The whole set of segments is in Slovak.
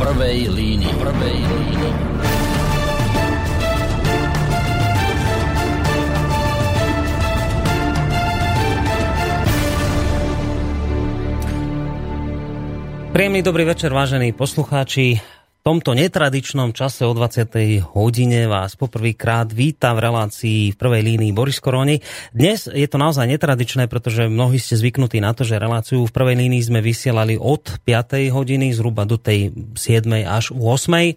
prvej línii. Prvej línii. Príjemný dobrý večer, vážení poslucháči. Tomto netradičnom čase o 20. hodine vás poprvýkrát vítam v relácii v prvej línii Boris Koroni. Dnes je to naozaj netradičné, pretože mnohí ste zvyknutí na to, že reláciu v prvej línii sme vysielali od 5. hodiny zhruba do tej 7. až 8.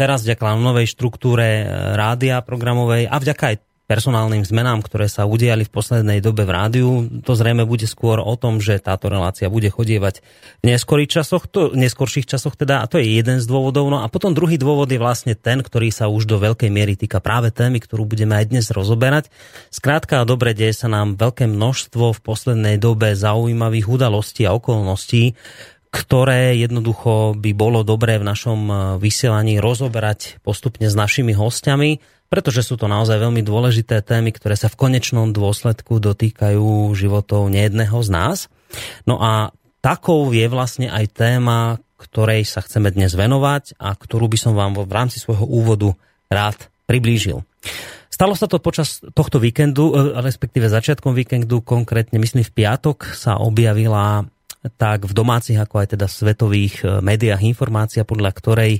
Teraz vďaka novej štruktúre rádia programovej a vďaka aj personálnym zmenám, ktoré sa udiali v poslednej dobe v rádiu. To zrejme bude skôr o tom, že táto relácia bude chodievať v neskorých časoch, to, neskorších časoch teda, a to je jeden z dôvodov. No a potom druhý dôvod je vlastne ten, ktorý sa už do veľkej miery týka práve témy, ktorú budeme aj dnes rozoberať. Skrátka a dobre, deje sa nám veľké množstvo v poslednej dobe zaujímavých udalostí a okolností, ktoré jednoducho by bolo dobré v našom vysielaní rozoberať postupne s našimi hostiami pretože sú to naozaj veľmi dôležité témy, ktoré sa v konečnom dôsledku dotýkajú životov nejedného z nás. No a takou je vlastne aj téma, ktorej sa chceme dnes venovať a ktorú by som vám v rámci svojho úvodu rád priblížil. Stalo sa to počas tohto víkendu, e, respektíve začiatkom víkendu, konkrétne myslím v piatok sa objavila tak v domácich ako aj teda svetových e, médiách informácia, podľa ktorej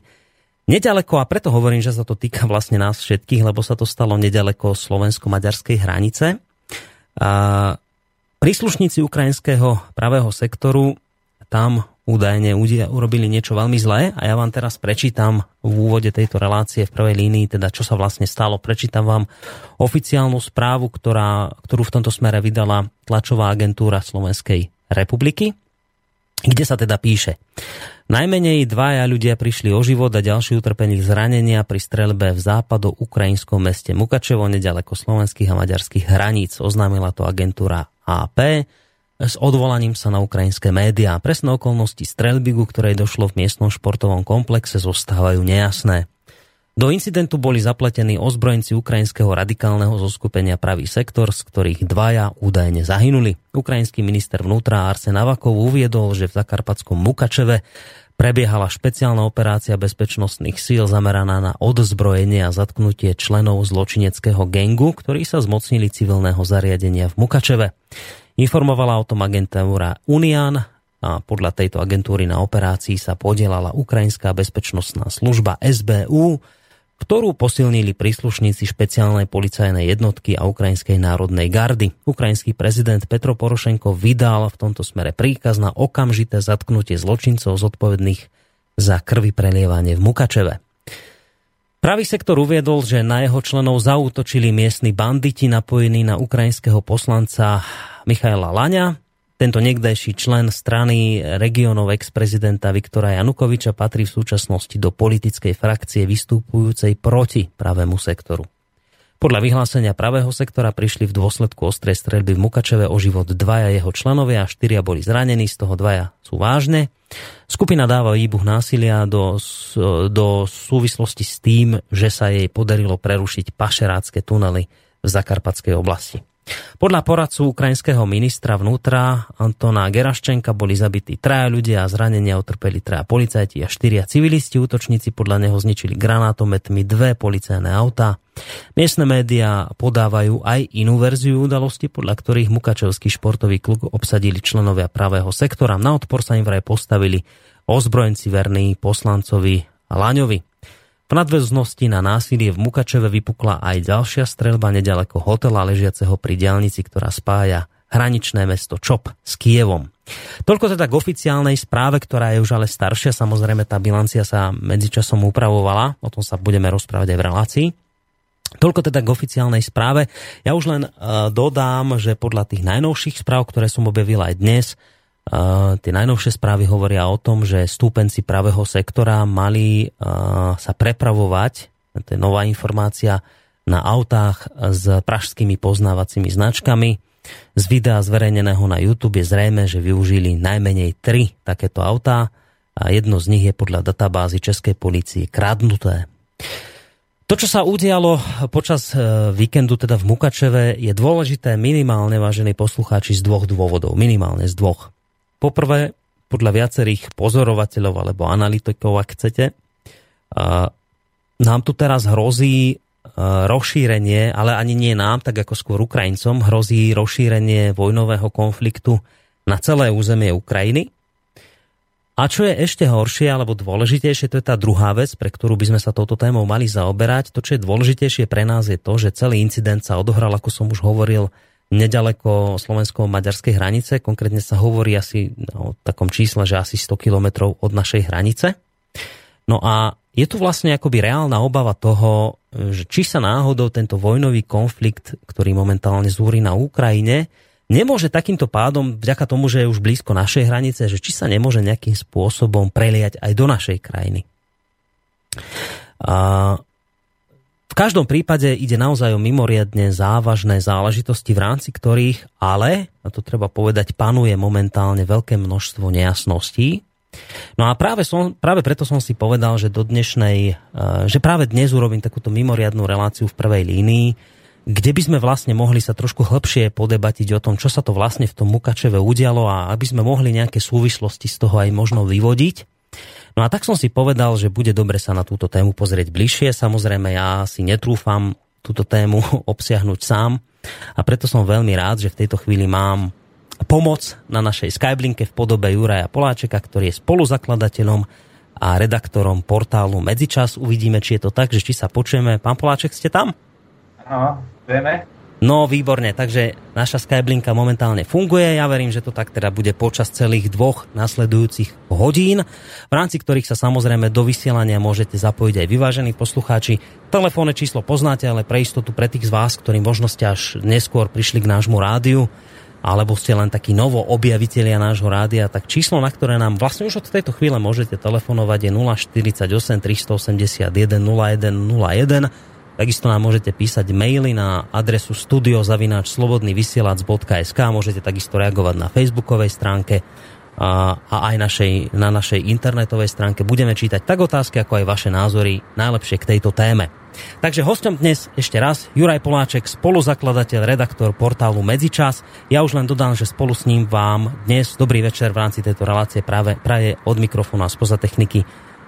Nedaleko, a preto hovorím, že sa to týka vlastne nás všetkých, lebo sa to stalo nedaleko slovensko-maďarskej hranice. A príslušníci ukrajinského pravého sektoru tam údajne urobili niečo veľmi zlé a ja vám teraz prečítam v úvode tejto relácie v prvej línii, teda čo sa vlastne stalo. Prečítam vám oficiálnu správu, ktorá, ktorú v tomto smere vydala tlačová agentúra Slovenskej republiky kde sa teda píše. Najmenej dvaja ľudia prišli o život a ďalší utrpení zranenia pri strelbe v západo ukrajinskom meste Mukačevo, nedaleko slovenských a maďarských hraníc. Oznámila to agentúra AP s odvolaním sa na ukrajinské médiá. Presné okolnosti strelby, ku ktorej došlo v miestnom športovom komplexe, zostávajú nejasné. Do incidentu boli zapletení ozbrojenci ukrajinského radikálneho zoskupenia Pravý sektor, z ktorých dvaja údajne zahynuli. Ukrajinský minister vnútra Arsen Avakov uviedol, že v zakarpatskom Mukačeve prebiehala špeciálna operácia bezpečnostných síl zameraná na odzbrojenie a zatknutie členov zločineckého gengu, ktorí sa zmocnili civilného zariadenia v Mukačeve. Informovala o tom agentúra Unian, a podľa tejto agentúry na operácii sa podielala Ukrajinská bezpečnostná služba SBU, ktorú posilnili príslušníci špeciálnej policajnej jednotky a Ukrajinskej národnej gardy. Ukrajinský prezident Petro Porošenko vydal v tomto smere príkaz na okamžité zatknutie zločincov zodpovedných za krvi prelievanie v Mukačeve. Pravý sektor uviedol, že na jeho členov zaútočili miestni banditi napojení na ukrajinského poslanca Michaela Laňa, tento niekdajší člen strany regionov ex-prezidenta Viktora Janukoviča patrí v súčasnosti do politickej frakcie vystupujúcej proti pravému sektoru. Podľa vyhlásenia pravého sektora prišli v dôsledku ostrej streľby v Mukačeve o život dvaja jeho členovia a štyria boli zranení, z toho dvaja sú vážne. Skupina dáva výbuch násilia do, do súvislosti s tým, že sa jej podarilo prerušiť pašerácké tunely v Zakarpatskej oblasti. Podľa poradcu ukrajinského ministra vnútra Antona Geraščenka boli zabití traja ľudia a zranenia utrpeli traja policajti a štyria civilisti. Útočníci podľa neho zničili granátometmi dve policajné autá. Miestne médiá podávajú aj inú verziu udalosti, podľa ktorých Mukačevský športový klub obsadili členovia pravého sektora. Na odpor sa im vraj postavili ozbrojenci verní poslancovi Laňovi. V nadväznosti na násilie v Mukačeve vypukla aj ďalšia strelba nedaleko hotela ležiaceho pri diálnici, ktorá spája hraničné mesto Čop s Kievom. Toľko teda k oficiálnej správe, ktorá je už ale staršia. Samozrejme, tá bilancia sa medzičasom upravovala. O tom sa budeme rozprávať aj v relácii. Toľko teda k oficiálnej správe. Ja už len uh, dodám, že podľa tých najnovších správ, ktoré som objavil aj dnes, tie najnovšie správy hovoria o tom, že stúpenci pravého sektora mali sa prepravovať, to je nová informácia, na autách s pražskými poznávacími značkami. Z videa zverejneného na YouTube je zrejme, že využili najmenej tri takéto autá a jedno z nich je podľa databázy Českej policie kradnuté. To, čo sa udialo počas e, víkendu teda v Mukačeve, je dôležité minimálne, vážení poslucháči, z dvoch dôvodov. Minimálne z dvoch. Poprvé, podľa viacerých pozorovateľov alebo analytikov, ak chcete, nám tu teraz hrozí rozšírenie, ale ani nie nám, tak ako skôr Ukrajincom, hrozí rozšírenie vojnového konfliktu na celé územie Ukrajiny. A čo je ešte horšie alebo dôležitejšie, to je tá druhá vec, pre ktorú by sme sa touto témou mali zaoberať. To, čo je dôležitejšie pre nás, je to, že celý incident sa odohral, ako som už hovoril, nedaleko slovensko-maďarskej hranice. Konkrétne sa hovorí asi o takom čísle, že asi 100 kilometrov od našej hranice. No a je tu vlastne akoby reálna obava toho, že či sa náhodou tento vojnový konflikt, ktorý momentálne zúri na Ukrajine, nemôže takýmto pádom, vďaka tomu, že je už blízko našej hranice, že či sa nemôže nejakým spôsobom preliať aj do našej krajiny. A v každom prípade ide naozaj o mimoriadne závažné záležitosti, v rámci ktorých ale, a to treba povedať, panuje momentálne veľké množstvo nejasností. No a práve, som, práve preto som si povedal, že do dnešnej, že práve dnes urobím takúto mimoriadnú reláciu v prvej línii, kde by sme vlastne mohli sa trošku hĺbšie podebatiť o tom, čo sa to vlastne v tom Mukačeve udialo a aby sme mohli nejaké súvislosti z toho aj možno vyvodiť. No a tak som si povedal, že bude dobre sa na túto tému pozrieť bližšie. Samozrejme, ja si netrúfam túto tému obsiahnuť sám a preto som veľmi rád, že v tejto chvíli mám pomoc na našej Skyblinke v podobe Juraja Poláčeka, ktorý je spoluzakladateľom a redaktorom portálu Medzičas. Uvidíme, či je to tak, že či sa počujeme. Pán Poláček, ste tam? Áno, vieme. No výborne, takže naša Skyblinka momentálne funguje. Ja verím, že to tak teda bude počas celých dvoch nasledujúcich hodín, v rámci ktorých sa samozrejme do vysielania môžete zapojiť aj vyvážení poslucháči. Telefónne číslo poznáte, ale pre istotu pre tých z vás, ktorí možno ste až neskôr prišli k nášmu rádiu, alebo ste len takí novo objavitelia nášho rádia, tak číslo, na ktoré nám vlastne už od tejto chvíle môžete telefonovať je 048 381 0101 Takisto nám môžete písať maily na adresu studiozavináčslobodnyvysielac.sk Môžete takisto reagovať na facebookovej stránke a, a aj našej, na našej internetovej stránke. Budeme čítať tak otázky, ako aj vaše názory najlepšie k tejto téme. Takže hostom dnes ešte raz Juraj Poláček, spoluzakladateľ, redaktor portálu Medzičas. Ja už len dodám, že spolu s ním vám dnes dobrý večer v rámci tejto relácie práve praje od mikrofónu a spoza techniky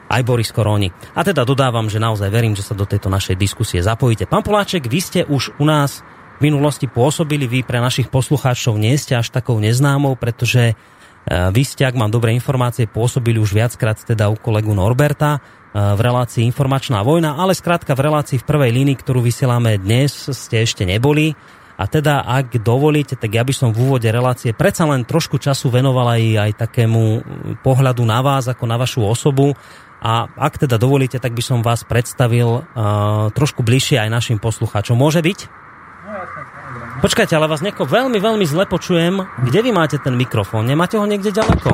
aj Boris Koroni. A teda dodávam, že naozaj verím, že sa do tejto našej diskusie zapojíte. Pán Poláček, vy ste už u nás v minulosti pôsobili, vy pre našich poslucháčov nie ste až takou neznámou, pretože e, vy ste, ak mám dobré informácie, pôsobili už viackrát teda u kolegu Norberta e, v relácii Informačná vojna, ale skrátka v relácii v prvej línii, ktorú vysielame dnes, ste ešte neboli. A teda, ak dovolíte, tak ja by som v úvode relácie predsa len trošku času venoval aj, aj takému pohľadu na vás, ako na vašu osobu. A ak teda dovolíte, tak by som vás predstavil uh, trošku bližšie aj našim poslucháčom. Môže byť? No, jasne, Počkajte, ale vás nejako veľmi, veľmi zle počujem. Kde vy máte ten mikrofón? Nemáte ho niekde ďaleko?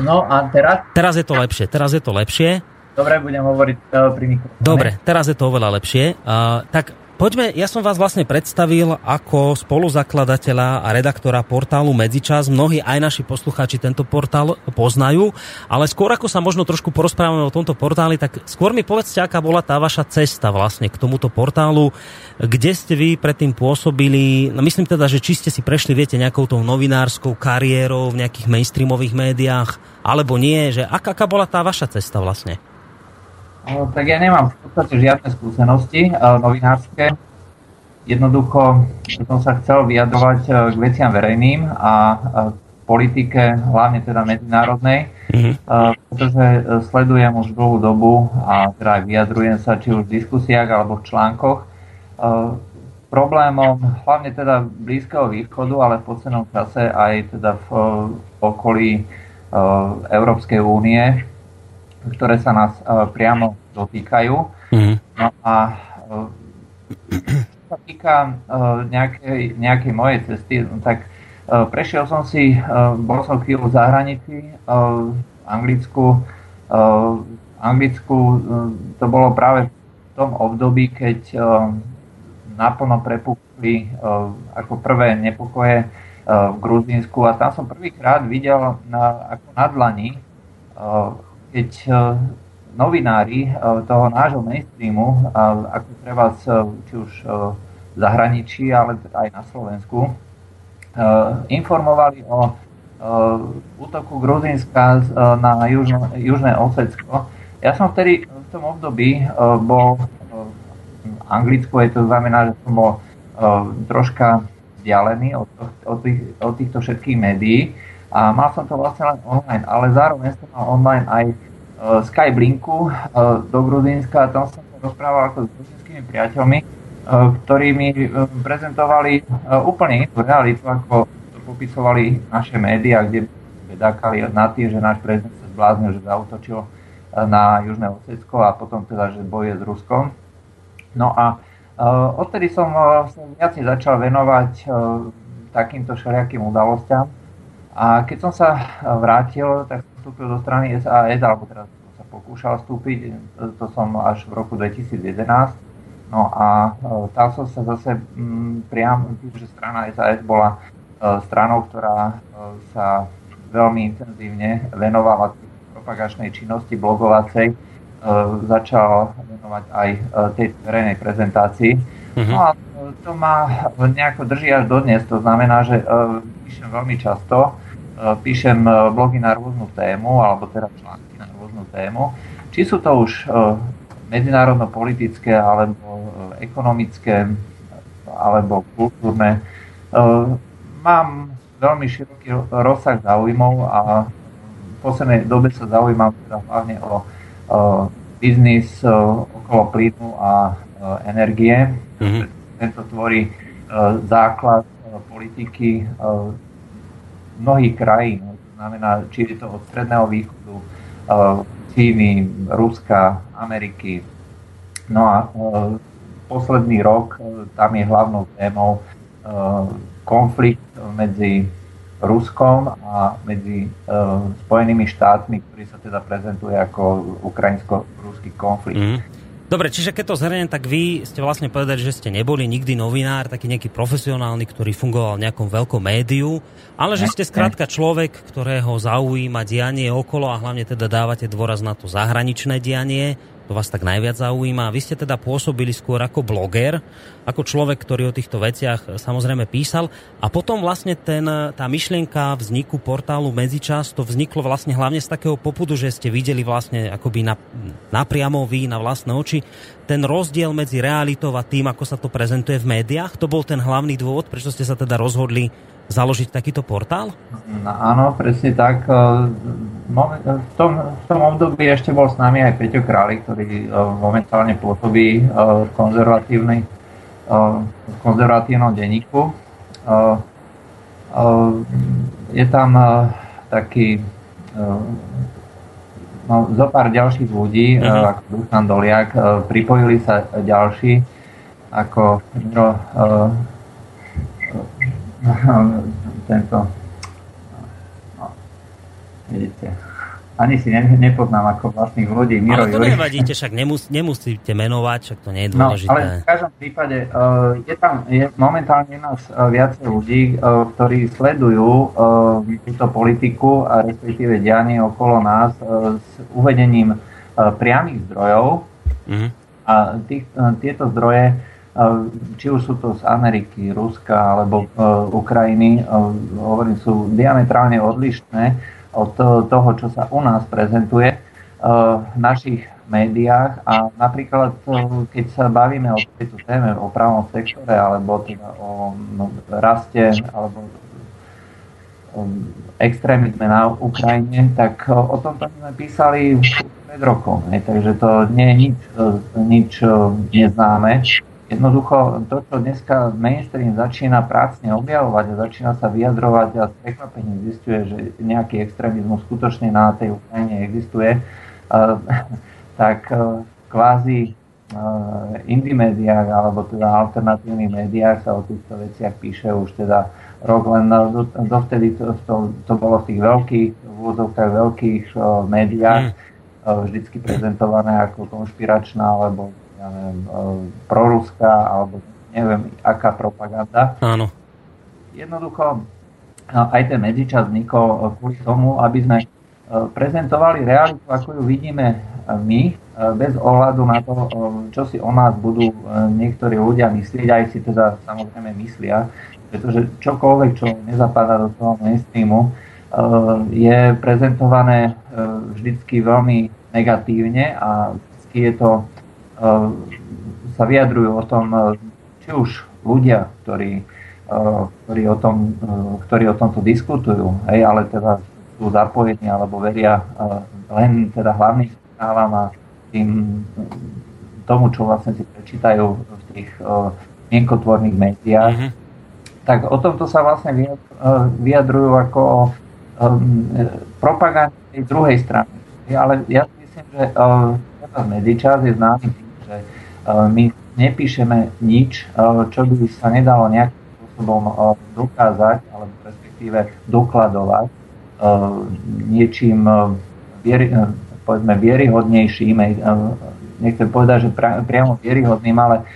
No a teraz? Teraz je to lepšie, teraz je to lepšie. Dobre, budem hovoriť uh, pri mikrofóne. Dobre, teraz je to oveľa lepšie. Uh, tak Poďme, ja som vás vlastne predstavil ako spoluzakladateľa a redaktora portálu Medzičas. Mnohí aj naši poslucháči tento portál poznajú, ale skôr ako sa možno trošku porozprávame o tomto portáli, tak skôr mi povedzte, aká bola tá vaša cesta vlastne k tomuto portálu, kde ste vy predtým pôsobili, no myslím teda, že či ste si prešli, viete, nejakou tou novinárskou kariérou v nejakých mainstreamových médiách, alebo nie, že aká, aká bola tá vaša cesta vlastne? No, tak ja nemám v podstate žiadne skúsenosti novinárske. Jednoducho som sa chcel vyjadrovať uh, k veciam verejným a uh, politike, hlavne teda medzinárodnej, mm-hmm. pretože sledujem už dlhú dobu a teda aj vyjadrujem sa či už v diskusiách alebo v článkoch. Problémom hlavne teda Blízkeho východu, ale v poslednom čase aj teda v, okolí Európskej únie, ktoré sa nás uh, priamo dotýkajú. Mm. No a uh, čo sa týka uh, nejakej, nejakej mojej cesty, no tak prešiel som si, bol som chvíľu v zahraničí, v Anglicku, uh, Anglicku to bolo práve v tom období, keď naplno prepukli ako prvé nepokoje v Gruzínsku a tam som prvýkrát videl na, ako na dlani keď e, novinári e, toho nášho mainstreamu, ako treba či už e, v zahraničí, ale aj na Slovensku, informovali o útoku Gruzínska na južno, južné Osecko. Ja som vtedy v tom období bol v Anglicku, to znamená, že som bol troška vzdialený od, od, tých, od týchto všetkých médií a mal som to vlastne len online, ale zároveň som mal online aj uh, Blinku uh, do Gruzínska tam som sa rozprával ako s gruzinskými priateľmi, uh, ktorí mi uh, prezentovali uh, úplne inú realitu, ako popisovali naše médiá, kde vedákali na tým, že náš prezident sa zbláznil, že zautočil uh, na Južné Osecko a potom teda, že boje s Ruskom. No a uh, odtedy som uh, viac začal venovať uh, takýmto všelijakým udalostiam a keď som sa vrátil, tak som vstúpil do strany SAS, alebo teraz som sa pokúšal vstúpiť, to som až v roku 2011. No a e, tam som sa zase mm, priam, že strana SAS bola stranou, ktorá sa veľmi intenzívne venovala propagačnej činnosti blogovacej, začal venovať aj tej verejnej prezentácii. Uh-huh. No a to ma nejako drží až dodnes, to znamená, že píšem veľmi často, E, píšem e, blogy na rôznu tému, alebo teda články na rôznu tému. Či sú to už e, medzinárodno-politické, alebo ekonomické, alebo kultúrne. Mám veľmi široký rozsah záujmov a v poslednej dobe sa zaujímam teda hlavne o, biznis okolo plynu a energie. Mm-hmm. Tento tvorí základ politiky mnohých krajín. To znamená, či je to od Stredného východu, Číny, Ruska, Ameriky. No a posledný rok tam je hlavnou témou konflikt medzi Ruskom a medzi Spojenými štátmi, ktorý sa teda prezentuje ako ukrajinsko-ruský konflikt. Mm. Dobre, čiže keď to zhrnem, tak vy ste vlastne povedali, že ste neboli nikdy novinár, taký nejaký profesionálny, ktorý fungoval v nejakom veľkom médiu, ale že ste skrátka človek, ktorého zaujíma dianie okolo a hlavne teda dávate dôraz na to zahraničné dianie, vás tak najviac zaujíma. Vy ste teda pôsobili skôr ako bloger, ako človek, ktorý o týchto veciach samozrejme písal. A potom vlastne ten, tá myšlienka vzniku portálu Medzičas, to vzniklo vlastne hlavne z takého popudu, že ste videli vlastne akoby na, napriamo vy na vlastné oči ten rozdiel medzi realitou a tým, ako sa to prezentuje v médiách. To bol ten hlavný dôvod, prečo ste sa teda rozhodli založiť takýto portál? No, áno, presne tak. E, v tom, v tom období ešte bol s nami aj Peťo Králi, ktorý e, momentálne pôsobí e, v konzervatívnej v konzervatívnom denníku. Je tam taký no, zo pár ďalších ľudí, uh-huh. ako Dušan Doliak, pripojili sa ďalší, ako Miro tento no, vidíte ani si ne, nepoznám ako vlastných ľudí. Miro ale to Juri. nevadíte, však nemus, nemusíte menovať, však to nie je dôležité. No, ale v každom prípade uh, je tam je momentálne nás uh, viacej ľudí, uh, ktorí sledujú uh, túto politiku a respektíve dianie okolo nás uh, s uvedením uh, priamých zdrojov. Uh-huh. A tých, uh, tieto zdroje či už sú to z Ameriky, Ruska alebo uh, Ukrajiny, uh, hovorím, sú diametrálne odlišné od toho, čo sa u nás prezentuje uh, v našich médiách a napríklad keď sa bavíme o tejto téme, o pravom sektore alebo teda o no, raste alebo o extrémizme na Ukrajine, tak o tomto sme písali pred rokom, takže to nie je nič, nič neznáme. Jednoducho to, čo dneska mainstream začína prácne objavovať a začína sa vyjadrovať a s prekvapením zistuje, že nejaký extrémizmus skutočne na tej Ukrajine existuje, tak e, kvázi e, indie médiách alebo teda alternatívnych médiách sa o týchto veciach píše už teda rok, len dovtedy to, to, to bolo v tých veľkých, v úvodzovkách veľkých e, médiách mm. vždycky prezentované ako konšpiračná alebo ja neviem, e, proruská alebo neviem, aká propaganda. Áno. Jednoducho e, aj ten medzičas vznikol e, kvôli tomu, aby sme prezentovali realitu, ako ju vidíme my, bez ohľadu na to, čo si o nás budú niektorí ľudia myslieť, aj si teda samozrejme myslia, pretože čokoľvek, čo nezapadá do toho mainstreamu, je prezentované vždycky veľmi negatívne a vždycky je to, sa vyjadrujú o tom, či už ľudia, ktorí, ktorí, o, tom, ktorí o tomto diskutujú, hej, ale teda sú zapojení alebo veria len teda hlavným správam a tým tomu, čo vlastne si prečítajú v tých mienkotvorných médiách, mm-hmm. tak o tomto sa vlastne eh, vyjadrujú ako o um, propagande tej druhej strany. Ale ja si myslím, že uh, je známy tým, my nepíšeme nič, uh, čo by sa nedalo nejakým spôsobom uh, dokázať, alebo respektíve dokladovať niečím povedzme vieryhodnejším, nechcem povedať, že priamo vieryhodným, ale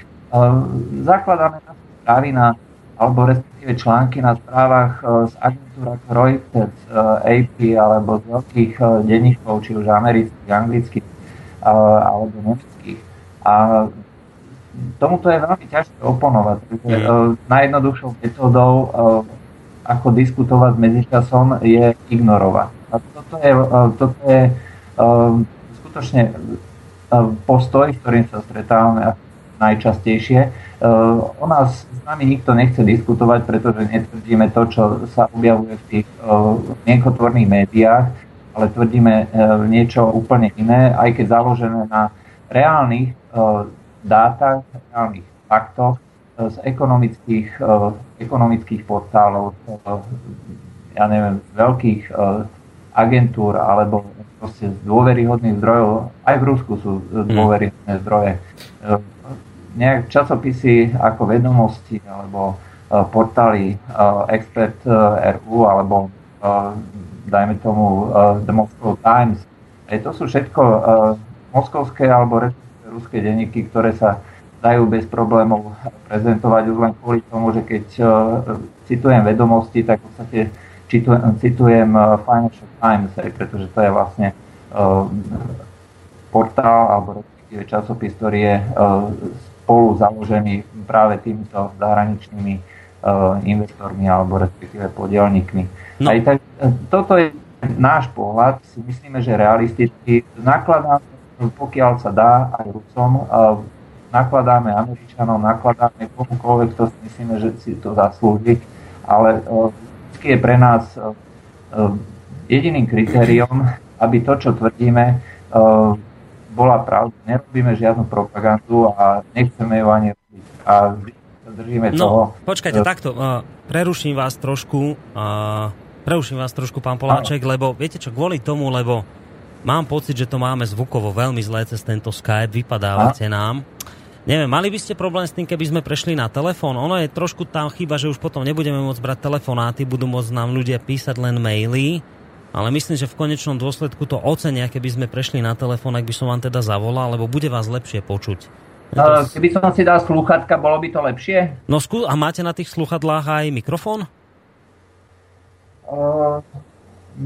zakladáme naše správy na, alebo respektíve články na správach z agentúr ako Reuters, AP alebo z veľkých denníkov, či už amerických, anglických alebo nemeckých. A tomuto je veľmi ťažké oponovať. Mm. Najjednoduchšou metódou, ako diskutovať medzičasom, je ignorovať. A toto je, toto je skutočne postoj, s ktorým sa stretávame najčastejšie. O nás s nami nikto nechce diskutovať, pretože netvrdíme to, čo sa objavuje v tých mienkotvorných médiách, ale tvrdíme niečo úplne iné, aj keď založené na reálnych dátach, reálnych faktoch z ekonomických, ekonomických portálov, ja neviem, z veľkých agentúr alebo proste z dôveryhodných zdrojov. Aj v Rusku sú dôveryhodné zdroje nejak časopisy ako vedomosti alebo portály Expert RU alebo dajme tomu The Moscow Times. To sú všetko moskovské alebo ruské denníky, ktoré sa dajú bez problémov prezentovať už len kvôli tomu, že keď citujem vedomosti, tak v podstate citujem Financial Times, pretože to je vlastne portál alebo respektíve časopis, ktorý je spolu založený práve týmito zahraničnými investormi alebo respektíve podielníkmi. No. Aj tak, e, toto je náš pohľad, si myslíme, že realisticky nakladáme, pokiaľ sa dá, aj Rusom, nakladáme Američanom, nakladáme komukoľvek, kto si myslíme, že si to zaslúži, ale uh, je pre nás uh, jediným kritériom, aby to, čo tvrdíme, bola pravda. Nerobíme žiadnu propagandu a nechceme ju ani robiť. A držíme no, toho. počkajte, takto. Preruším vás trošku. Preruším vás trošku, pán Poláček, lebo viete čo, kvôli tomu, lebo mám pocit, že to máme zvukovo veľmi zlé cez tento Skype, vypadávate nám. Neviem, mali by ste problém s tým, keby sme prešli na telefón? Ono je trošku tam chyba, že už potom nebudeme môcť brať telefonáty, budú môcť nám ľudia písať len maily ale myslím, že v konečnom dôsledku to ocenia, keby sme prešli na telefón, ak by som vám teda zavolal, lebo bude vás lepšie počuť. No, keby som si dal slúchatka, bolo by to lepšie? No skú... a máte na tých slúchadlách aj mikrofón? Uh,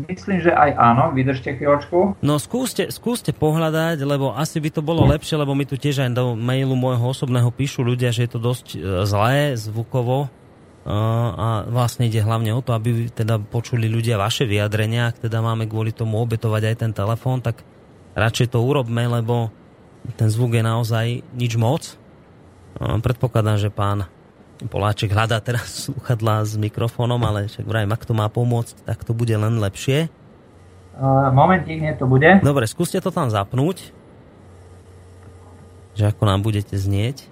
myslím, že aj áno. Vydržte chvíľočku. No skúste, skúste pohľadať, lebo asi by to bolo lepšie, lebo mi tu tiež aj do mailu môjho osobného píšu ľudia, že je to dosť e, zlé zvukovo a vlastne ide hlavne o to, aby teda počuli ľudia vaše vyjadrenia, ak teda máme kvôli tomu obetovať aj ten telefón, tak radšej to urobme, lebo ten zvuk je naozaj nič moc. Predpokladám, že pán Poláček hľadá teraz sluchadla s mikrofónom, ale však vrajím, ak to má pomôcť, tak to bude len lepšie. Uh, momentík, to bude. Dobre, skúste to tam zapnúť, že ako nám budete znieť.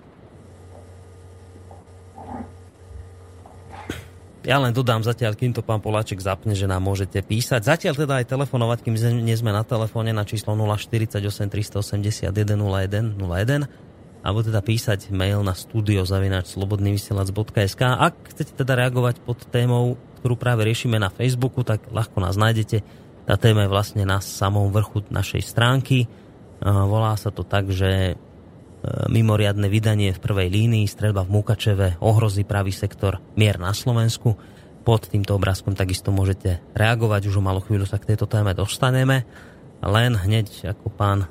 Ja len dodám zatiaľ, kým to pán Poláček zapne, že nám môžete písať. Zatiaľ teda aj telefonovať, kým nie sme na telefóne na číslo 048 381 01 01 alebo teda písať mail na studiozavinačslobodnyvysielac.sk Ak chcete teda reagovať pod témou, ktorú práve riešime na Facebooku, tak ľahko nás nájdete. Tá téma je vlastne na samom vrchu našej stránky. Volá sa to tak, že E, mimoriadne vydanie v prvej línii, streľba v Mukačeve, ohrozí pravý sektor mier na Slovensku. Pod týmto obrázkom takisto môžete reagovať, už o malú chvíľu sa k tejto téme dostaneme. Len hneď ako pán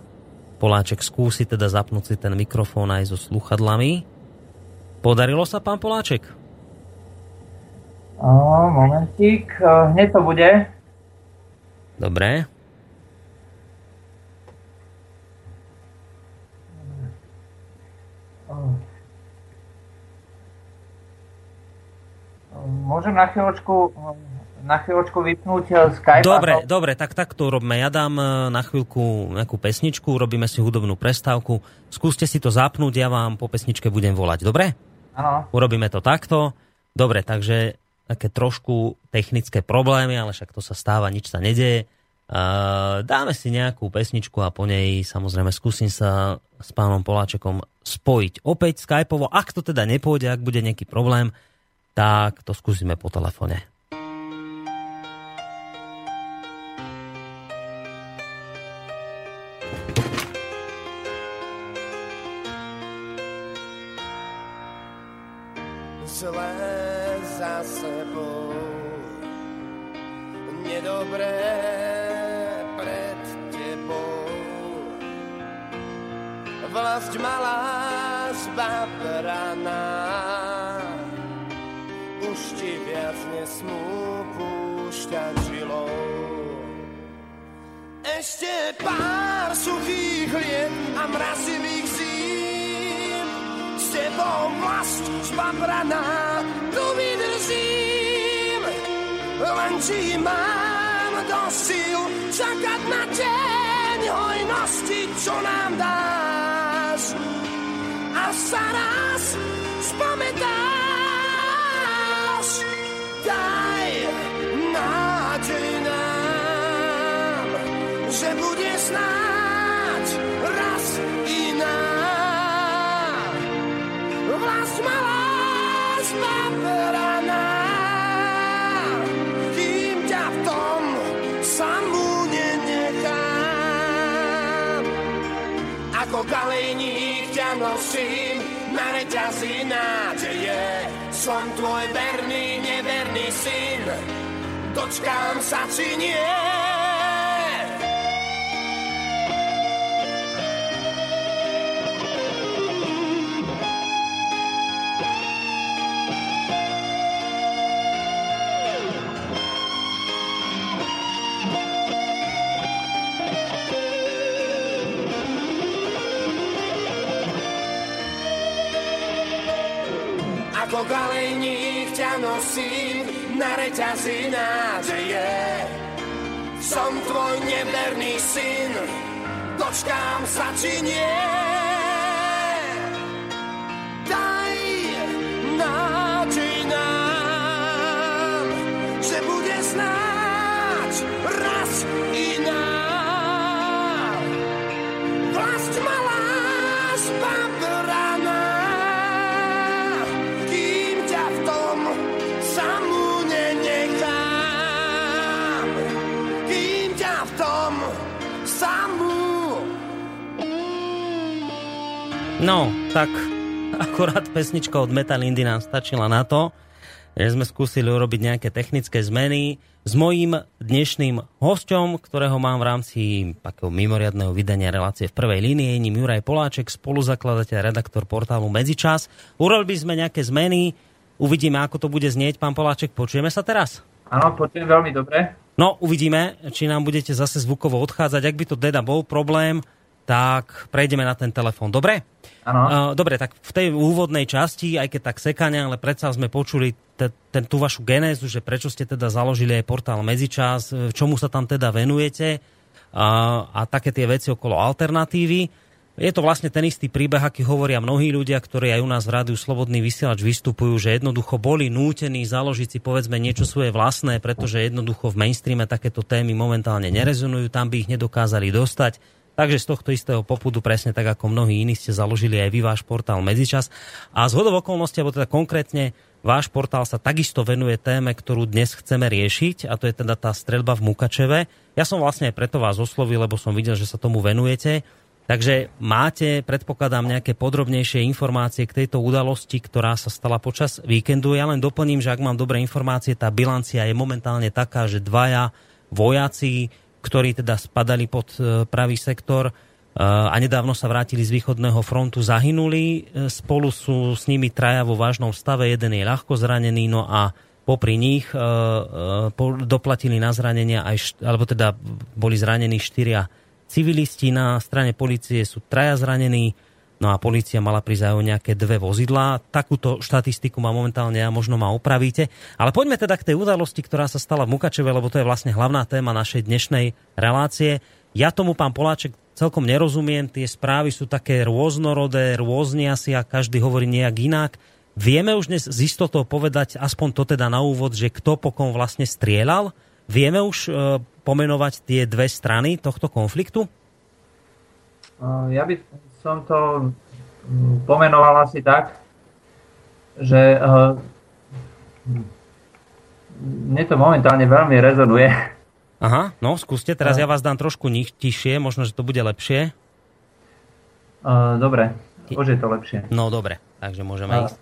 Poláček skúsi teda zapnúť si ten mikrofón aj so sluchadlami. Podarilo sa, pán Poláček? O, momentík, hneď to bude. Dobre. Môžem na chvíľočku, na chvíľočku vypnúť eh, Skype? Dobre, to... dobre, tak tak to urobme. Ja dám eh, na chvíľku nejakú pesničku, robíme si hudobnú prestávku. Skúste si to zapnúť, ja vám po pesničke budem volať, dobre? Áno. Urobíme to takto. Dobre, takže také trošku technické problémy, ale však to sa stáva, nič sa nedeje. Uh, dáme si nejakú pesničku a po nej samozrejme skúsim sa s pánom Poláčekom spojiť opäť skypovo. Ak to teda nepôjde, ak bude nejaký problém, tak to skúsime po telefone. Vlast malá zbabraná, už ti viac nesmú púšťať žilou. Ešte pár suchých liet a mrazivých zím s tebou vlast špabraná tu vydržím. Len či mám do síl čakať na deň hojnosti, čo nám dáš. A sa raz spamätám daj nádej nám, že bude snáď raz iná. Vlast malá Ako galejník ťa nosím na reťazí nádeje, som tvoj verný, neverný syn, dočkám sa či nie. Galejník ťa nosím na reťazi nádeje. Som tvoj neverný syn, dočkám sa či nie. No, tak akorát pesnička od Metal Indy nám stačila na to, že sme skúsili urobiť nejaké technické zmeny s mojím dnešným hosťom, ktorého mám v rámci takého mimoriadného vydania relácie v prvej línii, ním Juraj Poláček, spoluzakladateľ, redaktor portálu Medzičas. Urobili sme nejaké zmeny, uvidíme, ako to bude znieť. Pán Poláček, počujeme sa teraz? Áno, počujem veľmi dobre. No, uvidíme, či nám budete zase zvukovo odchádzať. Ak by to teda bol problém, tak prejdeme na ten telefón. Dobre? Uh, dobre, tak v tej úvodnej časti, aj keď tak sekania, ale predsa sme počuli te, ten, tú vašu genézu, že prečo ste teda založili aj portál Medzičas, e, čomu sa tam teda venujete a, a také tie veci okolo alternatívy. Je to vlastne ten istý príbeh, aký hovoria mnohí ľudia, ktorí aj u nás v rádiu Slobodný vysielač vystupujú, že jednoducho boli nútení založiť si povedzme niečo svoje vlastné, pretože jednoducho v mainstreame takéto témy momentálne nerezonujú, tam by ich nedokázali dostať Takže z tohto istého popudu, presne tak ako mnohí iní, ste založili aj vy váš portál Medzičas. A z hodov okolností, alebo teda konkrétne váš portál sa takisto venuje téme, ktorú dnes chceme riešiť, a to je teda tá streľba v Mukačeve. Ja som vlastne aj preto vás oslovil, lebo som videl, že sa tomu venujete. Takže máte, predpokladám, nejaké podrobnejšie informácie k tejto udalosti, ktorá sa stala počas víkendu. Ja len doplním, že ak mám dobré informácie, tá bilancia je momentálne taká, že dvaja vojaci ktorí teda spadali pod e, pravý sektor e, a nedávno sa vrátili z východného frontu, zahynuli. E, spolu sú s nimi traja vo vážnom stave, jeden je ľahko zranený, no a popri nich doplatili na zranenia aj, alebo teda boli zranení štyria civilisti, na strane policie sú traja zranení, no a policia mala prísť o nejaké dve vozidlá. Takúto štatistiku má momentálne a možno ma opravíte. Ale poďme teda k tej udalosti, ktorá sa stala v Mukačeve, lebo to je vlastne hlavná téma našej dnešnej relácie. Ja tomu, pán Poláček, celkom nerozumiem, tie správy sú také rôznorodé, rôznia si a každý hovorí nejak inak. Vieme už dnes z istotou povedať, aspoň to teda na úvod, že kto po kom vlastne strieľal? Vieme už e, pomenovať tie dve strany tohto konfliktu? E, ja by som to pomenoval asi tak, že e, mne to momentálne veľmi rezonuje. Aha, no skúste, teraz ja vás dám trošku tišie, možno, že to bude lepšie. Uh, dobre, už je to lepšie. No dobre, takže môžeme uh, ísť.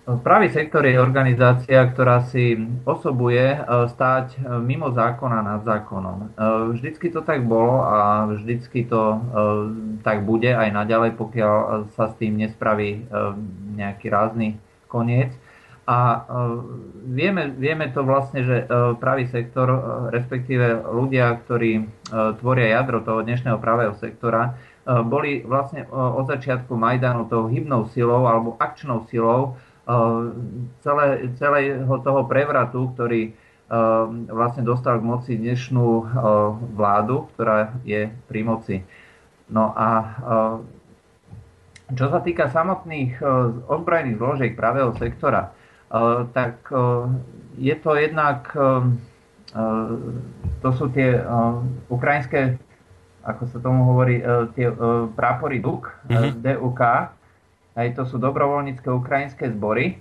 Pravý sektor je organizácia, ktorá si osobuje stáť mimo zákona nad zákonom. Vždycky to tak bolo a vždycky to tak bude aj naďalej, pokiaľ sa s tým nespraví nejaký rázny koniec. A e, vieme, vieme to vlastne, že e, pravý sektor, e, respektíve ľudia, ktorí tvoria jadro toho dnešného pravého sektora, boli vlastne od začiatku Majdanu tou hybnou silou alebo akčnou silou celé, celého toho prevratu, ktorý vlastne dostal k moci dnešnú vládu, ktorá je pri moci. No a čo sa týka samotných ozbrojených zložiek pravého sektora, tak je to jednak, to sú tie ukrajinské, ako sa tomu hovorí, tie prápory DUK, mm-hmm. DUK, aj to sú dobrovoľnícke ukrajinské zbory.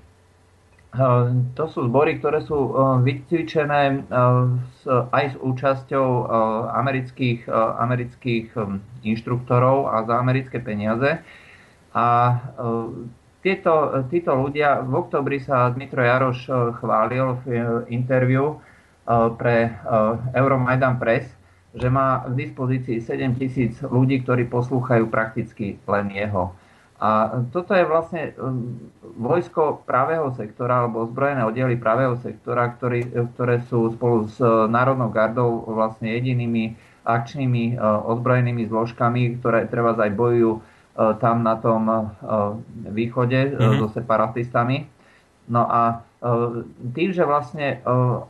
To sú zbory, ktoré sú vycvičené aj s účasťou amerických, amerických inštruktorov a za americké peniaze. A tieto, títo ľudia, v oktobri sa Dmitro Jaroš chválil v interviu pre Euromaidan Press, že má k dispozícii 7 tisíc ľudí, ktorí poslúchajú prakticky len jeho. A toto je vlastne vojsko pravého sektora alebo zbrojené oddiely pravého sektora, ktorý, ktoré sú spolu s Národnou gardou vlastne jedinými akčnými ozbrojenými zložkami, ktoré treba aj bojujú E, tam na tom e, východe mm-hmm. so separatistami. No a tým, že vlastne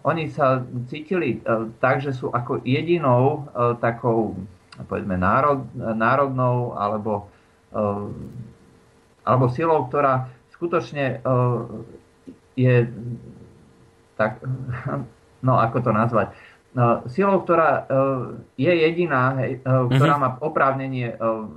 oni sa cítili tak, že sú ako jedinou takou povedzme národ, národnou alebo, alebo silou, ktorá skutočne je tak, no ako to nazvať, No, silou, ktorá e, je jediná, e, ktorá mhm. má oprávnenie e,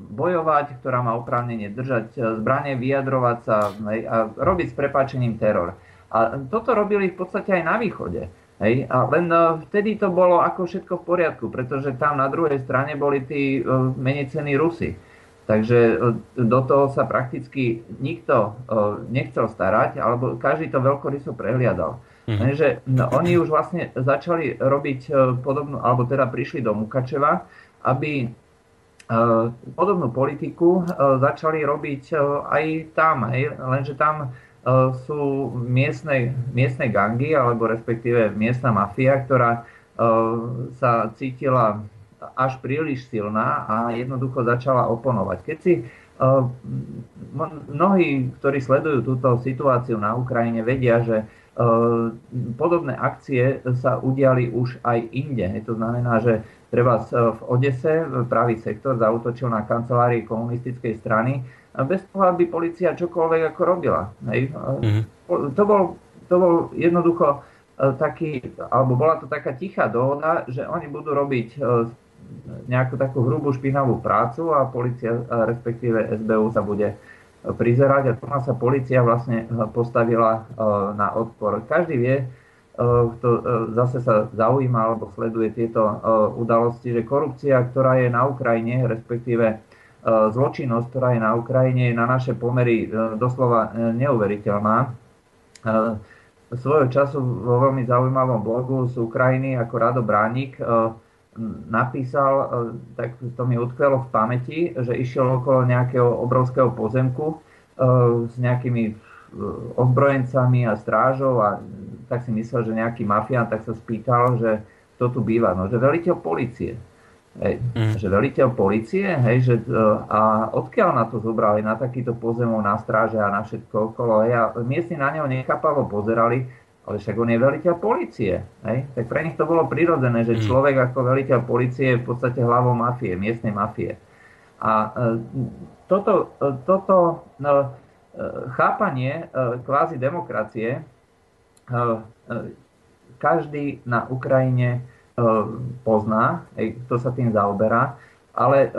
bojovať, ktorá má oprávnenie držať zbranie, vyjadrovať sa a robiť s prepáčením teror. A toto robili v podstate aj na východe. Hej? A len vtedy to bolo ako všetko v poriadku, pretože tam na druhej strane boli tí menej cení Rusy. Takže do toho sa prakticky nikto nechcel starať, alebo každý to veľkoryso prehliadal. Mm-hmm. Že no, oni už vlastne začali robiť e, podobnú, alebo teda prišli do Mukačeva, aby podobnú politiku začali robiť aj tam, hej? lenže tam sú miestne, miestne gangy, alebo respektíve miestna mafia, ktorá sa cítila až príliš silná a jednoducho začala oponovať. Keď si mnohí, ktorí sledujú túto situáciu na Ukrajine, vedia, že Ehm, podobné akcie sa udiali už aj inde. To znamená, že treba v Odese pravý sektor zautočil na kancelárii komunistickej strany bez toho, aby policia čokoľvek ako robila. Mm-hmm. To, bol, to bol jednoducho e, taký, alebo bola to taká tichá dohoda, že oni budú robiť e, nejakú takú hrubú špinavú prácu a policia, respektíve SBU sa bude prizerať a tu sa policia vlastne eh, postavila eh, na odpor. Každý vie, eh, kto zase sa zaujíma alebo sleduje tieto udalosti, že korupcia, ktorá je na Ukrajine, respektíve zločinnosť, ktorá je na Ukrajine, je na naše pomery doslova neuveriteľná. Svojho času vo veľmi zaujímavom blogu z Ukrajiny ako Rado Bránik napísal, e, tak to mi utkvelo v pamäti, že išiel okolo nejakého obrovského pozemku e, s nejakými ozbrojencami a strážou a tak si myslel, že nejaký mafián, tak sa spýtal, že kto tu býva. No, že veliteľ policie. Hej, mm. Že veliteľ policie, hej, že, e, a odkiaľ na to zobrali, na takýto pozemov, na stráže a na všetko okolo. Hej, a miestni na neho nechápavo pozerali, ale však on je veliteľ policie. Hej? Tak pre nich to bolo prirodzené, že mm. človek ako veliteľ policie je v podstate hlavou mafie, miestnej mafie. A e, toto, e, toto no, e, chápanie kvázi demokracie každý na Ukrajine pozná, kto sa tým zaoberá, ale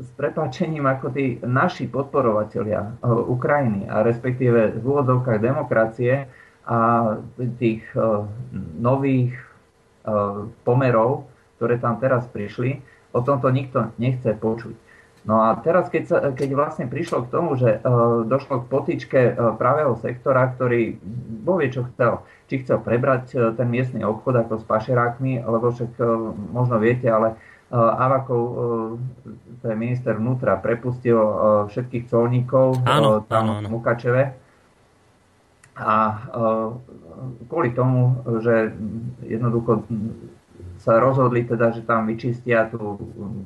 s prepáčením ako tí naši podporovatelia Ukrajiny a respektíve v úvodzovkách demokracie a tých nových pomerov, ktoré tam teraz prišli, o tomto nikto nechce počuť. No a teraz, keď, sa, keď vlastne prišlo k tomu, že uh, došlo k potičke uh, pravého sektora, ktorý bol vie, čo chcel. Či chcel prebrať uh, ten miestny obchod ako s pašerákmi, lebo však uh, možno viete, ale uh, Avakov, uh, to je minister vnútra, prepustil uh, všetkých colníkov áno, uh, tam áno, áno. v Mukačeve. A uh, kvôli tomu, že jednoducho sa rozhodli teda, že tam vyčistia tú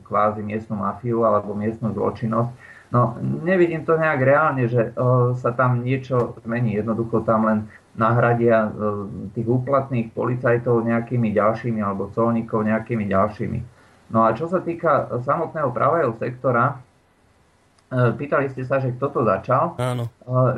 kvázi miestnu mafiu alebo miestnu zločinnosť. No, nevidím to nejak reálne, že uh, sa tam niečo zmení. Jednoducho tam len nahradia uh, tých úplatných policajtov nejakými ďalšími alebo colníkov nejakými ďalšími. No a čo sa týka samotného pravého sektora, pýtali ste sa, že kto to začal. Áno.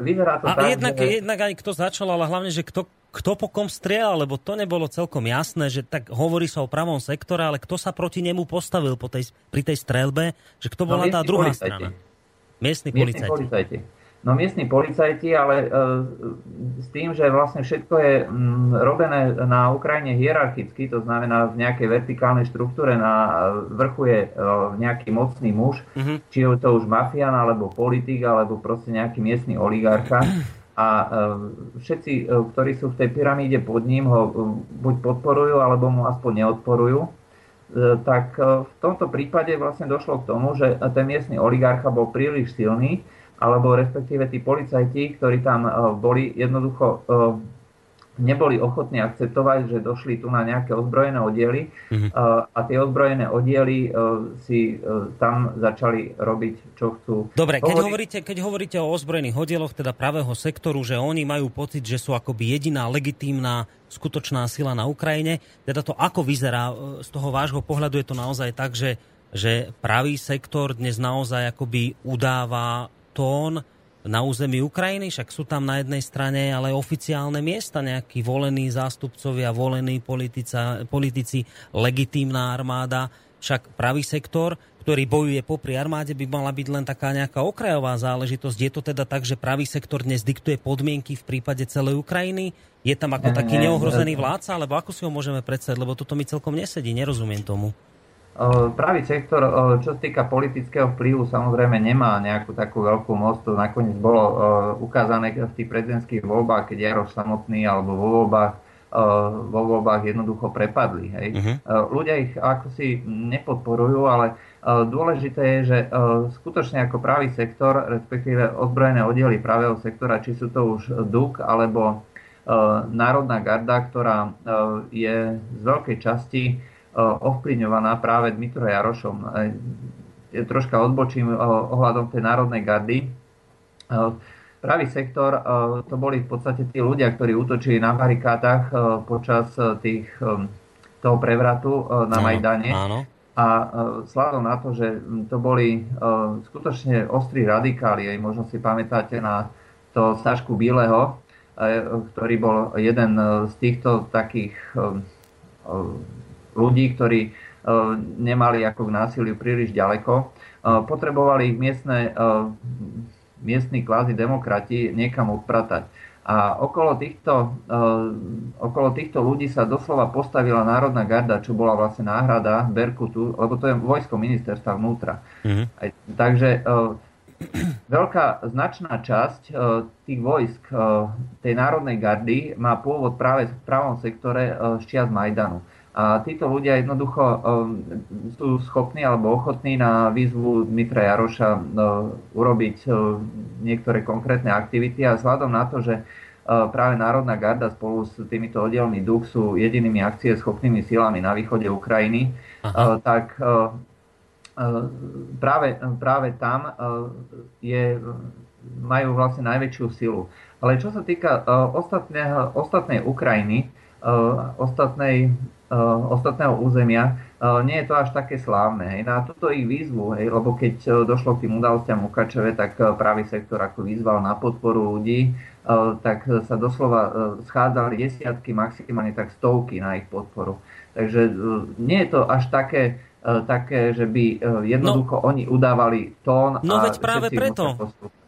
Vyzerá to a tak, jednak, že... jednak aj kto začal, ale hlavne, že kto, kto po kom strieľal, lebo to nebolo celkom jasné, že tak hovorí sa o pravom sektore, ale kto sa proti nemu postavil po tej, pri tej streľbe, že kto bola no, tá druhá policajti. strana. Miestni Miestni policajti. policajti. No miestni policajti, ale e, s tým, že vlastne všetko je m, robené na Ukrajine hierarchicky, to znamená v nejakej vertikálnej štruktúre na vrchu je e, nejaký mocný muž, Mhm. či je to už mafián, alebo politik, alebo proste nejaký miestny oligarcha. A e, všetci, e, ktorí sú v tej pyramíde pod ním, ho e, buď podporujú, alebo mu aspoň neodporujú. E, tak e, v tomto prípade vlastne došlo k tomu, že ten miestny oligarcha bol príliš silný, alebo respektíve tí policajti, ktorí tam e, boli, jednoducho e, neboli ochotní akceptovať, že došli tu na nejaké ozbrojené oddiely Mhm. e, a tie ozbrojené oddiely si tam začali robiť, čo chcú. Dobre, keď Hovorí- hovoríte, keď hovoríte o ozbrojených oddieloch, teda pravého sektoru, že oni majú pocit, že sú akoby jediná legitímna skutočná sila na Ukrajine, teda to ako vyzerá z toho vášho pohľadu, je to naozaj tak, že, že pravý sektor dnes naozaj akoby udáva tón na území Ukrajiny, však sú tam na jednej strane ale oficiálne miesta, nejakí volení zástupcovia, volení politica, politici, legitímna armáda, však pravý sektor, ktorý bojuje popri armáde, by mala byť len taká nejaká okrajová záležitosť. Je to teda tak, že pravý sektor dnes diktuje podmienky v prípade celej Ukrajiny? Je tam ako taký nie, neohrozený nie. vládca? Alebo ako si ho môžeme predstaviť? Lebo toto mi celkom nesedí, nerozumiem tomu. Pravý sektor, čo sa týka politického vplyvu, samozrejme nemá nejakú takú veľkú moc. To nakoniec bolo ukázané v tých prezidentských voľbách, keď Jaroš samotný alebo vo voľbách, vo voľbách jednoducho prepadli. Hej. E, Ľudia ich ako si nepodporujú, ale dôležité je, že skutočne ako pravý sektor, respektíve ozbrojené oddiely pravého sektora, či sú to už DUK alebo Národná garda, ktorá je z veľkej časti ovplyvňovaná práve Dmitro Jarošom. E, je troška odbočím e, ohľadom tej Národnej gardy. Pravý sektor, to boli v podstate tí ľudia, ktorí útočili na barikádach počas tých, toho prevratu na Majdane. Áno. A vzhľadom na to, že m, to boli skutočne ostrí radikáli, aj možno si pamätáte na to Sašku Bíleho, ktorý bol jeden z týchto takých e, ľudí, ktorí e, nemali ako k násiliu príliš ďaleko. E, Potrebovali ich miestne, e, miestni kvázi demokrati niekam odpratať. A okolo týchto, okolo týchto ľudí sa doslova postavila Národná garda, čo bola vlastne náhrada Berkutu, lebo to je vojsko ministerstva vnútra. Mhm. Aj, takže veľká značná časť tých vojsk tej národnej gardy má pôvod práve v pravom sektore z čias Majdanu. A títo ľudia jednoducho um, sú schopní alebo ochotní na výzvu Dmitra Jaroša uh, urobiť uh, niektoré konkrétne aktivity a vzhľadom na to, že práve Národná garda spolu s týmito oddielmi duch sú jedinými akcie schopnými silami na východe Ukrajiny, Aha. tak práve, práve tam je, majú vlastne najväčšiu silu. Ale čo sa týka ostatnej Ukrajiny, ostatnej ostatného územia, eh, nie je to až také slávne. Hej. Na túto ich výzvu, hej, lebo keď eh, došlo k tým udalostiam Mukačeve, tak pravý sektor ako vyzval na podporu ľudí, tak sa doslova schádzali desiatky, maximálne tak stovky na ich podporu. Takže nie je to až také, také že by jednoducho no, oni udávali tón. No veď práve preto.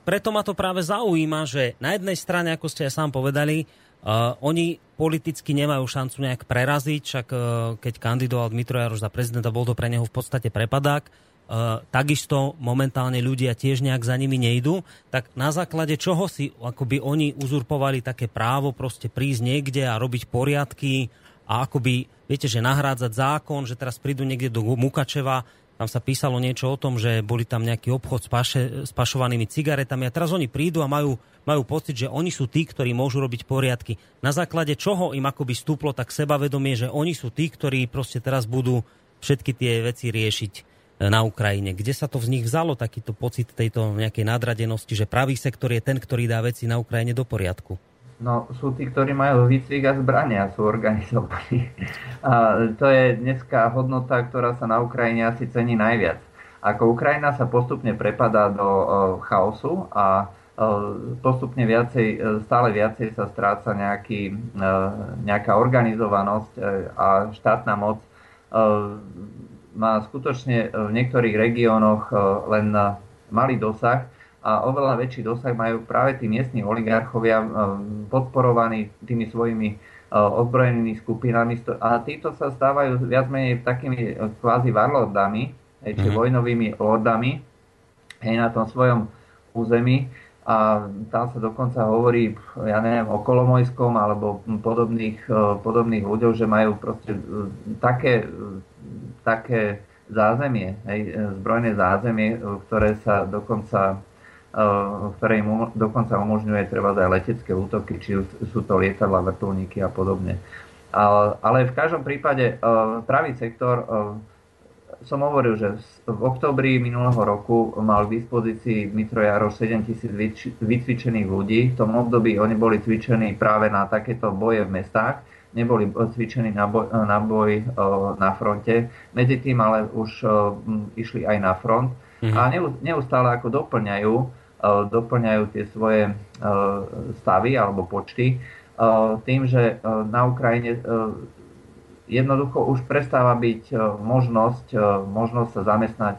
Preto ma to práve zaujíma, že na jednej strane, ako ste aj sám povedali, Uh, oni politicky nemajú šancu nejak preraziť, však uh, keď kandidoval Dmitro Jaroš za prezidenta, bol to pre neho v podstate prepadák. Uh, takisto momentálne ľudia tiež nejak za nimi nejdú, tak na základe čoho si akoby oni uzurpovali také právo proste prísť niekde a robiť poriadky a akoby, viete, že nahrádzať zákon, že teraz prídu niekde do Mukačeva, tam sa písalo niečo o tom, že boli tam nejaký obchod s, paše, s pašovanými cigaretami a teraz oni prídu a majú, majú pocit, že oni sú tí, ktorí môžu robiť poriadky. Na základe čoho im akoby stúplo tak sebavedomie, že oni sú tí, ktorí proste teraz budú všetky tie veci riešiť e, na Ukrajine. Kde sa to z nich vzalo, takýto pocit tejto nejakej nadradenosti, že pravý sektor je ten, ktorý dá veci na Ukrajine do poriadku? No, sú tí, ktorí majú výcvik a zbrania, sú organizovaní. A to je dneska hodnota, ktorá sa na Ukrajine asi cení najviac. Ako Ukrajina sa postupne prepadá do uh, chaosu a uh, postupne viacej, uh, stále viacej sa stráca nejaký, nejaká organizovanosť a štátna moc má skutočne v niektorých regiónoch len malý dosah a oveľa väčší dosah majú práve tí miestni oligarchovia eh, podporovaní tými svojimi eh, ozbrojenými skupinami a títo sa stávajú viac menej takými eh, kvázi warlordami, či mm-hmm. vojnovými lordami hej, na tom svojom území a tam sa dokonca hovorí, ja neviem, o Kolomojskom alebo podobných, podobných ľuďoch, že majú proste také, také zázemie, hej, zbrojné zázemie, ktoré sa dokonca ktoré im dokonca umožňuje treba aj letecké útoky, či sú to lietadla, vrtulníky a podobne. Ale v každom prípade pravý sektor, som hovoril, že v oktobri minulého roku mal k dispozícii Dmitro Jaroš 7 tisíc vycvičených ľudí. V tom období oni boli cvičení práve na takéto boje v mestách, neboli cvičení na boj, na, boj na fronte. Medzi tým ale už išli aj na front mm-hmm. a neustále ako doplňajú doplňajú tie svoje e, stavy alebo počty e, tým, že na Ukrajine jednoducho už prestáva byť možnosť, možnosť sa zamestnať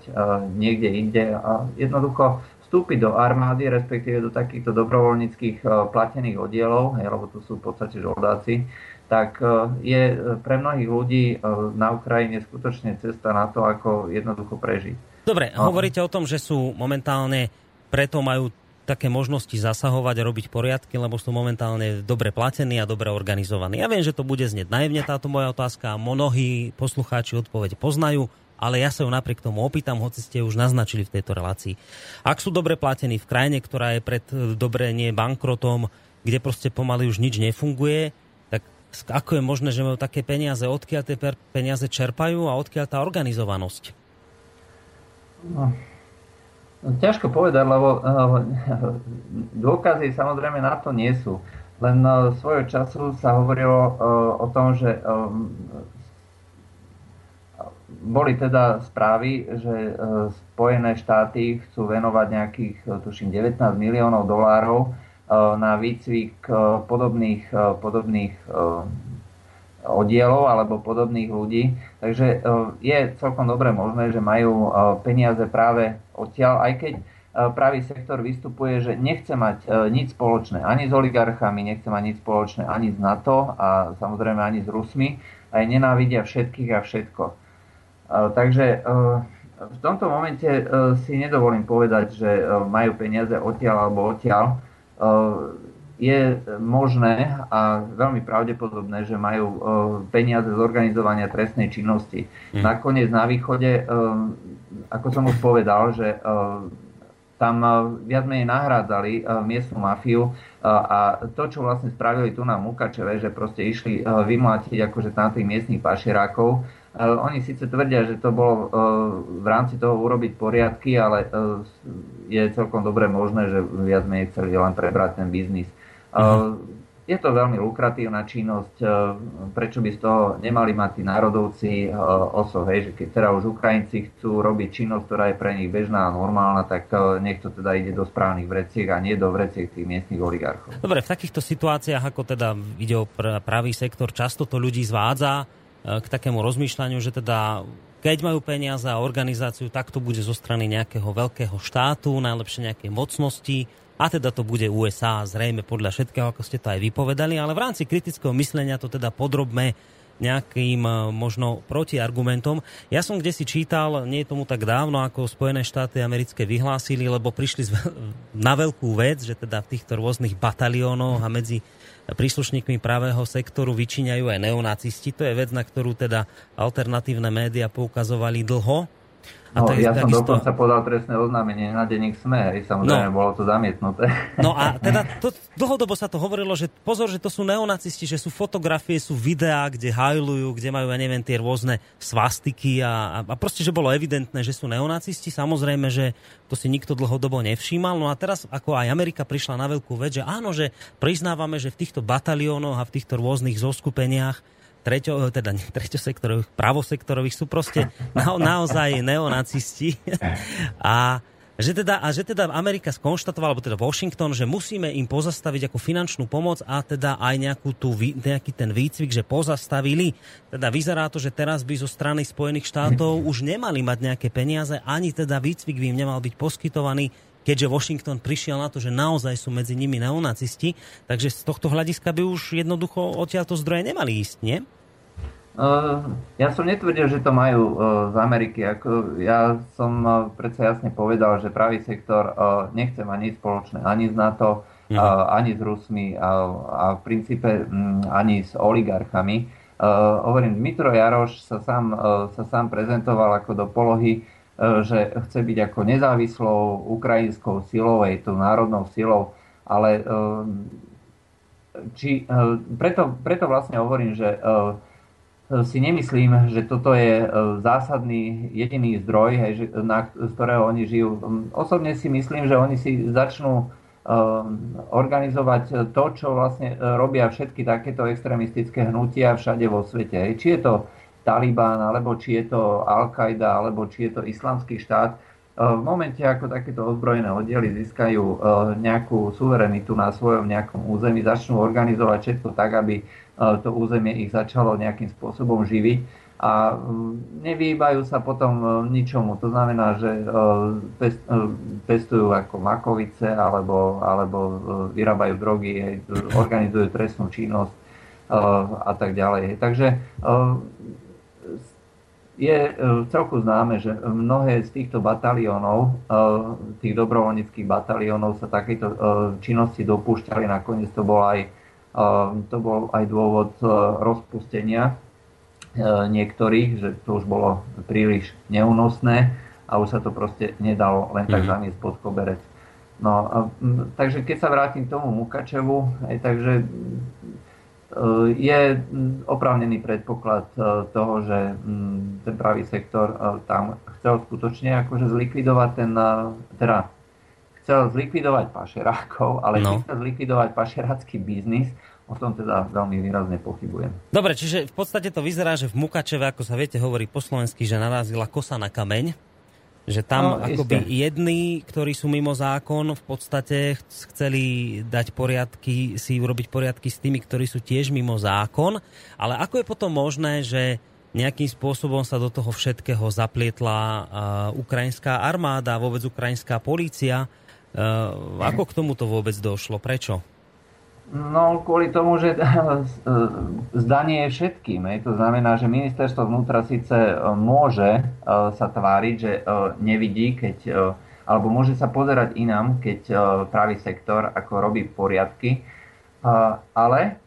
niekde inde a jednoducho vstúpiť do armády, respektíve do takýchto dobrovoľníckých platených oddielov, lebo tu sú v podstate žoldáci, tak je pre mnohých ľudí na Ukrajine skutočne cesta na to, ako jednoducho prežiť. Dobre, no. hovoríte o tom, že sú momentálne preto majú také možnosti zasahovať a robiť poriadky, lebo sú momentálne dobre platení a dobre organizovaní. Ja viem, že to bude znieť naivne táto moja otázka a mnohí poslucháči odpoveď poznajú, ale ja sa ju napriek tomu opýtam, hoci ste už naznačili v tejto relácii. Ak sú dobre platení v krajine, ktorá je pred e, dobre nie bankrotom, kde proste pomaly už nič nefunguje, tak ako je možné, že majú také peniaze, odkiaľ tie peniaze čerpajú a odkiaľ tá organizovanosť? No Ťažko povedať, lebo dôkazy samozrejme na to nie sú. Len eh, svojho času sa hovorilo eh, o tom, že eh, boli teda správy, že Spojené štáty chcú venovať nejakých, tuším, 19 miliónov dolárov na výcvik podobných, podobných oddielov alebo podobných ľudí. Takže e, je celkom dobre možné, že majú e, peniaze práve odtiaľ, aj keď e, pravý sektor vystupuje, že nechce mať nič spoločné ani s oligarchami, nechce mať nič spoločné ani s NATO a samozrejme ani s Rusmi, aj nenávidia všetkých a všetko. Takže v tomto momente si nedovolím povedať, že majú peniaze odtiaľ alebo odtiaľ je možné a veľmi pravdepodobné, že majú e, peniaze z organizovania trestnej činnosti. Mm. Nakoniec na východe, e, ako som už povedal, že tam viac menej nahrádzali miestnu mafiu a to, čo vlastne spravili tu na Mukačeve, že proste išli vymlátiť akože tam tých miestnych pašerákov, oni síce tvrdia, že to bolo v rámci toho urobiť poriadky, ale je celkom dobre možné, že viac menej chceli len prebrať ten biznis. Uh-huh. Je to veľmi lukratívna činnosť, prečo by z toho nemali mať tí národovci oso, hej, že keď teda už Ukrajinci chcú robiť činnosť, ktorá je pre nich bežná a normálna, tak nech to teda ide do správnych vreciek a nie do vreciek tých miestnych oligarchov. Dobre, v takýchto situáciách, ako teda ide o pravý sektor, často to ľudí zvádza k takému rozmýšľaniu, že teda keď majú peniaze a organizáciu, tak to bude zo strany nejakého veľkého štátu, najlepšie nejakej mocnosti, a teda to bude USA, zrejme podľa všetkého, ako ste to aj vypovedali, ale v rámci kritického myslenia to teda podrobme nejakým e, možno protiargumentom. Ja som kde si čítal, nie je tomu tak dávno, ako Spojené štáty americké vyhlásili, lebo prišli na veľkú vec, že teda v týchto rôznych bataliónoch a medzi príslušníkmi pravého sektoru vyčíňajú aj neonacisti. To je vec, na ktorú teda alternatívne médiá poukazovali dlho a no, tak, ja som takisto... dokonca podal trestné oznámenie na denník SME, hej, samozrejme no. bolo to zamietnuté. No a teda to, dlhodobo sa to hovorilo, že pozor, že to sú neonacisti, že sú fotografie, sú videá, kde hajlujú, kde majú, ja neviem, tie rôzne svastiky a, a proste, že bolo evidentné, že sú neonacisti. Samozrejme, že to si nikto dlhodobo nevšímal. No a teraz, ako aj Amerika prišla na veľkú vec, že áno, že priznávame, že v týchto bataliónoch a v týchto rôznych zoskupeniach treťo, teda treťosektorových, pravosektorových sú proste na, naozaj neonacisti. a že teda, a že teda Amerika skonštatovala, alebo teda Washington, že musíme im pozastaviť ako finančnú pomoc a teda aj nejakú tú, nejaký ten výcvik, že pozastavili. Teda vyzerá to, že teraz by zo strany Spojených štátov už nemali mať nejaké peniaze, ani teda výcvik by im nemal byť poskytovaný, keďže Washington prišiel na to, že naozaj sú medzi nimi neonacisti. Takže z tohto hľadiska by už jednoducho odtiaľto zdroje nemali ísť, nie? Uh, ja som netvrdil, že to majú uh, z Ameriky. Ako, ja som uh, predsa jasne povedal, že pravý sektor uh, nechce mať nič spoločné ani s NATO, uh, ani s Rusmi a, a v princípe um, ani s oligarchami. Uh, hovorím, Dmitro Jaroš sa sám, uh, sa sám prezentoval ako do polohy, uh, že chce byť ako nezávislou ukrajinskou silou, aj tou národnou silou, ale uh, či, uh, preto, preto vlastne hovorím, že uh, si nemyslím, že toto je e, zásadný jediný zdroj, hej, na, z ktorého oni žijú. Mm, osobne si myslím, že oni si začnú um, organizovať to, čo vlastne e, robia všetky takéto extremistické hnutia všade vo svete. Či je to Taliban, alebo či je to Al-Qaida, alebo či je to islamský štát. V momente, ako takéto ozbrojené oddiely získajú nejakú suverenitu na svojom nejakom území, začnú organizovať všetko tak, aby to územie ich začalo nejakým spôsobom živiť a nevyhýbajú sa potom e, ničomu. To znamená, že e, e, pestujú ako makovice alebo, alebo vyrábajú drogy, organizujú trestnú činnosť a tak ďalej. Takže je celku známe, že mnohé z týchto bataliónov, tých dobrovoľníckých bataliónov sa takéto činnosti dopúšťali. Nakoniec to bol aj to bol aj dôvod e, rozpustenia e, niektorých, že to už bolo príliš neúnosné a už sa to proste nedalo len tak mhm. zamiesť pod koberec. No, takže keď sa vrátim k tomu Mukačevu, aj, takže e, je oprávnený predpoklad toho, že ten pravý sektor tam chcel skutočne akože zlikvidovať ten, teda chcel zlikvidovať pašerákov, ale no. chce zlikvidovať pašerácky biznis, o tom teda veľmi výrazne pochybujem. Dobre, čiže v podstate to vyzerá, že v Mukačeve, ako sa viete, hovorí po slovensky, že narazila kosa na kameň, že tam no, akoby isté. jední, ktorí sú mimo zákon, v podstate chceli dať poriadky, si urobiť poriadky s tými, ktorí sú tiež mimo zákon, ale ako je potom možné, že nejakým spôsobom sa do toho všetkého zaplietla uh, ukrajinská armáda, vôbec ukrajinská polícia, ako k tomuto vôbec došlo? Prečo? No, kvôli tomu, že zdanie je všetkým. To znamená, že ministerstvo vnútra síce môže sa tváriť, že nevidí, keď, alebo môže sa pozerať inám, keď pravý sektor ako robí poriadky, ale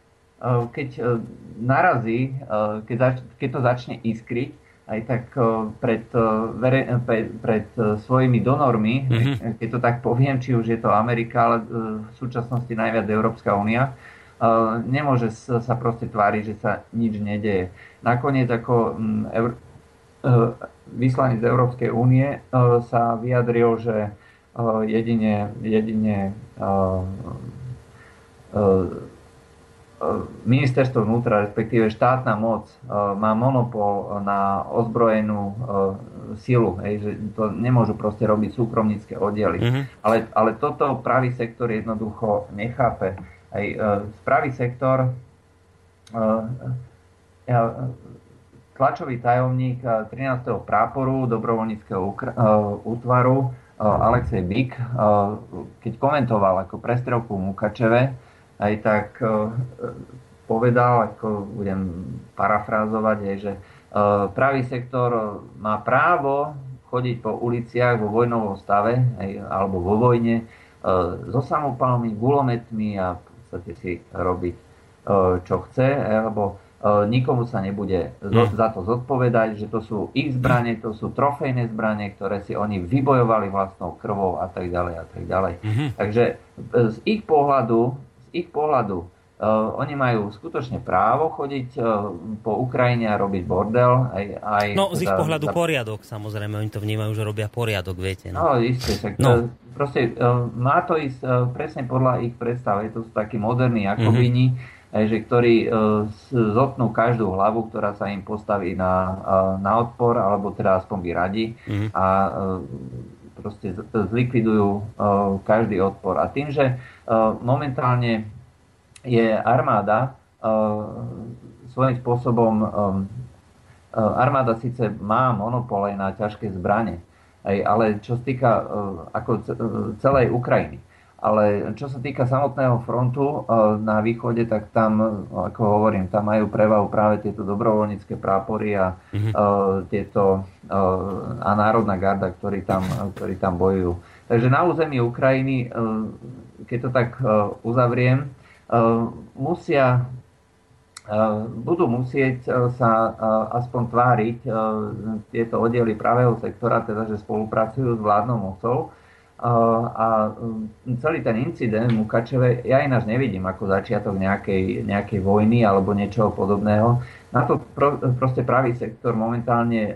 keď narazí, keď, zač, keď to začne iskryť, aj tak pred, pred, pred svojimi donormi, mm-hmm. keď to tak poviem, či už je to Amerika, ale v súčasnosti najviac Európska únia, nemôže sa proste tváriť, že sa nič nedeje. Nakoniec ako Eur- vyslanec Európskej únie sa vyjadril, že jedine, jedine ministerstvo vnútra, respektíve štátna moc má monopol na ozbrojenú silu, hej, že to nemôžu proste robiť súkromnícke oddiely. Mm-hmm. Ale, ale toto pravý sektor jednoducho nechápe aj e, pravý sektor, e, tlačový tajomník 13. E, práporu dobrovoľníckého útvaru Alexej Bik, keď komentoval ako prestrelku Mukačeve, aj tak povedal, ako budem parafrázovať, je, že pravý sektor má právo chodiť po uliciach vo vojnovom stave alebo vo vojne so samopalmi, gulometmi a podstate si robiť, e, čo chce, lebo e, nikomu sa nebude mm. za to zodpovedať, že to sú ich zbranie, to sú trofejné zbranie, ktoré si oni vybojovali vlastnou krvou a tak ďalej a tak ďalej. Mm-hmm. Takže e, z ich pohľadu, ich pohľadu Uh, oni majú skutočne právo chodiť uh, po Ukrajine a robiť bordel. Aj, aj no, z ich teda pohľadu za... poriadok, samozrejme, oni to vnímajú, že robia poriadok, viete. No, no isté, tak no. proste uh, má to ísť uh, presne podľa ich predstav. Je to sú takí moderní jakobini, mm-hmm. že ktorí uh, zotnú každú hlavu, ktorá sa im postaví na, uh, na odpor, alebo teda aspoň by radi mm-hmm. a uh, proste zlikvidujú uh, každý odpor. A tým, že uh, momentálne je armáda uh, svojím spôsobom armáda síce má monopol aj na ťažké zbranie, ale čo sa týka ako celej Ukrajiny. Ale čo sa týka samotného frontu na východe, tak tam, ako hovorím, tam majú prevahu práve tieto dobrovoľnícke prápory a, mm-hmm. tieto, a národná garda, ktorí tam, ktorí tam bojujú. Takže na území Ukrajiny, keď to tak uzavriem, musia budú musieť sa aspoň tváriť tieto oddiely pravého sektora, teda že spolupracujú s vládnou mocou. A celý ten incident v Mukačeve ja ináč nevidím ako začiatok nejakej, nejakej vojny alebo niečoho podobného. Na to proste pravý sektor momentálne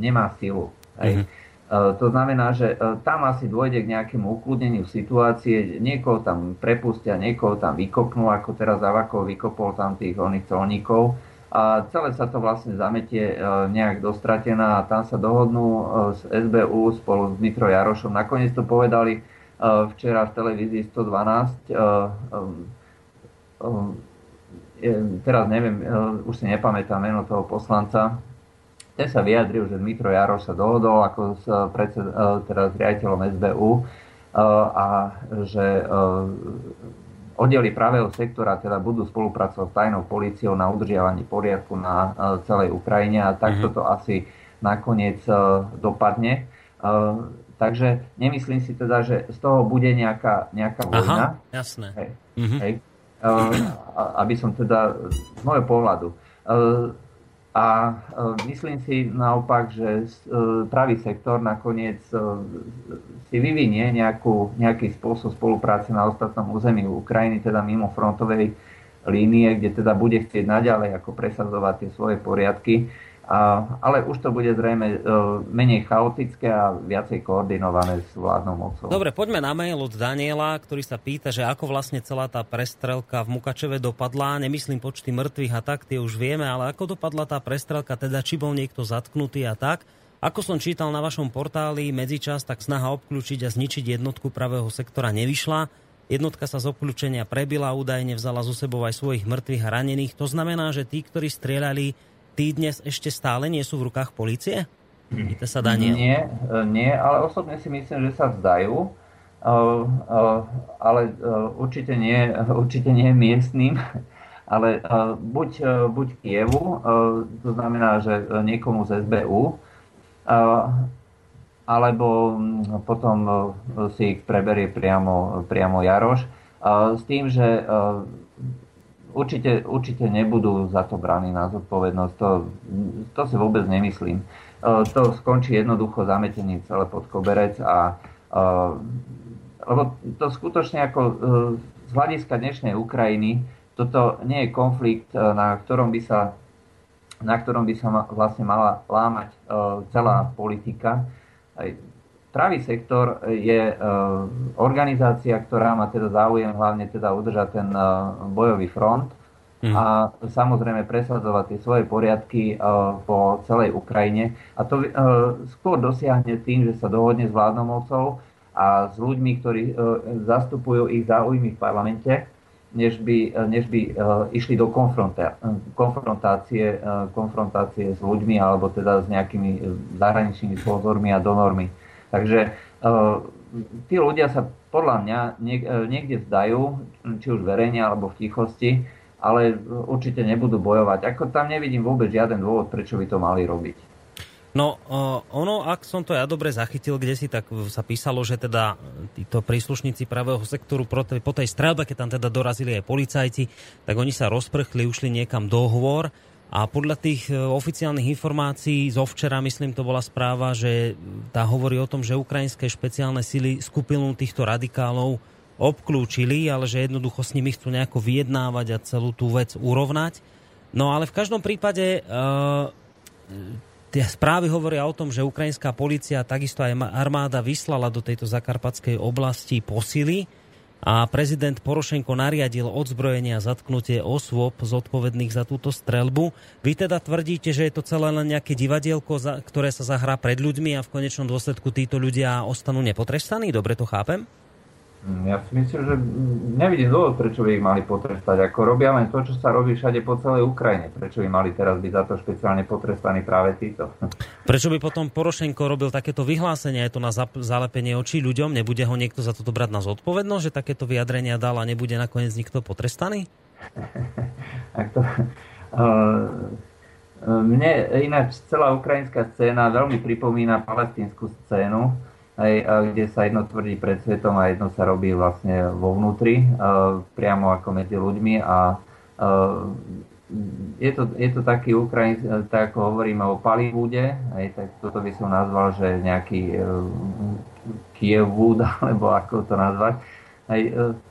nemá silu. Mm-hmm. E, to znamená, že e, tam asi dôjde k nejakému ukludneniu situácie, niekoho tam prepustia, niekoho tam vykopnú, ako teraz Avakov vykopol tam tých oných colníkov a celé sa to vlastne zametie e, nejak dostratená a tam sa dohodnú s SBU spolu s Dmitro Jarošom. Nakoniec to povedali včera v televízii 112 teraz neviem, už si nepamätám meno toho poslanca, ten sa vyjadril, že Dmitro Jaroš sa dohodol ako s, predsed, e, teda s riaditeľom SBU e, a že e, oddely pravého sektora teda budú spolupracovať s tajnou policiou na udržiavaní poriadku na celej Ukrajine a takto mm-hmm. to asi nakoniec dopadne. Takže nemyslím si teda, že z toho bude nejaká, nejaká vojna. Aha, jasné. Hej, mm-hmm. hej, aby som teda z môjho pohľadu a e, myslím si naopak, že e, pravý sektor nakoniec e, si vyvinie nejakú, nejaký spôsob spolupráce na ostatnom území Ukrajiny, teda mimo frontovej línie, kde teda bude chcieť naďalej ako presadzovať tie svoje poriadky ale už to bude zrejme e, menej chaotické a viacej koordinované s vládnou mocou. Dobre, poďme na mail od Daniela, ktorý sa pýta, že ako vlastne celá tá prestrelka v Mukačeve dopadla. Nemyslím počty mŕtvych a tak, tie už vieme, ale ako dopadla tá prestrelka, teda či bol niekto zatknutý a tak. Ako som čítal na vašom portáli medzičas, tak snaha obklúčiť a zničiť jednotku pravého sektora nevyšla. Jednotka sa z obklúčenia prebila, údajne vzala zo sebou aj svojich mŕtvych a ranených. To znamená, že tí, ktorí strieľali, tí dnes ešte stále nie sú v rukách policie? Pýta sa Daniel. Nie, nie, ale osobne si myslím, že sa vzdajú, e, e, ale určite nie, určite nie miestným, ale buď, buď Kievu, to znamená, že niekomu z SBU, alebo potom si ich preberie priamo, priamo Jaroš. S tým, že určite, určite nebudú za to bráni na zodpovednosť. To, to si vôbec nemyslím. To skončí jednoducho zametením celé pod koberec a lebo to skutočne ako z hľadiska dnešnej Ukrajiny toto nie je konflikt, na ktorom by sa na ktorom by sa vlastne mala lámať e, celá politika. Pravý sektor je e, organizácia, ktorá má teda záujem hlavne teda udržať ten e, bojový front mm. a samozrejme presadzovať tie svoje poriadky po celej Ukrajine. A to skôr dosiahne tým, že sa dohodne s vládnou mocou a s ľuďmi, ktorí zastupujú ich záujmy v parlamente než by, než by išli do konfrontácie, konfrontácie s ľuďmi alebo teda s nejakými zahraničnými sponzormi a donormi. Takže uh, tí ľudia sa podľa mňa niek- niekde vzdajú, či už verejne alebo v tichosti, ale určite nebudú bojovať. Ako tam nevidím vôbec žiaden dôvod, prečo by to mali robiť. No, ono, ak som to ja dobre zachytil, kde si tak sa písalo, že teda títo príslušníci pravého sektoru po tej, strelbe, keď tam teda dorazili aj policajti, tak oni sa rozprchli, ušli niekam do hôr a podľa tých e, oficiálnych informácií zo včera, myslím, to bola správa, že tá hovorí o tom, že ukrajinské špeciálne sily skupinu týchto radikálov obklúčili, ale že jednoducho s nimi chcú nejako vyjednávať a celú tú vec urovnať. No ale v každom prípade uh, Tie správy hovoria o tom, že ukrajinská policia, takisto aj armáda vyslala do tejto zakarpatskej oblasti posily a prezident Porošenko nariadil odzbrojenie a zatknutie osôb zodpovedných za túto strelbu. Vy teda tvrdíte, že je to celé len nejaké divadielko, ktoré sa zahrá pred ľuďmi a v konečnom dôsledku títo ľudia ostanú nepotrestaní? Dobre to chápem? Mm, ja si myslím, že nevidím dôvod, prečo by ich mali potrestať. Ako robia len to, čo sa robí všade po celej Ukrajine. Prečo by mali teraz byť za to špeciálne potrestaní práve títo? Prečo by potom Porošenko robil takéto vyhlásenie, je to na zalepenie očí ľuďom? Nebude ho niekto za toto brať na zodpovednosť, že takéto vyjadrenia dal a nebude nakoniec nikto potrestaný? to, uh, mne ináč celá ukrajinská scéna veľmi pripomína palestínsku scénu, aj, kde sa jedno tvrdí pred svetom a jedno sa robí vlastne vo vnútri, priamo ako medzi ľuďmi a je to, je to taký Ukrajin, tak ako hovoríme o Palivúde, aj, tak toto by som nazval, že nejaký Kievwood, alebo ako to nazvať. Aj,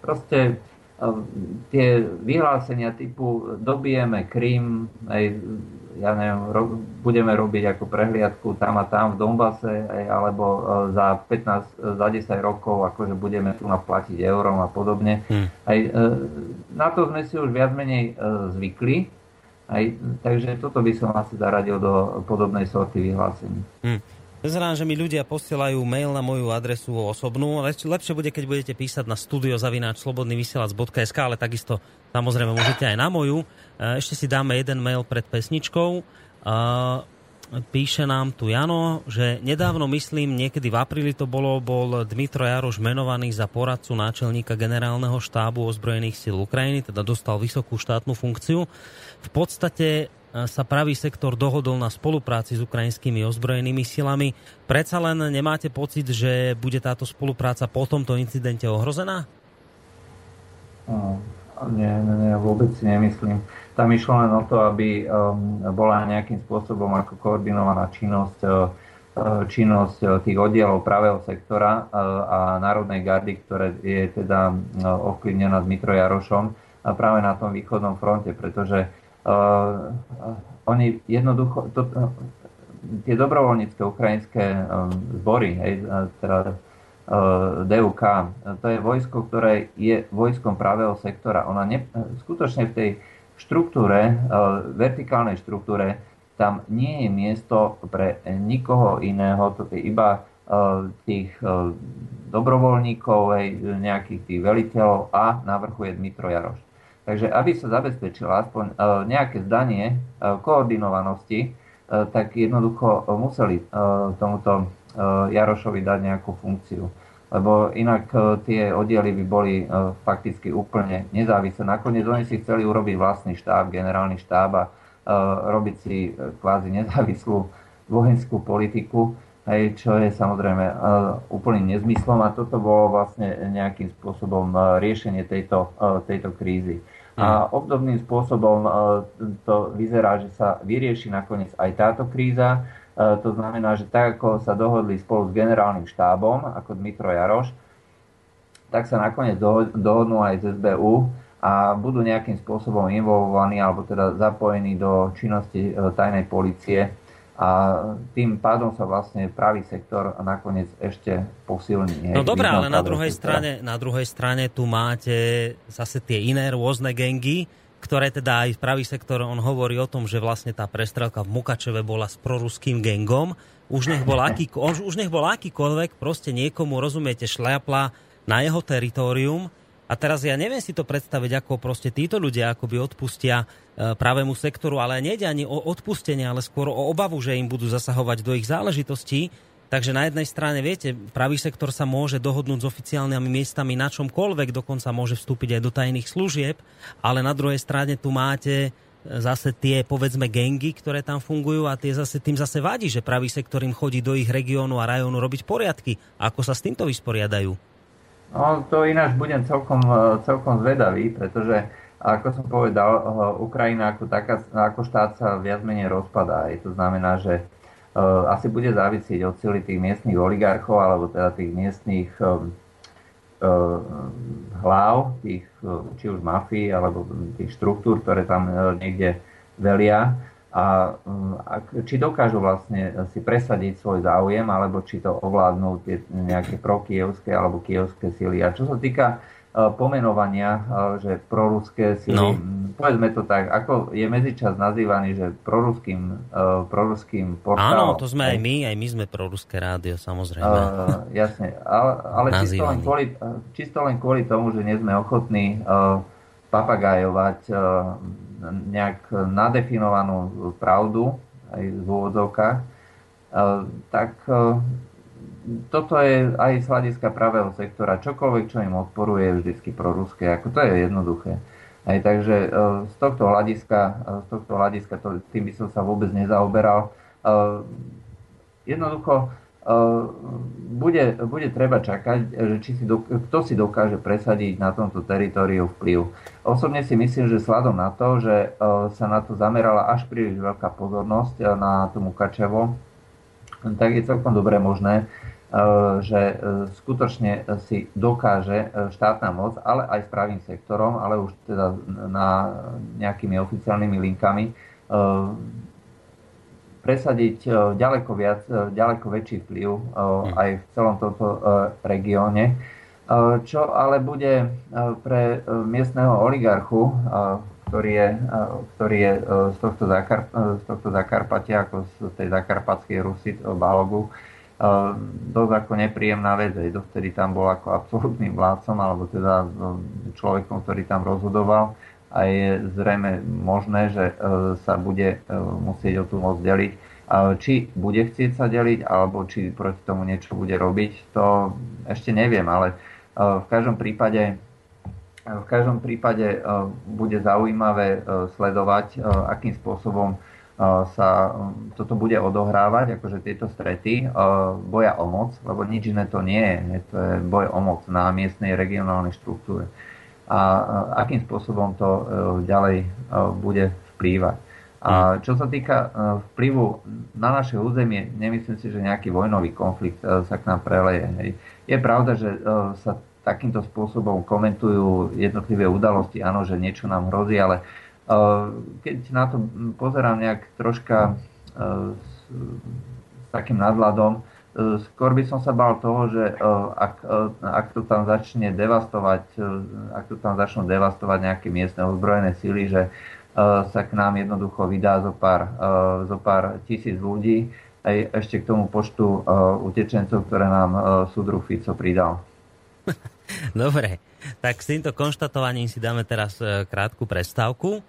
proste tie vyhlásenia typu dobijeme Krym, aj, ja neviem, ro, budeme robiť ako prehliadku tam a tam v Donbase, alebo e, za 15, e, za 10 rokov, akože budeme tu naplatiť eurom a podobne. Hmm. Aj, e, na to sme si už viac menej zvykli, aj, takže toto by som asi zaradil do podobnej sorty vyhlásení. Hmm. Zrám, že mi ľudia posielajú mail na moju adresu osobnú. Lepšie bude, keď budete písať na studiozavináč.slobodnyvysielac.sk, ale takisto samozrejme môžete aj na moju. Ešte si dáme jeden mail pred pesničkou. Píše nám tu Jano, že nedávno, myslím, niekedy v apríli to bolo, bol Dmitro Jaroš menovaný za poradcu náčelníka generálneho štábu ozbrojených síl Ukrajiny, teda dostal vysokú štátnu funkciu. V podstate e, sa pravý sektor dohodol na spolupráci s ukrajinskými ozbrojenými silami. Predsa len nemáte pocit, že bude táto spolupráca po tomto incidente ohrozená? Nie, nie, nie, vôbec si nemyslím. Tam išlo len o to, aby um, bola nejakým spôsobom ako koordinovaná činnosť, uh, činnosť tých oddielov pravého sektora a Národnej gardy, ktoré je teda ovplyvnená Dmitro Jarošom a práve na tom východnom fronte, pretože uh, oni jednoducho, to, tie dobrovoľnícke ukrajinské zbory, hej, teda DUK. To je vojsko, ktoré je vojskom pravého sektora. Ona ne, skutočne v tej štruktúre, vertikálnej štruktúre, tam nie je miesto pre nikoho iného, to je iba tých dobrovoľníkov, nejakých tých veliteľov a na vrchu je Dmitro Jaroš. Takže aby sa zabezpečilo aspoň nejaké zdanie koordinovanosti, tak jednoducho museli tomuto Jarošovi dať nejakú funkciu lebo inak e, tie oddiely by boli e, fakticky úplne nezávislé. Nakoniec oni si chceli urobiť vlastný štáb, generálny štáb a e, robiť si kvázi nezávislú vojenskú politiku. čo je samozrejme úplným nezmyslom a toto bolo vlastne nejakým spôsobom riešenie tejto, tejto krízy. A obdobným spôsobom to vyzerá, že sa vyrieši nakoniec aj táto kríza. To znamená, že tak ako sa dohodli spolu s generálnym štábom, ako Dmitro Jaroš, tak sa nakoniec dohodnú aj z SBU a budú nejakým spôsobom involvovaní alebo teda zapojení do činnosti tajnej policie a tým pádom sa vlastne pravý sektor nakoniec ešte posilní. No dobré, ale na druhej, strane, na druhej strane tu máte zase tie iné rôzne gengy, ktoré teda aj pravý sektor, on hovorí o tom, že vlastne tá prestrelka v Mukačeve bola s proruským gengom. Už nech bol, aký, už nech bol akýkoľvek, proste niekomu, rozumiete, šľapla na jeho teritorium a teraz ja neviem si to predstaviť, ako proste títo ľudia akoby odpustia e, pravému sektoru, ale nejde ani o odpustenie, ale skôr o obavu, že im budú zasahovať do ich záležitostí. Takže na jednej strane, viete, pravý sektor sa môže dohodnúť s oficiálnymi miestami na čomkoľvek, dokonca môže vstúpiť aj do tajných služieb, ale na druhej strane tu máte e, zase tie, povedzme, gengy, ktoré tam fungujú a tie zase, tým zase vadí, že pravý sektor im chodí do ich regiónu a rajónu robiť poriadky. Ako sa s týmto vysporiadajú? No to ináč budem celkom, e, celkom zvedavý, pretože ako som povedal, e, Ukrajina ako, taká, ako štát sa viac menej rozpadá. Aj to znamená, že uh, asi bude závisieť od sily tých miestnych oligarchov alebo teda tých miestnych uh, hlav, tých, či už mafii alebo tých štruktúr, ktoré tam niekde velia a mm, či dokážu vlastne si presadiť svoj záujem, alebo či to ovládnu tie nejaké prokievské alebo kievské sily. A čo sa týka e, pomenovania, e, že proruské sily, no. povedzme to tak, ako je medzičas nazývaný, že proruským, e, proruským portálom. Áno, to sme aj my, aj my sme proruské rádio, samozrejme. Uh, jasne, ale, ale čisto, len kvôli, čisto len kvôli tomu, že nie sme ochotní uh, papagajovať uh, nejak nadefinovanú pravdu aj v úvodzovkách, e, tak e, toto je aj z hľadiska pravého sektora. Čokoľvek, čo im odporuje, je vždycky proruské. Ako to je jednoduché. Aj, takže e, z tohto hľadiska, z tohto hľadiska to, tým by som sa vôbec nezaoberal. Jednoducho bude, bude treba čakať, že či si do, kto si dokáže presadiť na tomto teritoriu vplyv. Osobne si myslím, že sladom na to, že e, sa na to zamerala až príliš veľká pozornosť e, na tomu Kačevo, tak je celkom dobre možné, že skutočne si dokáže štátna moc, ale aj s pravým sektorom, ale už teda na nejakými oficiálnymi linkami presadiť e, ďaleko viac, e, ďaleko väčší vplyv e, hm. aj v celom tomto regióne. Čo ale bude pre miestneho oligarchu, ktorý je, ktorý je z, tohto Zakar, z tohto Zakarpatia, ako z tej zakarpatskej Rusy, Balogu, dosť ako nepríjemná vec. Dovtedy tam bol ako absolútnym vládcom, alebo teda človekom, ktorý tam rozhodoval a je zrejme možné, že e, sa bude e, musieť o tú moc deliť. Či bude chcieť sa deliť, alebo či proti tomu niečo bude robiť, to ešte neviem, ale e, v každom prípade v každom prípade bude zaujímavé sledovať, akým spôsobom sa toto bude odohrávať, akože tieto strety boja o moc, lebo nič iné to nie je. To je boj o moc na miestnej regionálnej štruktúre a akým spôsobom to e, ďalej e, bude vplývať. A čo sa týka e, vplyvu na naše územie, nemyslím si, že nejaký vojnový konflikt sa k nám preleje. Hej. Je pravda, že sa takýmto spôsobom komentujú jednotlivé udalosti, áno, že niečo nám hrozí, ale keď na to pozerám nejak troška s, takým nadhľadom, skôr by som sa bál toho, že e, ak, e, ak to tam začne devastovať, ak to tam začnú devastovať nejaké miestne ozbrojené síly, že sa k nám jednoducho vydá zo pár, zo pár tisíc ľudí, aj ešte k tomu počtu utečencov, ktoré nám súdru Fico pridal. Dobre, tak s týmto konštatovaním si dáme teraz krátku prestávku.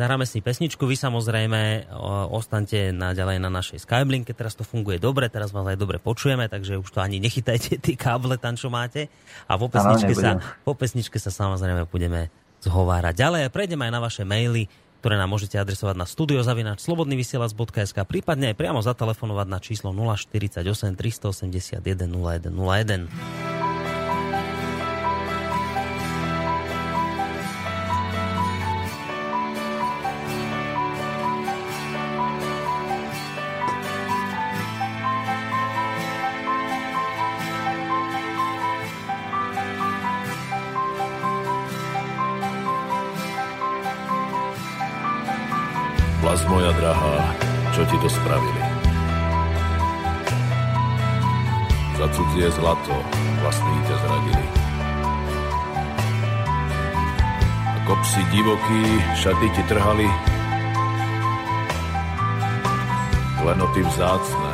Zahráme si pesničku, vy samozrejme ostaňte naďalej na našej Skyblinke, teraz to funguje dobre, teraz vás aj dobre počujeme, takže už to ani nechytajte tie káble tam, čo máte. A po pesničke, sa, po pesničke sa samozrejme budeme zhovárať ďalej prejdeme aj na vaše maily, ktoré nám môžete adresovať na studiozavinač.slobodnyvysielac.sk prípadne aj priamo zatelefonovať na číslo 048 381 0101. to spravili? Za cudzie zlato vlastní ťa zradili. Ako psi divoký šaty ti trhali, klenoty vzácne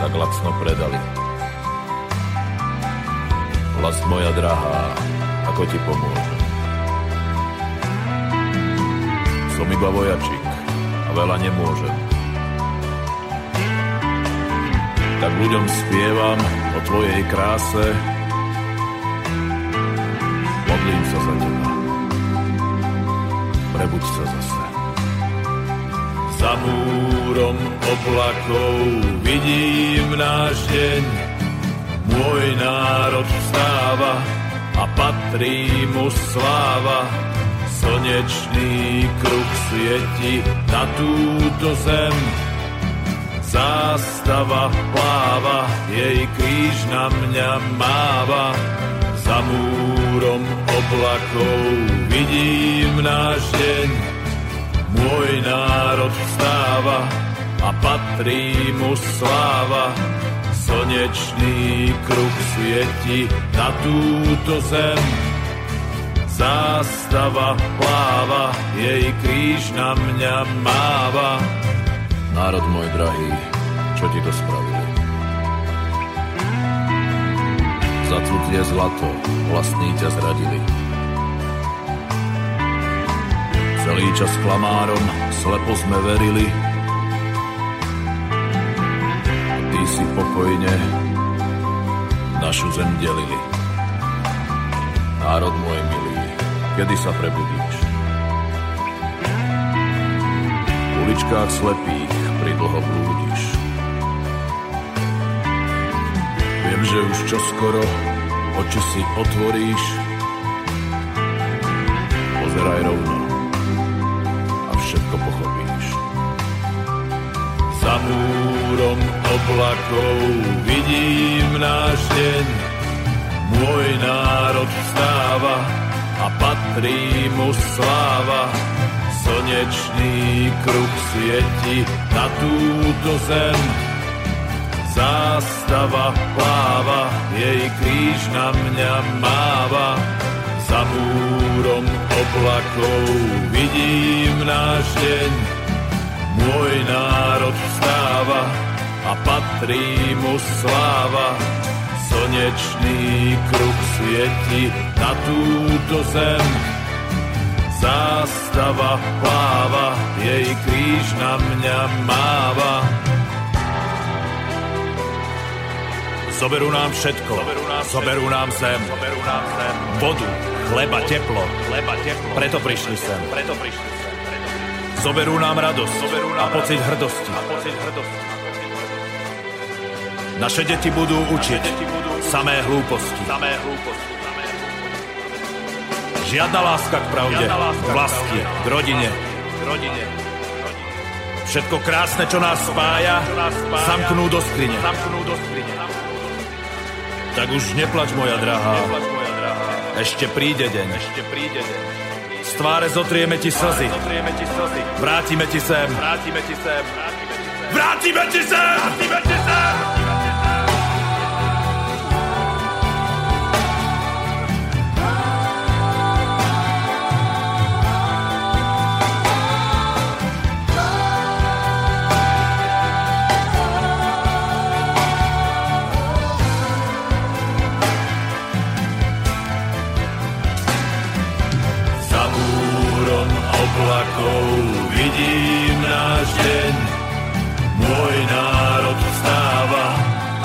tak lacno predali. Vlast moja drahá, ako ti pomôžem? Som iba vojačík, a veľa nemôžem. Tak ľuďom spievam o tvojej kráse, modlím sa za teba. Prebuď sa zase. Za múrom oblakov vidím náš deň, môj národ vstáva a patrí mu sláva Slnečný kruh svieti na túto zem. Zástava pláva, jej kríž na mňa máva. Za múrom oblakov vidím náš deň. Môj národ vstáva a patrí mu sláva. Slnečný kruh svieti na túto zem Zástava pláva, jej kríž na mňa máva. Národ môj drahý, čo ti to spravili? Za cudzie zlato vlastní ťa zradili. Celý čas klamárom slepo sme verili. Ty si pokojne našu zem delili. Národ môj milý, kedy sa prebudíš. V uličkách slepých pridlho blúdiš. Viem, že už čoskoro oči si otvoríš. Pozeraj rovno a všetko pochopíš. Za múrom oblakov vidím náš deň, môj národ vstáva, a patrí mu sláva. Slnečný kruh svieti na túto zem. Zástava pláva, jej kríž na mňa máva. Za múrom oblakov vidím náš deň. Môj národ vstáva a patrí mu sláva Slnečný kruh svieti na túto zem. Zástava pláva, jej kríž na mňa máva. Zoberú nám všetko, zoberú nám, zoberú nám zem, zoberú nám zem, vodu, chleba, teplo, chleba, teplo. Preto prišli sem, preto prišli sem. Zoberú nám radosť, zoberú nám a pocit hrdosti. A pocit hrdosti. Naše deti budú učiť samé hlúposti. Samé hlúposti. Žiadna láska k pravde, láska k vlasti, k rodine. K rodine. Všetko krásne, čo nás spája, zamknú do skrine. Tak už neplač, moja drahá. Ešte príde deň. Ešte príde deň. Z tváre. Zotrieme ti slzy. Vrátime ti sem. Vrátime ti sem. Vrátime ti sem. Vrátime ti sem. Môj národ vstáva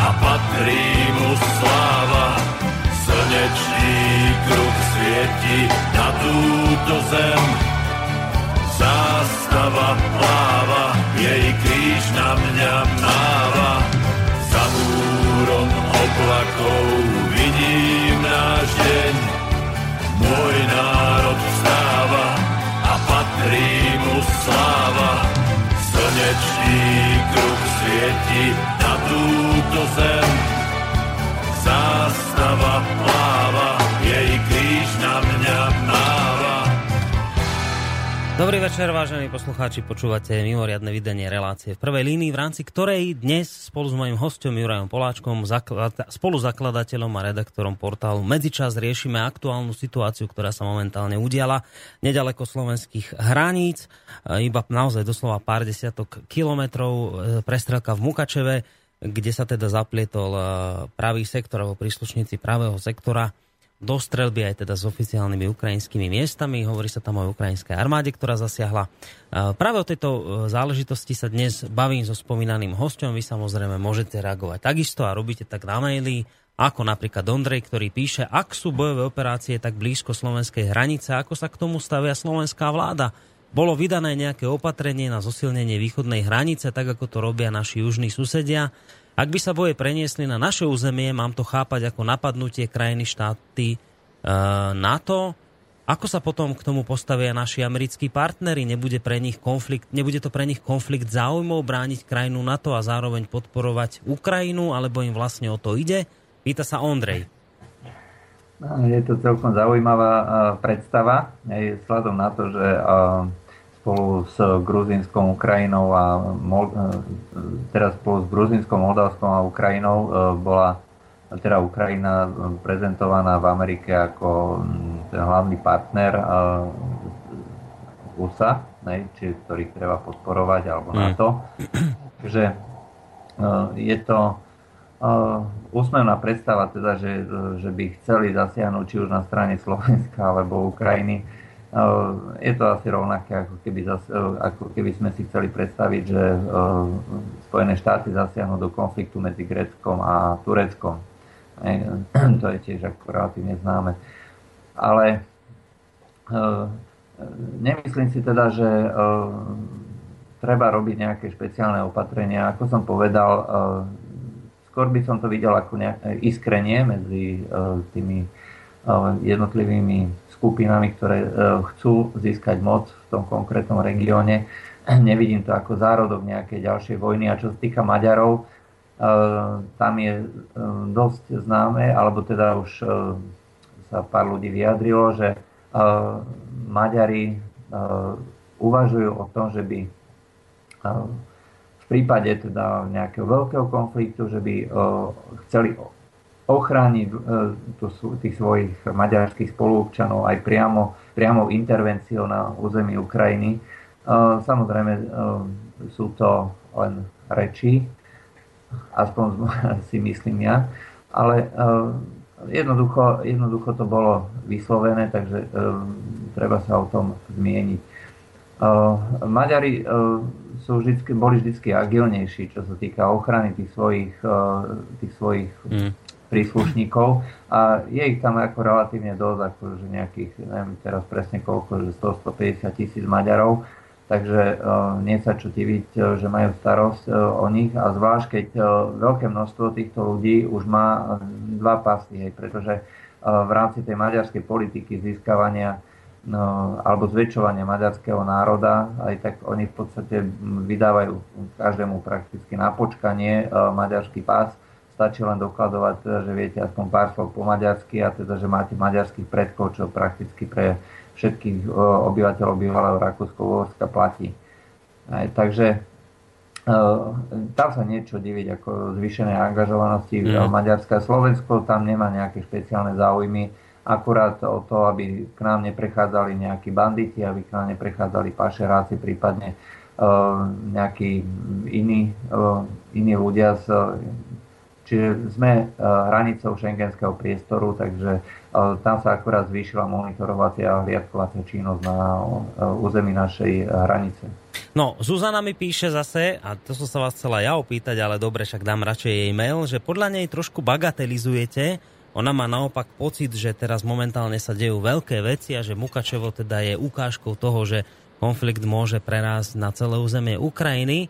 a patrí mu sláva. Slnečný kruh svieti na túto zem. Zás Zástava pláva, jej kríž na mňa máva. Za múrom oblakov vidím náš deň. Môj národ vstáva a patrí mu sláva. Svieti na túto zem. Zástava pláva, Dobrý večer, vážení poslucháči, počúvate mimoriadne videnie relácie v prvej línii, v rámci ktorej dnes spolu s mojím hostom Jurajom Poláčkom, zaklada- spoluzakladateľom a redaktorom portálu Medzičas riešime aktuálnu situáciu, ktorá sa momentálne udiala nedaleko slovenských hraníc, e, iba naozaj doslova pár desiatok kilometrov e, prestrelka v Mukačeve, kde sa teda zaplietol e, pravý sektor alebo príslušníci pravého sektora do strelby aj teda s oficiálnymi ukrajinskými miestami. Hovorí sa tam o ukrajinskej armáde, ktorá zasiahla. E, Práve o tejto e, záležitosti sa dnes bavím so spomínaným hostom. Vy samozrejme môžete reagovať takisto a robíte tak na maily, ako napríklad Ondrej, ktorý píše, ak sú bojové operácie tak blízko slovenskej hranice, ako sa k tomu stavia slovenská vláda? Bolo vydané nejaké opatrenie na zosilnenie východnej hranice, tak ako to robia naši južní susedia? Ak by sa boje preniesli na naše územie, mám to chápať ako napadnutie krajiny štáty e, NATO. Ako sa potom k tomu postavia naši americkí partnery? Nebude, pre nich konflikt, nebude to pre nich konflikt záujmov brániť krajinu NATO a zároveň podporovať Ukrajinu, alebo im vlastne o to ide? Pýta sa Ondrej. Je to celkom zaujímavá a, predstava, aj vzhľadom na to, že a, spolu s Gruzínskou Ukrajinou a Mol, e, teraz spolu s Gruzínskou, Moldavskou a Ukrajinou e, bola teda Ukrajina prezentovaná v Amerike ako mm, ten hlavný partner e, USA, ne, či, ktorých treba podporovať, alebo NATO. Takže e, je to e, úsmevná predstava, teda, že, že by chceli zasiahnuť či už na strane Slovenska alebo Ukrajiny. E, Je to asi rovnaké, ako keby, zas, e, ako keby sme si chceli predstaviť, že e, Spojené štáty zasiahnu do konfliktu medzi Gréckom a Tureckom. To je tiež ako relatívne známe. Ale nemyslím si teda, že treba robiť nejaké špeciálne opatrenia. Ako som povedal, skôr by som to videl ako iskrenie medzi tými jednotlivými skupinami, ktoré e, chcú získať moc v tom konkrétnom regióne. Nevidím to ako zárodok nejakej ďalšej vojny. A čo sa týka Maďarov, e, tam je e, dosť známe, alebo teda už sa pár ľudí vyjadrilo, že Maďari uvažujú o tom, že by v prípade teda nejakého veľkého konfliktu, že by chceli ochrániť e, tých svojich maďarských spoluobčanov aj priamo, priamou intervenciou na území Ukrajiny. E, Samozrejme e, sú to len reči, aspoň si myslím ja, ale jednoducho, jednoducho to bolo vyslovené, takže treba sa o tom zmieniť. Maďari sú vždycky, boli vždy agilnejší, čo sa týka ochrany tých svojich, tých svojich Mm. Príslušníkov a je ich tam ako relatívne dosť, ako že nejakých, neviem teraz presne koľko, že 100-150 tisíc Maďarov, takže uh, nie sa čo diviť, uh, že majú starosť uh, o nich a zvlášť keď uh, veľké množstvo týchto ľudí už má dva pasy, hej, pretože v rámci tej maďarskej politiky získavania no, alebo zväčšovania maďarského národa, aj tak oni v podstate vydávajú každému prakticky na počkanie maďarský pás, stačí len dokladovať, teda, že viete aspoň pár slov po maďarsky a teda, že máte maďarských predkov, čo prakticky pre všetkých obyvateľov bývalého Rakúsko-Uhorska platí. Aj, takže e, tam sa niečo diviť ako zvýšenej angažovanosti Mm. Maďarska. Slovensko tam nemá nejaké špeciálne záujmy, akurát o to, aby k nám neprechádzali nejakí banditi, aby k nám neprechádzali pašeráci, prípadne e, nejakí iní, e, iní ľudia z Čiže sme e, hranicou šengenského priestoru, takže e, tam sa akurát zvýšila monitorovacia a hliadkovacia činnosť na e, území našej hranice. No, Zuzana mi píše zase, a to som sa vás chcela ja opýtať, ale dobre, však dám radšej jej mail, že podľa nej trošku bagatelizujete. Ona má naopak pocit, že teraz momentálne sa dejú veľké veci a že Mukačevo teda je ukážkou toho, že konflikt môže prerásť na celé územie Ukrajiny, e,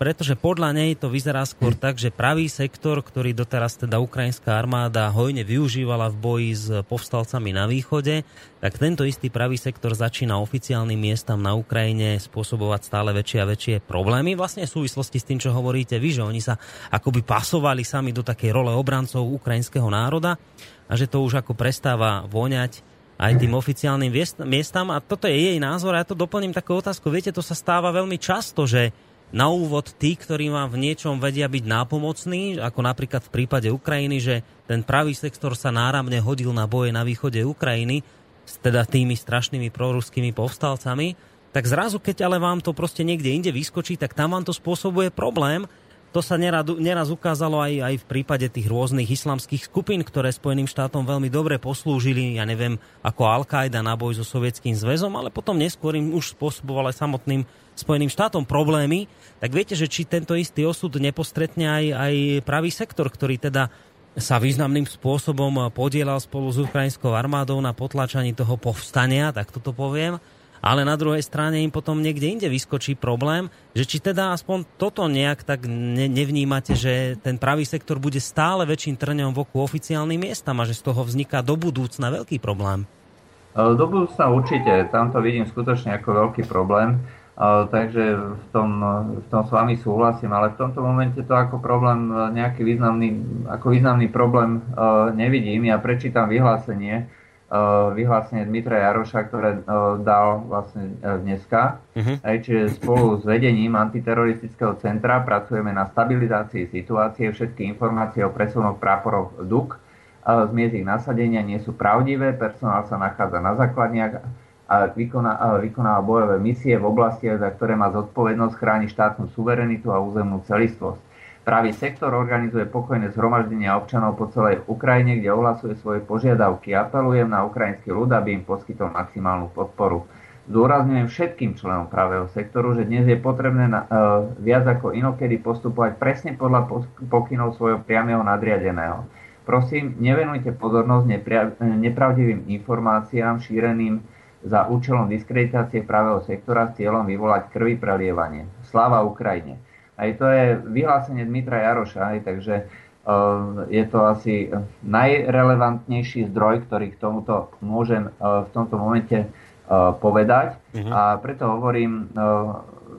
pretože podľa nej to vyzerá skôr tak, že pravý sektor, ktorý doteraz teda ukrajinská armáda hojne využívala v boji s povstalcami na východe, tak tento istý pravý sektor začína oficiálnym miestam na Ukrajine spôsobovať stále väčšie a väčšie problémy. Vlastne v súvislosti s tým, čo hovoríte vy, že oni sa akoby pasovali sami do takej role obrancov ukrajinského národa a že to už ako prestáva voňať aj tým oficiálnym miestam. A toto je jej názor. A ja to doplním takú otázku. Viete, to sa stáva veľmi často, že na úvod tí, ktorí vám v niečom vedia byť nápomocní, ako napríklad v prípade Ukrajiny, že ten pravý sektor sa náramne hodil na boje na východe Ukrajiny, s teda tými strašnými proruskými povstalcami, tak zrazu, keď ale vám to proste niekde inde vyskočí, tak tam vám to spôsobuje problém, to sa neraz ukázalo aj, aj v prípade tých rôznych islamských skupín, ktoré Spojeným štátom veľmi dobre poslúžili, ja neviem, ako Al-Qaida na boj so Sovietským zväzom, ale potom neskôr im už spôsoboval samotným Spojeným štátom problémy. Tak viete, že či tento istý osud nepostretne aj, aj pravý sektor, ktorý teda sa významným spôsobom podielal spolu s ukrajinskou armádou na potlačaní toho povstania, tak toto poviem ale na druhej strane im potom niekde inde vyskočí problém, že či teda aspoň toto nejak tak ne, nevnímate, že ten pravý sektor bude stále väčším trňom v oku oficiálnym miestam a že z toho vzniká do budúcna veľký problém. E, do budúcna určite, tam to vidím skutočne ako veľký problém, e, takže v tom, v tom s vami súhlasím, ale v tomto momente to ako problém e, nejaký významný, ako významný problém nevidím. Ja prečítam vyhlásenie, vyhlásenie Dmitra Jaroša, ktoré eh, dal vlastne eh, dneska. Uh-huh. čiže spolu s vedením antiteroristického centra pracujeme na stabilizácii situácie. Všetky informácie o presunoch práporov DUK z miest ich nasadenia nie sú pravdivé. Personál sa nachádza na základniach a vykoná, vykonáva bojové misie v oblastiach, za ktoré má zodpovednosť chrániť štátnu suverenitu a územnú celistvosť. Pravý sektor organizuje pokojné zhromaždenia občanov po celej Ukrajine, kde ohlasuje svoje požiadavky. Apelujem na ukrajinský ľud, aby im poskytol maximálnu podporu. Zdôrazňujem všetkým členom pravého sektoru, že dnes je potrebné na, e, viac ako inokedy postupovať presne podľa pokynov svojho priamého nadriadeného. Prosím, nevenujte pozornosť nepravdivým informáciám šíreným za účelom diskreditácie pravého sektora s cieľom vyvolať krvi prelievanie. Sláva Ukrajine! Aj to je vyhlásenie Dmitra Jaroša, aj, takže uh, je to asi najrelevantnejší zdroj, ktorý k tomuto môžem uh, v tomto momente uh, povedať. Uh-huh. A preto hovorím,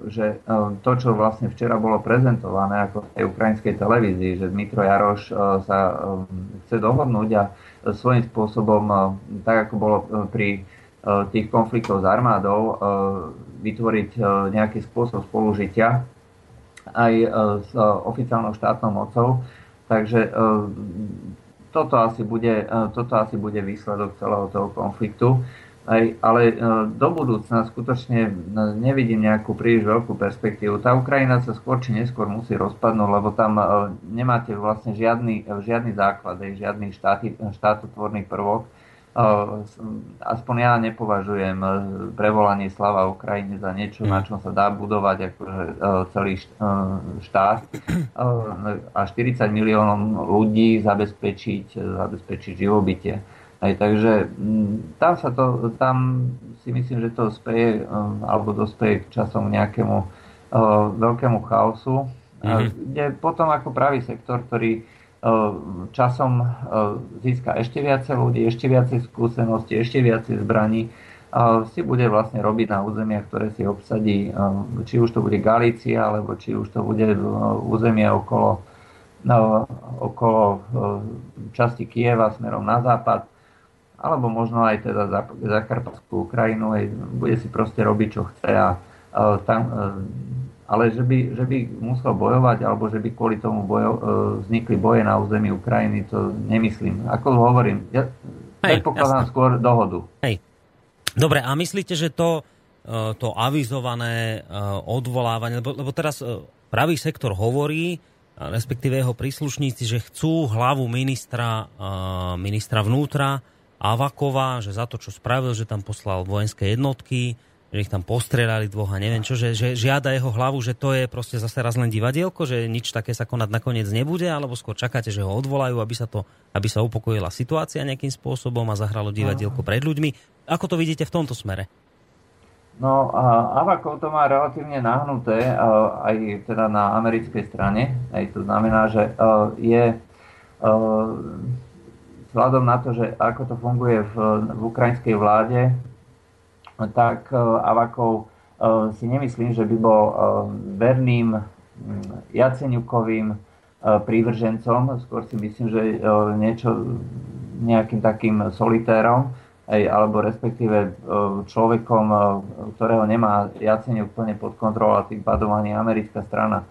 že to, čo vlastne včera bolo prezentované ako v tej ukrajinskej televízii, že Dmitro Jaroš sa chce dohodnúť a svojím spôsobom, tak ako bolo pri tých konfliktoch s armádou, vytvoriť nejaký spôsob spolužitia aj e, s e, oficiálnou štátnou mocou. Takže e, toto asi bude, toto asi bude výsledok celého toho konfliktu. Aj, ale do budúcna skutočne nevidím nejakú príliš veľkú perspektívu. Tá Ukrajina sa skôr či neskôr musí rozpadnúť, lebo tam nemáte vlastne žiadny, žiadny základ, žiadny štáty, štátotvorný prvok aspoň ja nepovažujem e, prevolanie slava Ukrajine za niečo, na čom sa dá budovať akože e, celý e, štát a 40 miliónom ľudí zabezpečiť, zabezpečiť živobytie. Aj, takže tam, sa to, tam si myslím, že to speje alebo dospeje k časom nejakému veľkému chaosu, mm-hmm. kde potom ako pravý sektor, ktorý Ehm, časom ehm, získa ešte viacej ľudí, ešte viacej skúseností, ešte viacej zbraní, si bude vlastne robiť na územiach, ktoré si obsadí, ehm, či už to bude Galícia, alebo či už to bude územie okolo, no, okolo časti Kieva smerom na západ, alebo možno aj teda Zakarpatskú Ukrajinu, bude si proste robiť, čo chce a tam ale že by, že by musel bojovať, alebo že by kvôli tomu bojo, e, vznikli boje na území Ukrajiny, to nemyslím. Ako hovorím, ja predpokladám skôr dohodu. Hej. Dobre, a myslíte, že to, e, to avizované e, odvolávanie, lebo, lebo teraz pravý sektor hovorí, respektíve jeho príslušníci, že chcú hlavu ministra, ministra vnútra Avakova, že za to, čo spravil, že tam poslal vojenské jednotky, že ich tam postrelali dvoch a neviem čo, že, že žiada jeho hlavu, že to je proste zase raz len divadielko, že nič také sa konať nakoniec nebude, alebo skôr čakáte, že ho odvolajú, aby sa, to, aby sa upokojila situácia nejakým spôsobom a zahralo divadielko pred ľuďmi. Ako to vidíte v tomto smere? No a Avakov to má relatívne nahnuté aj teda na americkej strane. Aj to znamená, že je vzhľadom na to, že ako to funguje v, v ukrajinskej vláde, tak Avakov si nemyslím, že by bol verným Jaceňukovým prívržencom. Skôr si myslím, že niečo nejakým takým solitérom, alebo respektíve človekom, ktorého nemá Jaceňuk plne pod kontrolou a tým pádom ani americká strana.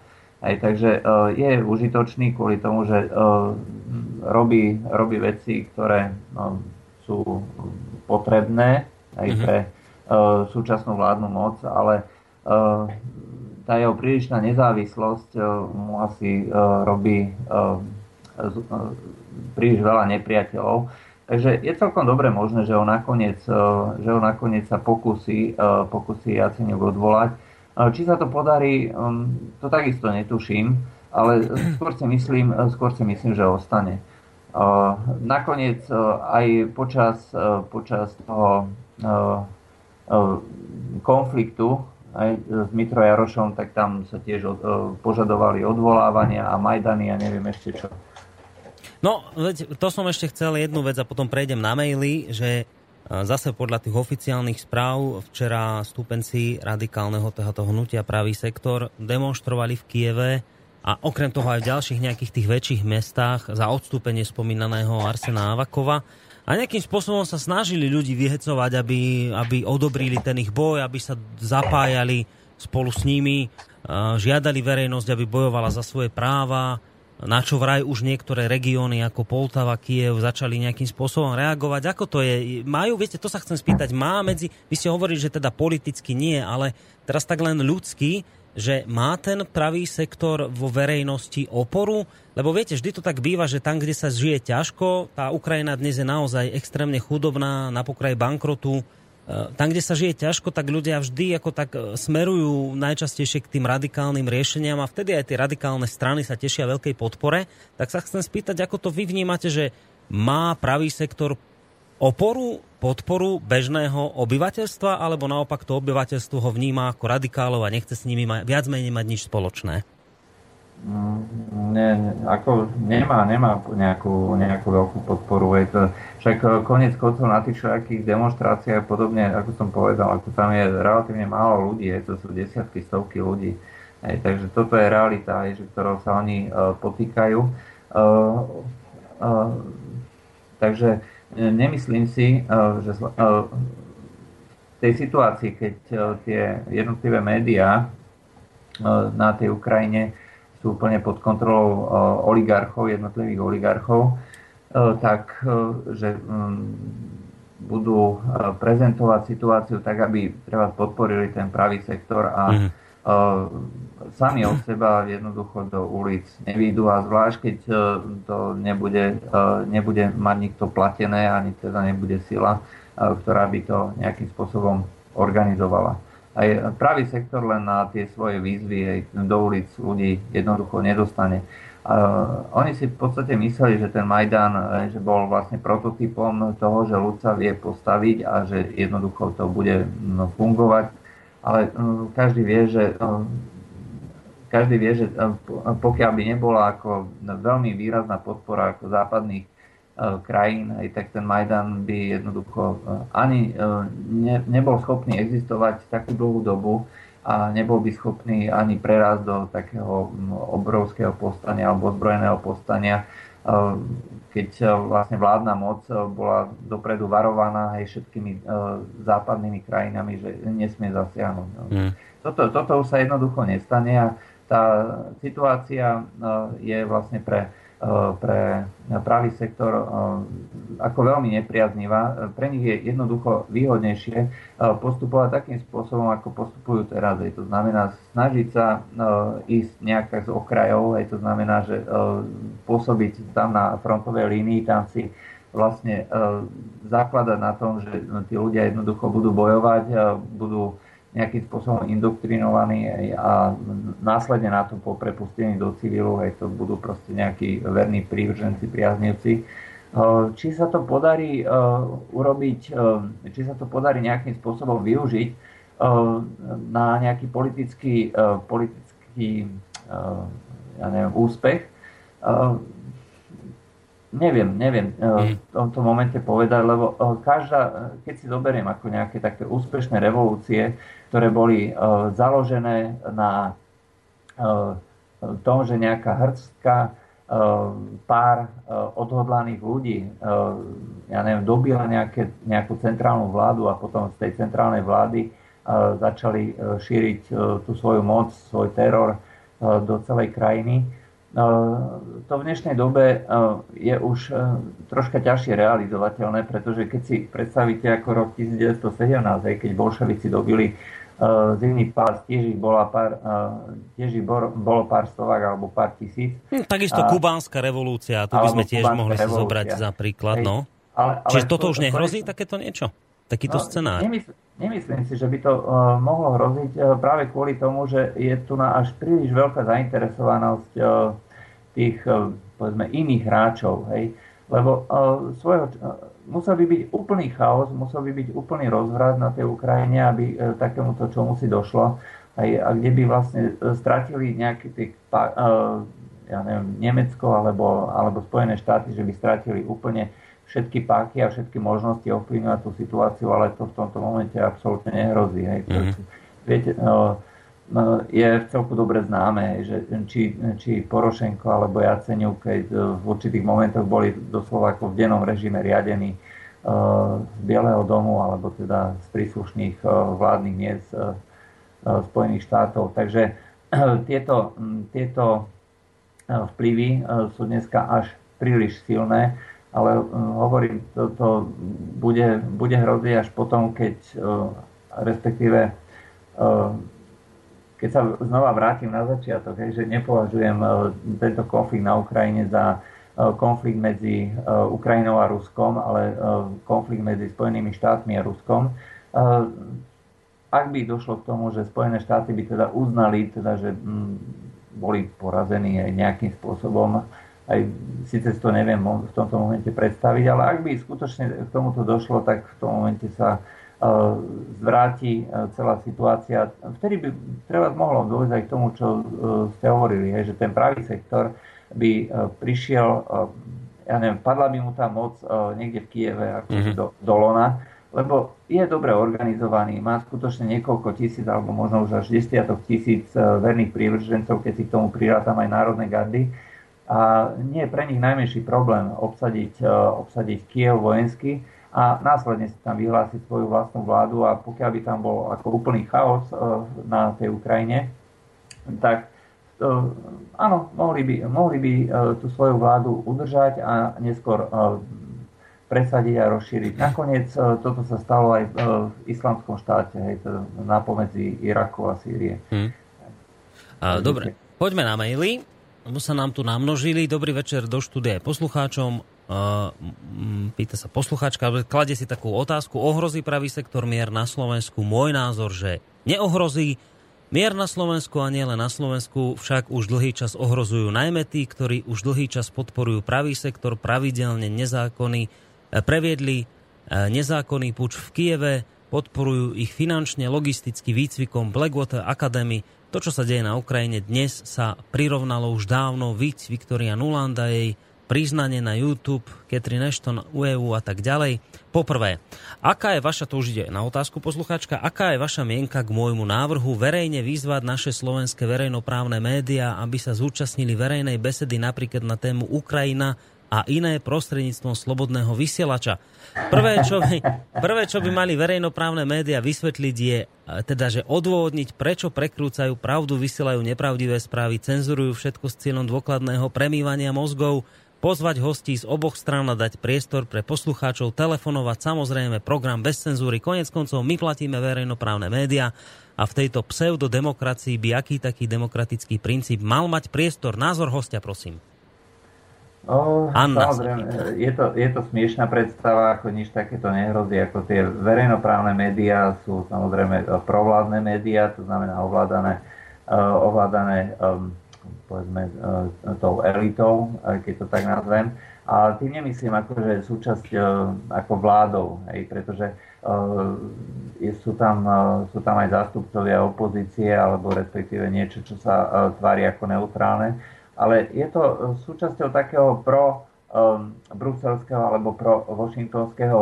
Aj, takže je užitočný kvôli tomu, že robí, robí veci, ktoré no, sú potrebné aj mhm. pre uh, súčasnú vládnu moc, ale uh, tá jeho prílišná nezávislosť uh, mu asi robí príliš veľa nepriateľov. Takže je celkom dobre možné, že ho nakoniec, že ho nakoniec sa pokusí, pokusí Jaceňuk odvolať. Či sa to podarí, to takisto netuším, ale skôr si myslím, skôr si myslím že ostane. Nakoniec aj počas, počas toho konfliktu aj s Mitro Jarošom, tak tam sa tiež požadovali odvolávania a Majdany a neviem ešte čo. No, to som ešte chcel jednu vec a potom prejdem na maily, že zase podľa tých oficiálnych správ včera stúpenci radikálneho tohoto hnutia pravý sektor demonstrovali v Kieve a okrem toho aj v ďalších nejakých tých väčších mestách za odstúpenie spomínaného Arsena Avakova a nejakým spôsobom sa snažili ľudí vyhecovať, aby, aby odobrili ten ich boj, aby sa zapájali spolu s nimi, žiadali verejnosť, aby bojovala za svoje práva, na čo vraj už niektoré regióny ako Poltava, Kiev začali nejakým spôsobom reagovať. Ako to je? Majú, viete, to sa chcem spýtať, má medzi, vy ste hovorili, že teda politicky nie, ale teraz tak len ľudský, že má ten pravý sektor vo verejnosti oporu? Lebo viete, vždy to tak býva, že tam, kde sa žije ťažko, tá Ukrajina dnes je naozaj extrémne chudobná, na pokraji bankrotu, e, tam, kde sa žije ťažko, tak ľudia vždy ako tak e, smerujú najčastejšie k tým radikálnym riešeniam a vtedy aj tie radikálne strany sa tešia veľkej podpore. Tak sa chcem spýtať, ako to vy vnímate, že má pravý sektor oporu, podporu bežného obyvateľstva, alebo naopak to obyvateľstvo ho vníma ako radikálov a nechce s nimi mať, viac menej mať nič spoločné? Nie, ako nemá, nemá nejakú, nejakú veľkú podporu. To, však eh, konec koncov na tých všetkých demonstráciách podobne, ako som povedal, ako tam je relatívne málo ľudí, je, to sú desiatky, stovky ľudí. Hej, takže toto je realita, hej, že ktorou sa oni uh, potýkajú. Uh, uh, takže nemyslím si, eh, že eh, v tej situácii, keď tie jednotlivé médiá na tej Ukrajine sú úplne pod kontrolou oligarchov, jednotlivých oligarchov, tak, že mm, budú prezentovať situáciu tak, aby treba podporili ten pravý sektor a mm sami od seba jednoducho do ulic nevídu a zvlášť keď e, to nebude, e, nebude mať nikto platené, ani teda nebude sila, e, ktorá by to nejakým spôsobom organizovala. Aj pravý sektor len na tie svoje výzvy do ulic ľudí jednoducho nedostane. Uh, oni si v podstate mysleli, že ten Majdan že bol vlastne prototypom toho, že ľud sa vie postaviť a že jednoducho to bude no, fungovať. Ale uh, každý vie, že uh, každý vie, že eh, pokiaľ by nebola ako veľmi výrazná podpora ako západných eh, krajín, aj tak ten Majdan by jednoducho eh, ani ne, nebol schopný existovať takú dlhú dobu a nebol by schopný ani prerásť do takého hm, obrovského povstania alebo ozbrojeného povstania, keď vlastne vládna moc bola dopredu varovaná aj všetkými západnými krajinami, že nesmie zasiahnuť. Mm. Toto, toto už sa jednoducho nestane a tá situácia e, je vlastne pre, pre pravý sektor e, ako veľmi nepriaznivá. Pre nich je jednoducho výhodnejšie postupovať takým spôsobom, ako postupujú teraz. To znamená snažiť sa ísť nejak z okrajov, to znamená, že pôsobiť tam na frontovej línii, tam si vlastne zakladať na tom, že tí ľudia jednoducho budú bojovať, budú nejakým spôsobom indoktrinovaní a následne na to po prepustení do civilu aj to budú proste nejakí verní prívrženci, priaznivci. Či sa to podarí urobiť, či sa to podarí nejakým spôsobom využiť, na nejaký politický, politický ja neviem, úspech. Neviem, neviem v tomto momente povedať, lebo každá, keď si zoberiem ako nejaké také úspešné revolúcie, ktoré boli založené na tom, že nejaká hrstka pár odhodlaných ľudí, ja neviem, dobila nejaké, nejakú centrálnu vládu a potom z tej centrálnej vlády začali šíriť tú svoju moc, svoj teror do celej krajiny. To v dnešnej dobe je už troška ťažšie realizovateľné, pretože keď si predstavíte ako rok 1917, keď bolševici dobili zimný pás, tiež ich, bola pár, tiež ich bolo pár stovák alebo pár tisíc. Hm, takisto a, kubánska revolúcia, to by sme tiež mohli si zobrať za príklad. Hej, no. Ale, ale Čiže toto už nehrozí, takéto niečo? Takýto no, scenár? Nemysl, nemyslím si, že by to uh, mohlo hroziť uh, práve kvôli tomu, že je tu na až príliš veľká zainteresovanosť uh, tých, uh, povedzme, iných hráčov. Hej? Lebo uh, svojho, uh, musel by byť úplný chaos, musel by byť úplný rozvrat na tej Ukrajine, aby e, takémuto čomu si došlo. Aj, a kde by vlastne e, stratili nejaký tých, e, ja neviem, Nemecko alebo, alebo Spojené štáty, že by stratili úplne všetky páky a všetky možnosti ovplyvňovať tú situáciu, ale to v tomto momente absolútne nehrozí. Hej. Mm-hmm. Viete, no, je v celku dobre známe, že či, či Porošenko alebo Jaceniuk, keď v určitých momentoch boli doslova ako v dennom režime riadení e, z Bieleho domu alebo teda z príslušných e, vládnych miest e, Spojených štátov. Takže tieto, tieto vplyvy sú dneska až príliš silné, ale hovorím, to, to bude, bude hroziť až potom, keď respektíve keď sa znova vrátim na začiatok, že nepovažujem e, tento konflikt na Ukrajine za e, konflikt medzi e, Ukrajinou a Ruskom, ale konflikt medzi Spojenými štátmi a Ruskom. Ak by došlo k tomu, že Spojené štáty by teda uznali, teda, že boli porazení aj nejakým spôsobom, aj síce to neviem v tomto momente predstaviť, ale ak by skutočne k tomuto došlo, tak v tom momente sa E, zvráti e, celá situácia. Vtedy by treba mohlo dôjsť aj k tomu, čo e, ste hovorili, že ten pravý sektor by prišiel, ja neviem, padla by mu tá moc niekde v Kieve ako mm-hmm. do, do Lona, lebo je dobre organizovaný, má skutočne niekoľko tisíc alebo možno už až desiatok tisíc verných prívržencov, keď si k tomu prirátam aj národné gardy. A nie je pre nich najmenší problém obsadiť, obsadiť Kiev vojensky, a následne si tam vyhlásiť svoju vlastnú vládu a pokiaľ by tam bol ako úplný chaos e, na tej Ukrajine, tak to, áno, mohli by, mohli by e, tú svoju vládu udržať a neskôr e, presadiť a rozšíriť. Nakoniec toto sa stalo aj v islamskom štáte, hej, teda na pomedzi Iraku a Sýrie. Hmm. A, dobre, poďme na maily, lebo sa nám tu namnožili. Dobrý večer do štúdia poslucháčom. Pýta sa posluchačka, kladie si takú otázku. Ohrozí pravý sektor mier na Slovensku? Môj názor, že neohrozí. Mier na Slovensku a nielen na Slovensku však už dlhý čas ohrozujú najmä tí, ktorí už dlhý čas podporujú pravý sektor, pravidelne nezákony, e, previedli e, nezákonný puč v Kieve, podporujú ich finančne, logisticky výcvikom Blackwater Academy. To, čo sa deje na Ukrajine dnes, sa prirovnalo už dávno víc Viktoria Nulanda jej priznanie na YouTube, Catherine Ashton, EU a tak ďalej. Poprvé, aká je vaša, to už ide na otázku poslucháčka, aká je vaša mienka k môjmu návrhu verejne vyzvať naše slovenské verejnoprávne médiá, aby sa zúčastnili verejnej besedy napríklad na tému Ukrajina a iné prostredníctvom slobodného vysielača. Prvé čo, by, prvé, čo by mali verejnoprávne médiá vysvetliť je, e, teda, že odôvodniť, prečo prekrúcajú pravdu, vysielajú nepravdivé správy, cenzurujú všetko s cieľom dôkladného premývania mozgov, pozvať hostí z oboch strán a dať priestor pre poslucháčov, telefonovať, samozrejme program bez cenzúry. Konec koncov my platíme verejnoprávne médiá a v tejto pseudodemokracii by aký taký demokratický princíp mal mať priestor. Názor hostia, prosím. No, Anna samozrejme, je to, je to smiešná predstava, ako nič takéto nehrozí, ako tie verejnoprávne médiá sú samozrejme provládne médiá, to znamená ovládané, uh, ovládané um, povedzme, tou elitou, keď to tak nazvem. A tým nemyslím akože súčasť ako vládou, hej, pretože sú tam, sú tam aj zástupcovia opozície alebo respektíve niečo, čo sa tvári ako neutrálne. Ale je to súčasťou takého pro bruselského alebo pro washingtonského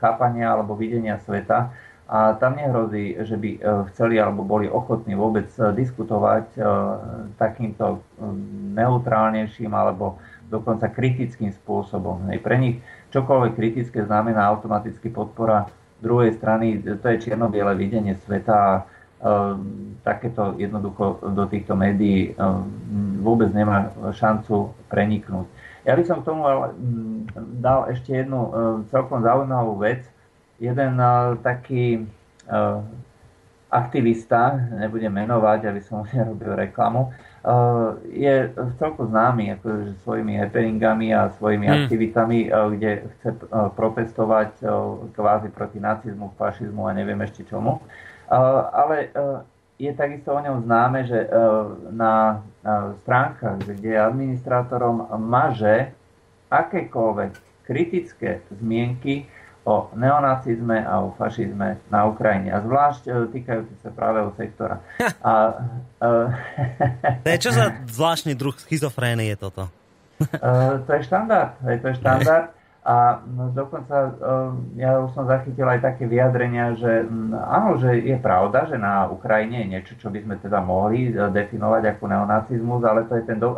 chápania alebo videnia sveta, a tam nehrozí, že by e, chceli alebo boli ochotní vôbec e, diskutovať e, takýmto neutrálnejším alebo dokonca kritickým spôsobom. Pre nich čokoľvek kritické znamená automaticky podpora druhej strany, to je čierno-biele videnie sveta a takéto jednoducho do týchto médií vôbec nemá šancu preniknúť. Ja by som k tomu dal ešte jednu celkom zaujímavú vec, jeden uh, taký uh, aktivista, nebudem menovať, aby som nerobil reklamu, uh, je celku známy akože svojimi happeningami a svojimi hmm. aktivitami, kde chce protestovať kvázi proti nacizmu, fašizmu a neviem ešte čomu. Ale je takisto o ňom známe, že na stránkach, kde je administrátorom, maže akékoľvek kritické zmienky o neonacizme a o fašizme na Ukrajine. A zvlášť e, týkajúci sa právého sektora. A, uh, to je čo za zvláštny druh schizofrénie je toto? uh, to je štandard. To je štandard. A dokonca ja už som zachytil aj také vyjadrenia, že áno, že je pravda, že na Ukrajine je niečo, čo by sme teda mohli definovať ako neonacizmus, ale to je ten, do,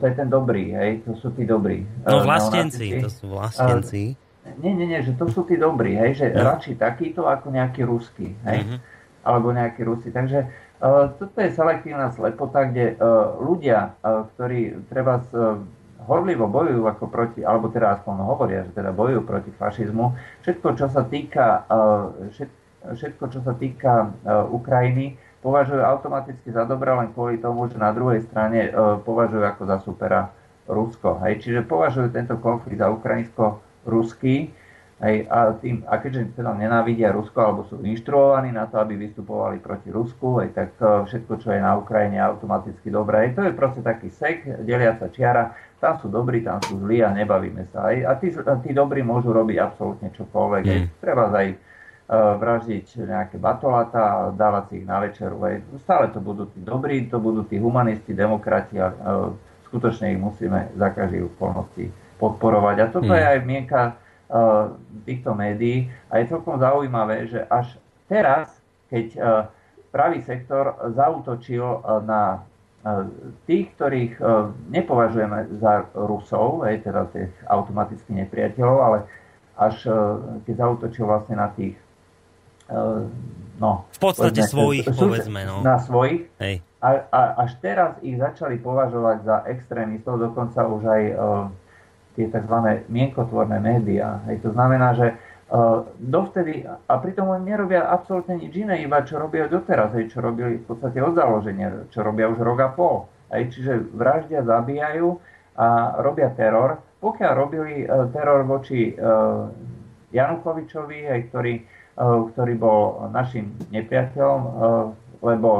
to je ten dobrý, hej, to sú tí dobrí. No vlastenci, to sú vlastenci. Nie, nie, nie, že to sú tí dobrí, hej, že no. radšej takýto ako nejaký ruský, hej, uh-huh. alebo nejaký Rusi. Takže uh, toto je selektívna slepota, kde uh, ľudia, uh, ktorí treba uh, horlivo bojujú ako proti, alebo teda aspoň hovoria, že teda bojujú proti fašizmu, všetko, čo sa týka, uh, všetko, čo sa týka uh, Ukrajiny, považujú automaticky za dobré len kvôli tomu, že na druhej strane uh, považujú ako za supera Rusko. Hej. Čiže považujú tento konflikt za Ukrajinsko rusky, aj, a, tým, a keďže teda nenávidia Rusko alebo sú inštruovaní na to, aby vystupovali proti Rusku, aj tak e, všetko, čo je na Ukrajine, je automaticky dobré. Aj to je proste taký sek, deliaca čiara, tam sú dobrí, tam sú zlí a nebavíme sa. Aj, a tí, tí dobrí môžu robiť absolútne čokoľvek. Mm. Aj, treba aj uh, vraždiť nejaké batolata a dávať si ich na večeru. Aj, stále to budú tí dobrí, to budú tí humanisti, demokrati a uh, skutočne ich musíme za každých okolností podporovať. A toto hmm. je aj mienka uh, týchto médií. A je celkom zaujímavé, že až teraz, keď uh, pravý sektor zautočil uh, na tých, ktorých nepovažujeme za Rusov, aj teda tých automatických nepriateľov, ale až keď zautočil vlastne na tých no, v podstate povedzme, svojich, povedzme. No. Na svojich. Hej. A, a až teraz ich začali považovať za extrémistov, dokonca už aj tie tzv. mienkotvorné médiá. Hej, to znamená, že uh, dovtedy, a pritom oni nerobia absolútne nič iné, iba čo robia doteraz, hej, čo robili v podstate od založenia, čo robia už rok a pol. Hej, čiže vraždia, zabíjajú a robia teror. Pokiaľ robili uh, teror voči uh, Janukovičovi, hej, ktorý, uh, ktorý bol našim nepriateľom, uh, lebo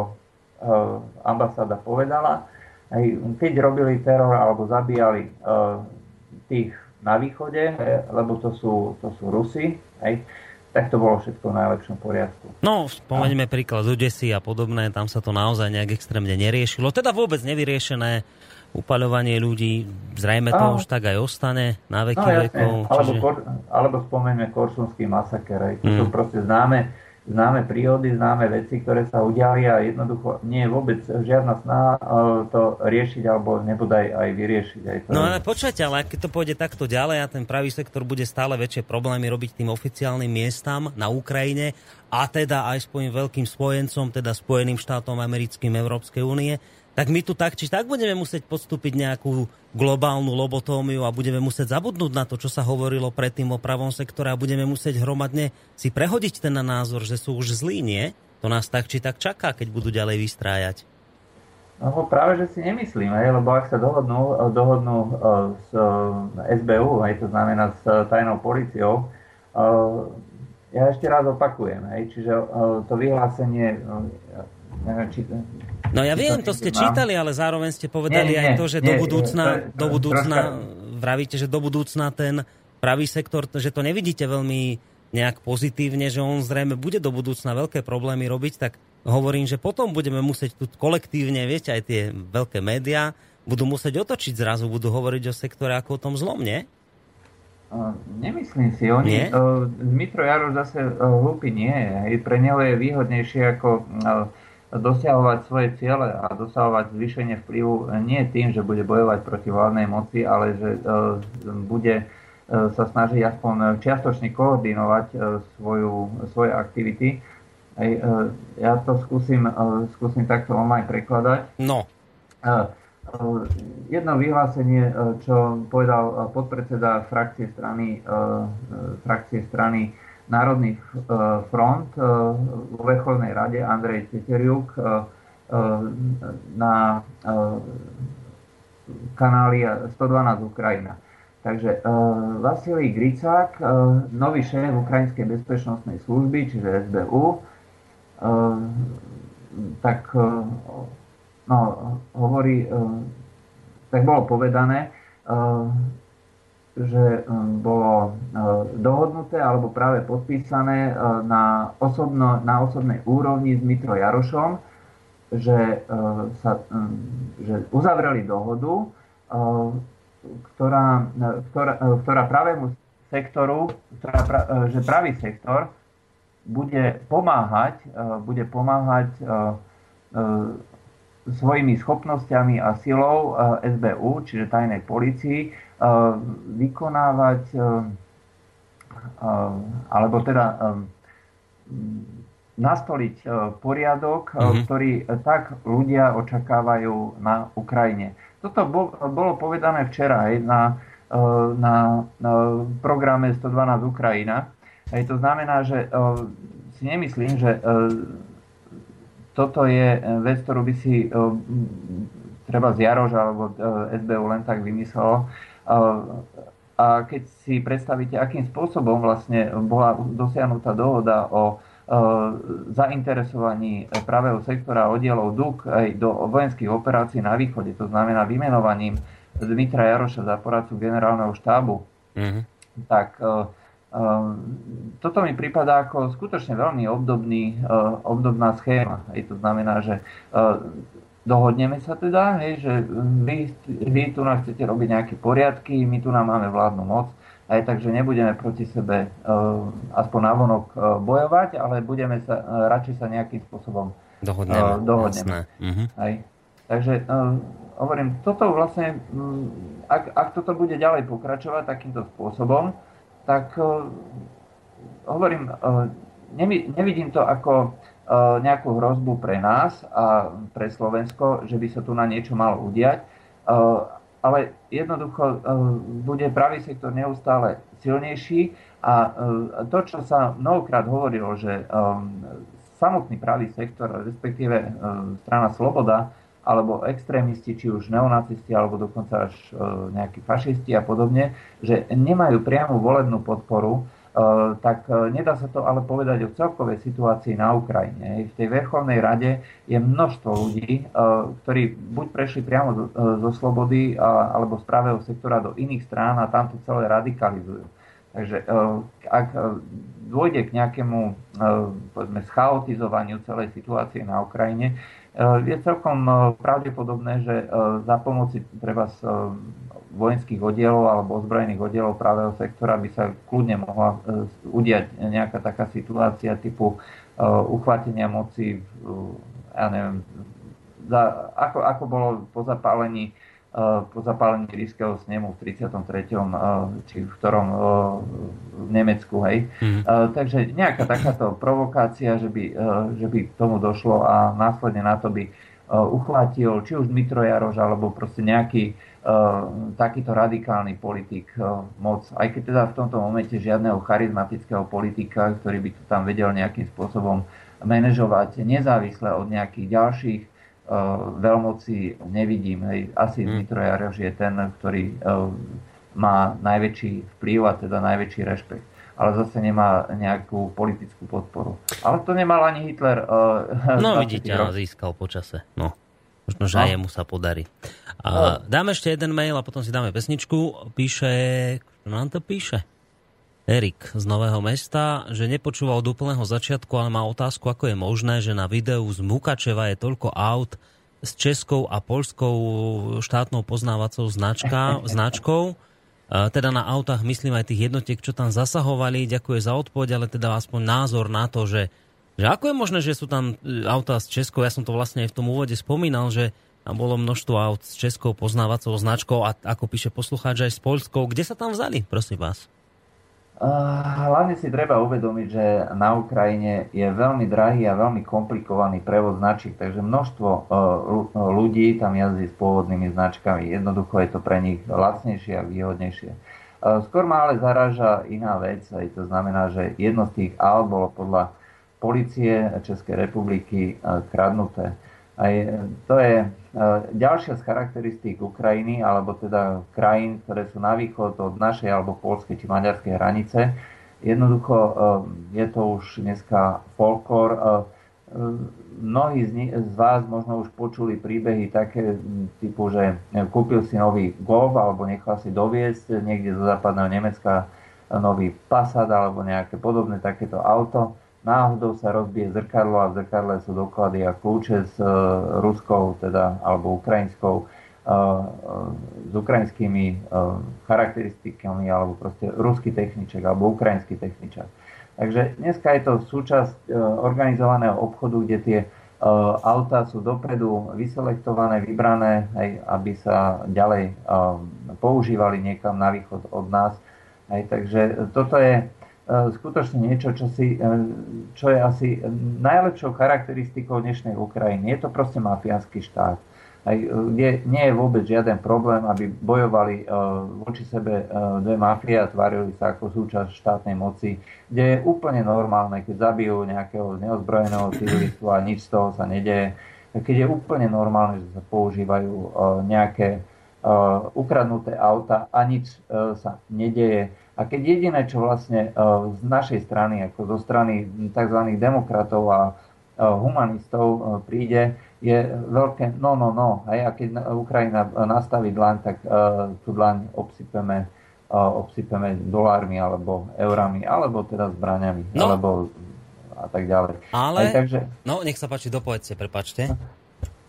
uh, ambasáda povedala, hej, keď robili teror alebo zabíjali uh, tých na východe, lebo to sú, to sú Rusy, hej, tak to bolo všetko v najlepšom poriadku. No, spomeňme príklad Udesy a podobné, tam sa to naozaj nejak extrémne neriešilo. Teda vôbec nevyriešené upaľovanie ľudí, zrejme to a... už tak aj ostane na veky no, vekov. Alebo, čiže... kor, alebo spomeňme Korsunský masaker, to mm. sú proste známe známe príhody, známe veci, ktoré sa udiali a jednoducho nie je vôbec žiadna snaha e, to riešiť alebo nebodaj aj vyriešiť. Aj to no ale počujete, ale keď to pôjde takto ďalej a ten pravý sektor bude stále väčšie problémy robiť tým oficiálnym miestam na Ukrajine a teda aj svojim veľkým spojencom, teda Spojeným štátom americkým Európskej únie, tak my tu tak či tak budeme musieť podstúpiť nejakú globálnu lobotómiu a budeme musieť zabudnúť na to, čo sa hovorilo predtým o pravom sektore a budeme musieť hromadne si prehodiť ten názor, že sú už zlí, nie? To nás tak či tak čaká, keď budú ďalej vystrájať. No práve, že si nemyslím, hej, lebo ak sa dohodnú, dohodnú uh, s uh, SBU, aj to znamená s uh, tajnou policiou, ja ešte raz opakujem, hej, čiže to vyhlásenie, neviem, či, No ja viem, to ste čítali, ale zároveň ste povedali nie, nie, aj to, že nie, do budúcna, nie, do budúcna troška... vravíte, že do budúcna ten pravý sektor, že to nevidíte veľmi nejak pozitívne, že on zrejme bude do budúcna veľké problémy robiť, tak hovorím, že potom budeme musieť tu kolektívne, viete, aj tie veľké médiá budú musieť otočiť zrazu, budú hovoriť o sektore ako o tom zlom, nie? Nemyslím si. Oni, nie? Uh, Dmitro Jaroš zase uh, hlúpy nie je. Pre neho je výhodnejšie ako uh, dosiahovať svoje ciele a dosahovať zvýšenie vplyvu nie tým, že bude bojovať proti vládnej moci, ale že bude sa snažiť aspoň čiastočne koordinovať svoju, svoje aktivity. Ja to skúsim, skúsim takto online prekladať. No. Jedno vyhlásenie, čo povedal podpredseda frakcie strany, frakcie strany Národný e, front e, vo Vrcholnej rade Andrej Teteriuk e, na kanáli 112 Ukrajina. Takže Vasilij Gricák, nový šéf Ukrajinskej bezpečnostnej služby, čiže SBU, tak no, hovorí, tak bolo povedané, že um, bolo uh, dohodnuté alebo práve podpísané uh, na, osobno, na osobnej úrovni s Mitro Jarošom, že, uh, sa, um, že uzavreli dohodu, ktorá, ktorá, ktorá pravému sektoru, ktorá, že pravý sektor bude pomáhať, bude pomáhať svojimi schopnosťami a silou SBU, čiže tajnej policii, vykonávať alebo teda nastoliť poriadok, mm-hmm. ktorý tak ľudia očakávajú na Ukrajine. Toto bolo povedané včera aj na, na, na programe 112 Ukrajina. Aj to znamená, že si nemyslím, že toto je vec, ktorú by si treba z Jarož alebo SBU len tak vymyslelo. A keď si predstavíte, akým spôsobom vlastne bola dosiahnutá dohoda o zainteresovaní pravého sektora oddielov DUK aj do vojenských operácií na východe, to znamená vymenovaním Dmitra Jaroša za poradcu generálneho štábu, mm-hmm. tak toto mi prípada ako skutočne veľmi obdobný, obdobná schéma. to znamená, že dohodneme sa teda, hej, že vy, vy tu nám chcete robiť nejaké poriadky, my tu nám máme vládnu moc, aj takže nebudeme proti sebe uh, aspoň navonok uh, bojovať, ale budeme sa, uh, radšej sa nejakým spôsobom dohodneme. Dohodneme. Uh-huh. Aj. Takže hovorím, toto vlastne, um, ak, ak toto bude ďalej pokračovať takýmto spôsobom, tak hovorím, nevidím to ako E, nejakú hrozbu pre nás a pre Slovensko, že by sa tu na niečo malo udiať. E, ale jednoducho e, bude pravý sektor neustále silnejší a to, čo sa mnohokrát hovorilo, že samotný pravý sektor, respektíve strana Sloboda, alebo extrémisti, či už neonacisti, alebo dokonca až nejakí fašisti a podobne, že nemajú priamu volebnú podporu, E, tak e, nedá sa to ale povedať o celkovej situácii na Ukrajine. V tej Verchovnej rade je množstvo ľudí, e, ktorí buď prešli priamo zo slobody alebo z pravého sektora do iných strán a tam to celé radikalizujú. Takže ak dôjde k nejakému povedzme, schaotizovaniu celej situácie na Ukrajine, je celkom pravdepodobné, že za pomoci treba vojenských oddielov alebo ozbrojených oddielov pravého sektora by sa kľudne mohla e, udiať nejaká taká situácia typu e, uchvátenia moci, ja neviem, za, ako, ako bolo po zapálení e, po zapálení rískeho snemu v 33. či v ktorom v Nemecku, hej. Mm. Takže nejaká takáto provokácia, že by, že by tomu došlo a následne na to by uchvátil či už Dmitro Jaroš alebo proste nejaký takýto radikálny politik moc. Aj keď teda v tomto momente žiadneho charizmatického politika, ktorý by to tam vedel nejakým spôsobom manažovať nezávisle od nejakých ďalších uh, veľmocí nevidím. Hej. Asi. Dmitro Jaroš je ten, ktorý uh, má najväčší vplyv a teda najväčší rešpekt. Ale zase nemá nejakú politickú podporu. Ale to nemal ani Hitler. Uh, no vidíte, ale získal počase. No. Možno, že no. jemu sa podarí. A no. dáme ešte jeden mail a potom si dáme pesničku. Píše, kto nám to píše? Erik z Nového mesta, že nepočúval od úplného začiatku, ale má otázku, ako je možné, že na videu z Mukačeva je toľko aut s českou a polskou štátnou poznávacou značka, značkou teda na autách, myslím aj tých jednotiek, čo tam zasahovali. Ďakujem za odpoveď, ale teda aspoň názor na to, že, že ako je možné, že sú tam e, autá s Českou, ja som to vlastne aj v tom úvode spomínal, že tam bolo množstvo aut s Českou poznávacou značkou a ako píše poslucháč aj s Polskou. Kde sa tam vzali, prosím vás? Hlavne si treba uvedomiť, že na Ukrajine je veľmi drahý a veľmi komplikovaný prevoz značiek, takže množstvo e, ľudí tam jazdí s pôvodnými značkami. Jednoducho je to pre nich lacnejšie a výhodnejšie. E, skôr ma ale zaráža iná vec, aj to znamená, že jedno z tých aut bolo podľa policie Českej republiky e, kradnuté. Aj to je ďalšia z charakteristík Ukrajiny, alebo teda krajín, ktoré sú na východ od našej alebo polskej či maďarskej hranice. Jednoducho je to už dneska folklór. Mnohí z, vás možno už počuli príbehy také typu, že kúpil si nový Golf alebo nechal si doviesť niekde zo západného Nemecka nový Passat alebo nejaké podobné takéto auto náhodou sa rozbije zrkadlo a v zrkadle sú doklady a kľúče s uh, ruskou teda, alebo ukrajinskou uh, s ukrajinskými charakteristikami alebo proste ruský techniček alebo ukrajinský techniček. Takže dneska je to súčasť organizovaného obchodu, kde tie autá sú dopredu vyselektované, vybrané, hej, aby sa ďalej používali niekam na východ od nás. Hej, takže toto je E, skutočne niečo, čo, si, e, čo je asi najlepšou charakteristikou dnešnej Ukrajiny. Je to proste mafiánsky štát, aj, e, kde nie je vôbec žiaden problém, aby bojovali voči sebe dve mafie a tvárili sa ako súčasť štátnej moci, kde je úplne normálne, keď zabijú nejakého neozbrojeného civilistu a nič z toho sa nedeje, keď je úplne normálne, že sa používajú nejaké ukradnuté auta a nič sa nedeje a keď jediné, čo vlastne e, z našej strany, ako zo strany tzv. demokratov a e, humanistov e, príde, je veľké no, no, no. Hej? A keď Ukrajina nastaví dlaň, tak tú dlaň obsypeme, obsypeme dolármi alebo eurami, alebo teda zbraniami, no. alebo a tak ďalej. Ale, Hej, takže... no nech sa páči, dopovedzte, prepačte.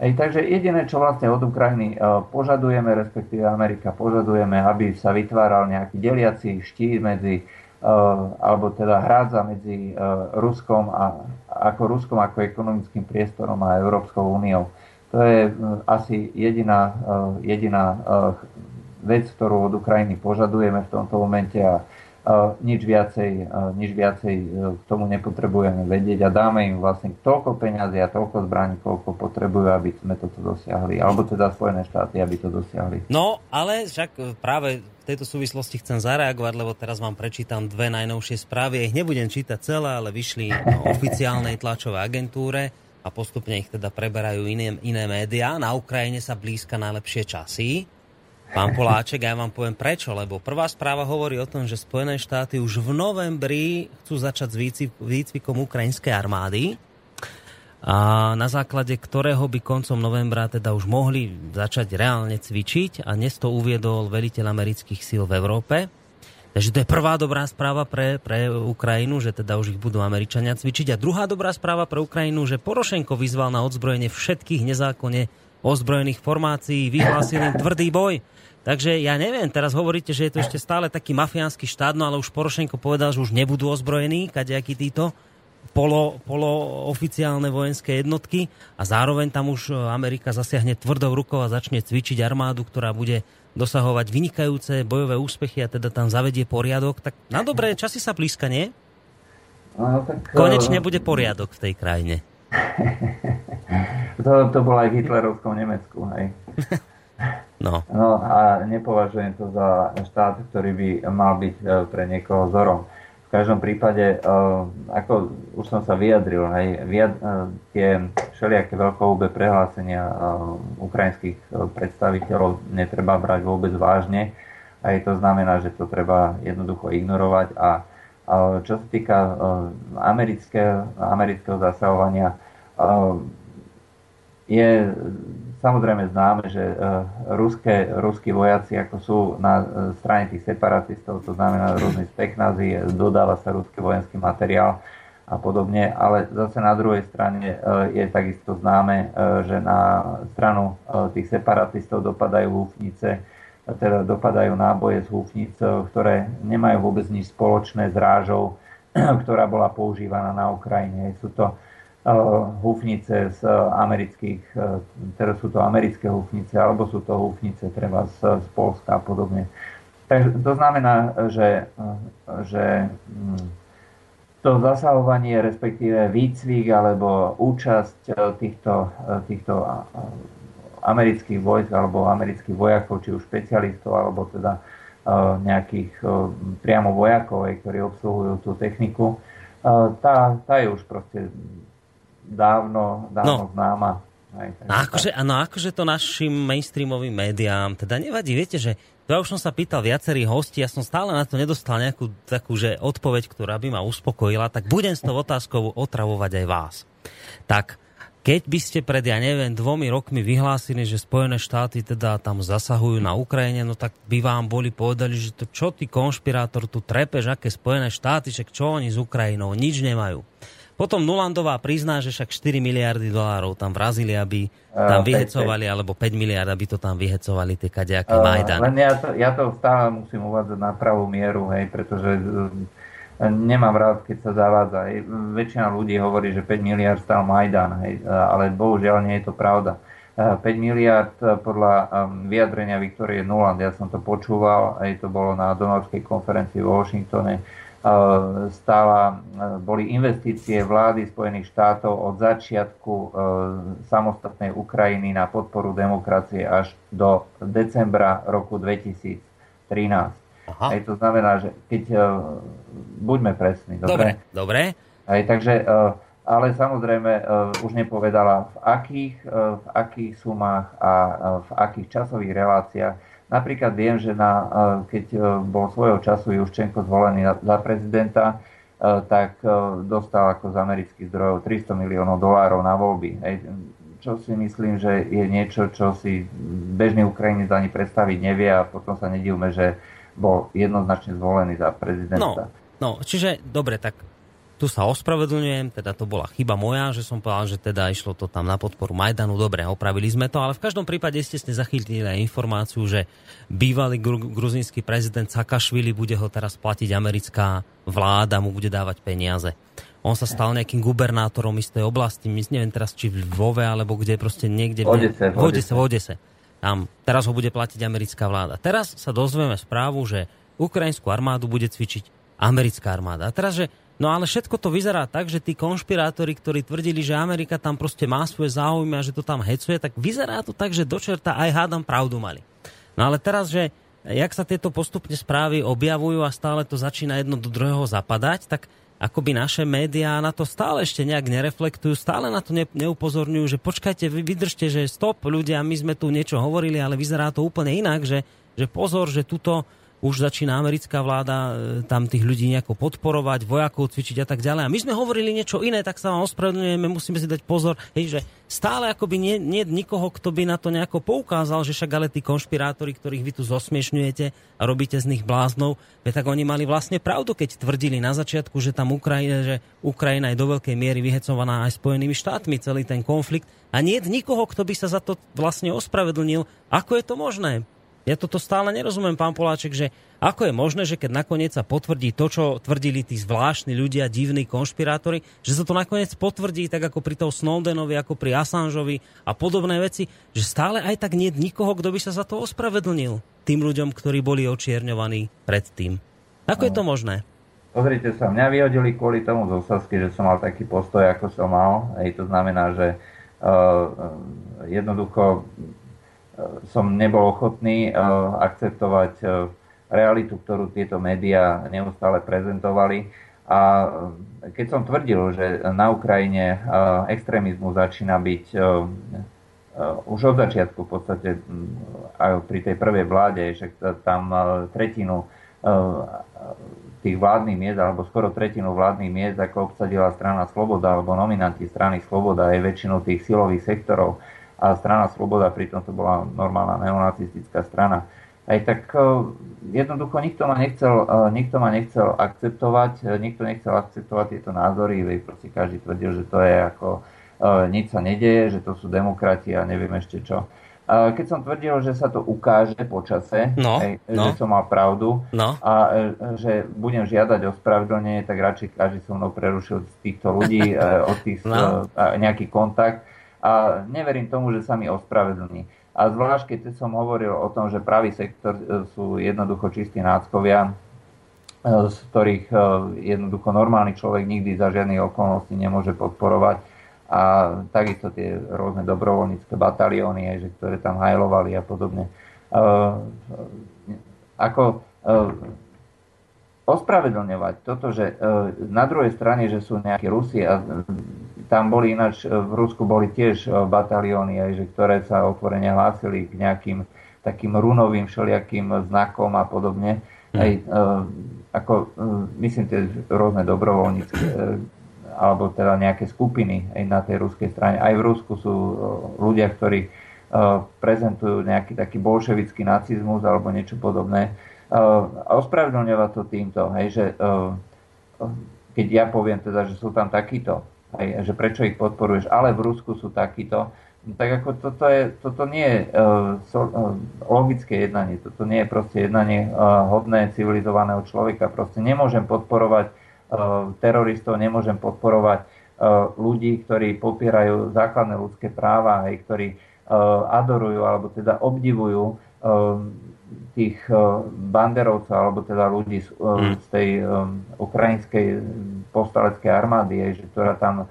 Ej, takže jediné, čo vlastne od Ukrajiny uh, požadujeme, respektíve Amerika požadujeme, aby sa vytváral nejaký deliaci štít medzi, uh, alebo teda hrádza medzi uh, Ruskom a ako Ruskom ako ekonomickým priestorom a Európskou úniou. To je asi jediná, jediná vec, ktorú od Ukrajiny požadujeme v tomto momente a nič viacej, nič viacej e, k tomu nepotrebujeme vedieť a dáme im vlastne toľko peňazí a toľko zbraní, koľko potrebujú, aby sme toto dosiahli. Alebo teda Spojené štáty, aby to dosiahli. No, ale však e, práve v tejto súvislosti chcem zareagovať, lebo teraz vám prečítam dve najnovšie správy. Ich nebudem čítať celé, ale vyšli v oficiálnej tlačovej agentúre a postupne ich teda preberajú iné, iné médiá. Na Ukrajine sa blízka najlepšie časy Pán Poláček, ja vám poviem prečo, lebo prvá správa hovorí o tom, že Spojené štáty už v novembri chcú začať s výcvikom ukrajinskej armády, a na základe ktorého by koncom novembra teda už mohli začať reálne cvičiť a dnes to uviedol veliteľ amerických síl v Európe. Takže to je prvá dobrá správa pre, pre Ukrajinu, že teda už ich budú Američania cvičiť. A druhá dobrá správa pre Ukrajinu, že Porošenko vyzval na odzbrojenie všetkých nezákonne ozbrojených formácií, vyhlásil im tvrdý boj. Takže ja neviem, teraz hovoríte, že je to ešte stále taký mafiánsky štát, no ale už Porošenko povedal, že už nebudú ozbrojení, kadejakí títo polo, polo oficiálne vojenské jednotky a zároveň tam už Amerika zasiahne tvrdou rukou a začne cvičiť armádu, ktorá bude dosahovať vynikajúce bojové úspechy a teda tam zavedie poriadok. Tak na dobré časy sa blízka, nie? No, tak, Konečne uh... bude poriadok v tej krajine. to, to bolo aj v hitlerovskom Nemecku, hej. No. no a nepovažujem to za štát, ktorý by mal byť e, pre niekoho vzorom. V každom prípade, e, ako už som sa vyjadril, hej, vyjad, e, tie všelijaké veľkohúbe prehlásenia ukrajinských predstaviteľov netreba brať vôbec vážne. Aj to znamená, že to treba jednoducho ignorovať a čo sa týka amerického, amerického zasahovania, je samozrejme známe, že ruské, ruskí vojaci, ako sú na strane tých separatistov, to znamená rôzny speknazy, dodáva sa ruský vojenský materiál a podobne, ale zase na druhej strane je takisto známe, že na stranu tých separatistov dopadajú húfnice, teda dopadajú náboje z húfnic, e, ktoré nemajú vôbec nič spoločné s rážou, ktorá bola používaná na Ukrajine. Sú to e, húfnice z amerických, e, teda sú to americké húfnice, alebo sú to húfnice treba z, z Polska a podobne. Takže to znamená, že, že mm, to zasahovanie, respektíve výcvik alebo účasť týchto, týchto amerických vojsk alebo amerických vojakov, či už špecialistov, alebo teda e, nejakých e, priamo vojakov, ktorí obsluhujú tú techniku, e, tá, tá je už proste dávno, dávno no. známa. Aj, no, akože, no akože to našim mainstreamovým médiám teda nevadí, viete, že to ja už som sa pýtal viacerých hostí, ja som stále na to nedostal nejakú takú, že odpoveď, ktorá by ma uspokojila, tak budem s tou otázkou otravovať aj vás. Tak keď by ste pred, ja neviem, dvomi rokmi vyhlásili, že Spojené štáty teda tam zasahujú na Ukrajine, no tak by vám boli povedali, že to čo ty konšpirátor tu trepeš, aké Spojené štáty, však čo oni s Ukrajinou, nič nemajú. Potom Nulandová prizná, že však 4 miliardy dolárov tam vrazili, aby tam vyhecovali, alebo 5 miliard, aby to tam vyhecovali tie kadejaké uh, Majdan. Len ja to, ja to stále musím uvádzať na pravú mieru, hej, pretože nemám rád, keď sa zavádza. Väčšina ľudí hovorí, že 5 miliard stal Majdan, hej, ale bohužiaľ nie je to pravda. 5 miliard podľa vyjadrenia Viktorie Nuland, ja som to počúval, aj to bolo na donorskej konferencii v Washingtone, stála, boli investície vlády Spojených štátov od začiatku samostatnej Ukrajiny na podporu demokracie až do decembra roku 2013. Aha. Aj to znamená, že keď... Buďme presní. Dobre, dobre. Aj, takže, ale samozrejme už nepovedala v akých, v akých sumách a v akých časových reláciách. Napríklad viem, že na, uh, keď uh, bol svojho času Juščenko zvolený za prezidenta, uh, tak dostal ako z amerických zdrojov 300 miliónov dolárov na voľby. Čo si myslím, že je niečo, čo si bežný Ukrajinec ani predstaviť nevie a potom sa nedivme, že bol jednoznačne zvolený za prezidenta. No, no čiže dobre, tak tu sa ospravedlňujem, teda to bola chyba moja, že som povedal, že teda išlo to tam na podporu Majdanu, dobre, opravili sme to, ale v každom prípade ste ste zachytili aj informáciu, že bývalý gru- gruzínsky prezident Sakašvili bude ho teraz platiť americká vláda, mu bude dávať peniaze. On sa stal nejakým gubernátorom istej oblasti, myslím, neviem teraz, či v Lvove, alebo kde proste niekde... V Odese. V Odese, v Odese. Tam, teraz ho bude platiť americká vláda. Teraz sa dozvieme správu, že ukrajinskú armádu bude cvičiť americká armáda. A teraz, že No ale všetko to vyzerá tak, že tí konšpirátori, ktorí tvrdili, že Amerika tam proste má svoje záujmy a že to tam hecuje, tak vyzerá to tak, že dočerta aj hádam pravdu mali. No ale teraz, že jak sa tieto postupne správy objavujú a stále to začína jedno do druhého zapadať, tak akoby naše médiá na to stále ešte nejak nereflektujú, stále na to ne, neupozorňujú, že počkajte, vy vydržte, že stop ľudia, my sme tu niečo hovorili, ale vyzerá to úplne inak, že, že pozor, že tuto už začína americká vláda e, tam tých ľudí nejako podporovať, vojakov cvičiť a tak ďalej. A my sme hovorili niečo iné, tak sa vám ospravedlňujeme, musíme si dať pozor, hej, že stále akoby nie, nie nikoho, kto by na to nejako poukázal, že však ale tí konšpirátori, ktorých vy tu zosmiešňujete a robíte z nich bláznov, tak oni mali vlastne pravdu, keď tvrdili na začiatku, že tam Ukrajina, že Ukrajina je do veľkej miery vyhecovaná aj Spojenými štátmi, celý ten konflikt. A nie je nikoho, kto by sa za to vlastne ospravedlnil. Ako je to možné? Ja toto stále nerozumiem, pán Poláček, že ako je možné, že keď nakoniec sa potvrdí to, čo tvrdili tí zvláštni ľudia, divní konšpirátori, že sa to nakoniec potvrdí tak ako pri toho Snowdenovi, ako pri Assangeovi a podobné veci, že stále aj tak nie je nikoho, kto by sa za to ospravedlnil tým ľuďom, ktorí boli očierňovaní predtým. Ako no. je to možné? Pozrite sa, mňa vyhodili kvôli tomu z Osasky, že som mal taký postoj, ako som mal. Ej, to znamená, že uh, jednoducho som nebol ochotný eh, akceptovať eh, realitu, ktorú tieto médiá neustále prezentovali. A eh, keď som tvrdil, že na Ukrajine extrémizmu začína byť už od začiatku v podstate aj pri tej prvej vláde, že tam tretinu tých vládnych miest, alebo skoro tretinu vládnych miest, ako obsadila strana Sloboda, alebo nominanti strany Sloboda, aj väčšinu tých silových sektorov. A strana Sloboda, pritom to bola normálna neonacistická strana. Aj tak jednoducho nikto ma nechcel, nikto ma nechcel akceptovať, nikto nechcel akceptovať tieto názory, veď proste každý tvrdil, že to je ako nič sa nedeje, že to sú demokrati a neviem ešte čo. Keď som tvrdil, že sa to ukáže počase, no, hej, no. že som mal pravdu no. a e, že budem žiadať o spravedlnenie, tak radšej každý so mnou prerušil z týchto ľudí e, od tých no. E, nejaký kontakt a neverím tomu, že sa mi ospravedlní. A zvlášť, keď som hovoril o tom, že pravý sektor sú jednoducho čistí náckovia, z ktorých jednoducho normálny človek nikdy za žiadnych okolností nemôže podporovať, a takisto tie rôzne dobrovoľnícke batalióny, že, ktoré tam hajlovali a podobne. Ako ospravedlňovať toto, že na druhej strane, že sú nejaké Rusi a tam boli ináč, v Rusku boli tiež batalióny, aj, že, ktoré sa otvorene hlásili k nejakým takým runovým všelijakým znakom a podobne. Hmm. Aj, ako, myslím, tie rôzne dobrovoľnícke alebo teda nejaké skupiny aj na tej ruskej strane. Aj v Rusku sú e, ľudia, ktorí e, prezentujú nejaký taký bolševický nacizmus alebo niečo podobné. E, a ospravedlňovať to týmto, hej, že keď ja poviem teda, že sú tam takíto, hej, že prečo ich podporuješ, ale v Rusku sú takíto, tak ako toto, je, toto nie je uh, so, uh, logické jednanie, toto nie je proste jednanie uh, hodné civilizovaného človeka. Proste nemôžem podporovať Eh, teroristov, nemôžem podporovať eh, ľudí, ktorí popierajú základné ľudské práva, aj ktorí eh, adorujú alebo teda obdivujú tých banderovcov alebo teda ľudí z, mm. z tej ukrajinskej povstaleckej armády, že ktorá tam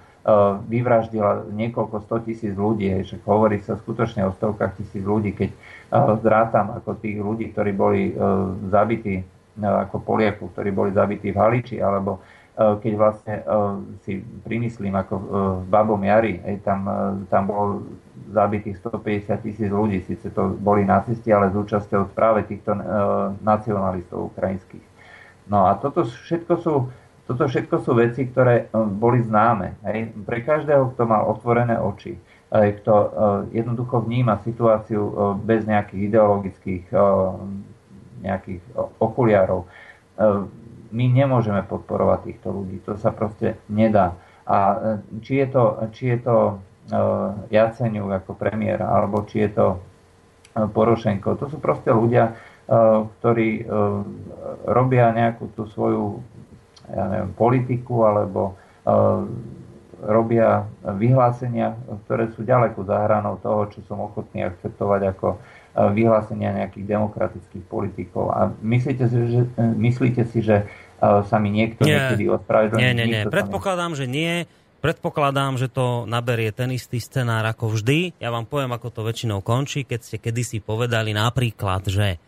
vyvraždila niekoľko sto tisíc ľudí, že hovorí sa skutočne o stovkách tisíc ľudí, keď zrátam ako tých ľudí, ktorí boli zabití ako Poliakov, ktorí boli zabití v Haliči, alebo e, keď vlastne e, si primyslím ako e, v Babom Jari, tam, tam bolo zabitých 150 tisíc ľudí, síce to boli nacisti, ale s účasťou práve týchto nacionalistov ukrajinských. No a toto všetko sú, toto všetko sú veci, ktoré boli známe. Hej. Pre každého, kto mal otvorené oči, kto jednoducho vníma situáciu bez nejakých ideologických nejakých okuliarov. E, my nemôžeme podporovať týchto ľudí, to sa proste nedá. A e, či je to, či je to e, Jaceniuk ako premiér, alebo či je to Porošenko, to sú proste ľudia, ktorí robia nejakú tú svoju ja neviem, politiku alebo robia vyhlásenia, ktoré sú ďaleko za hranou toho, čo som ochotný akceptovať ako E, vyhlásenia nejakých demokratických politikov. A myslíte si, že, e, myslíte si, že e, sa mi niekto nie, niekedy ospravedlní? Nie, nie, nie. Predpokladám, že nie. Predpokladám, že to naberie ten istý scenár ako vždy. Ja vám poviem, ako to väčšinou končí, keď ste kedysi povedali napríklad, že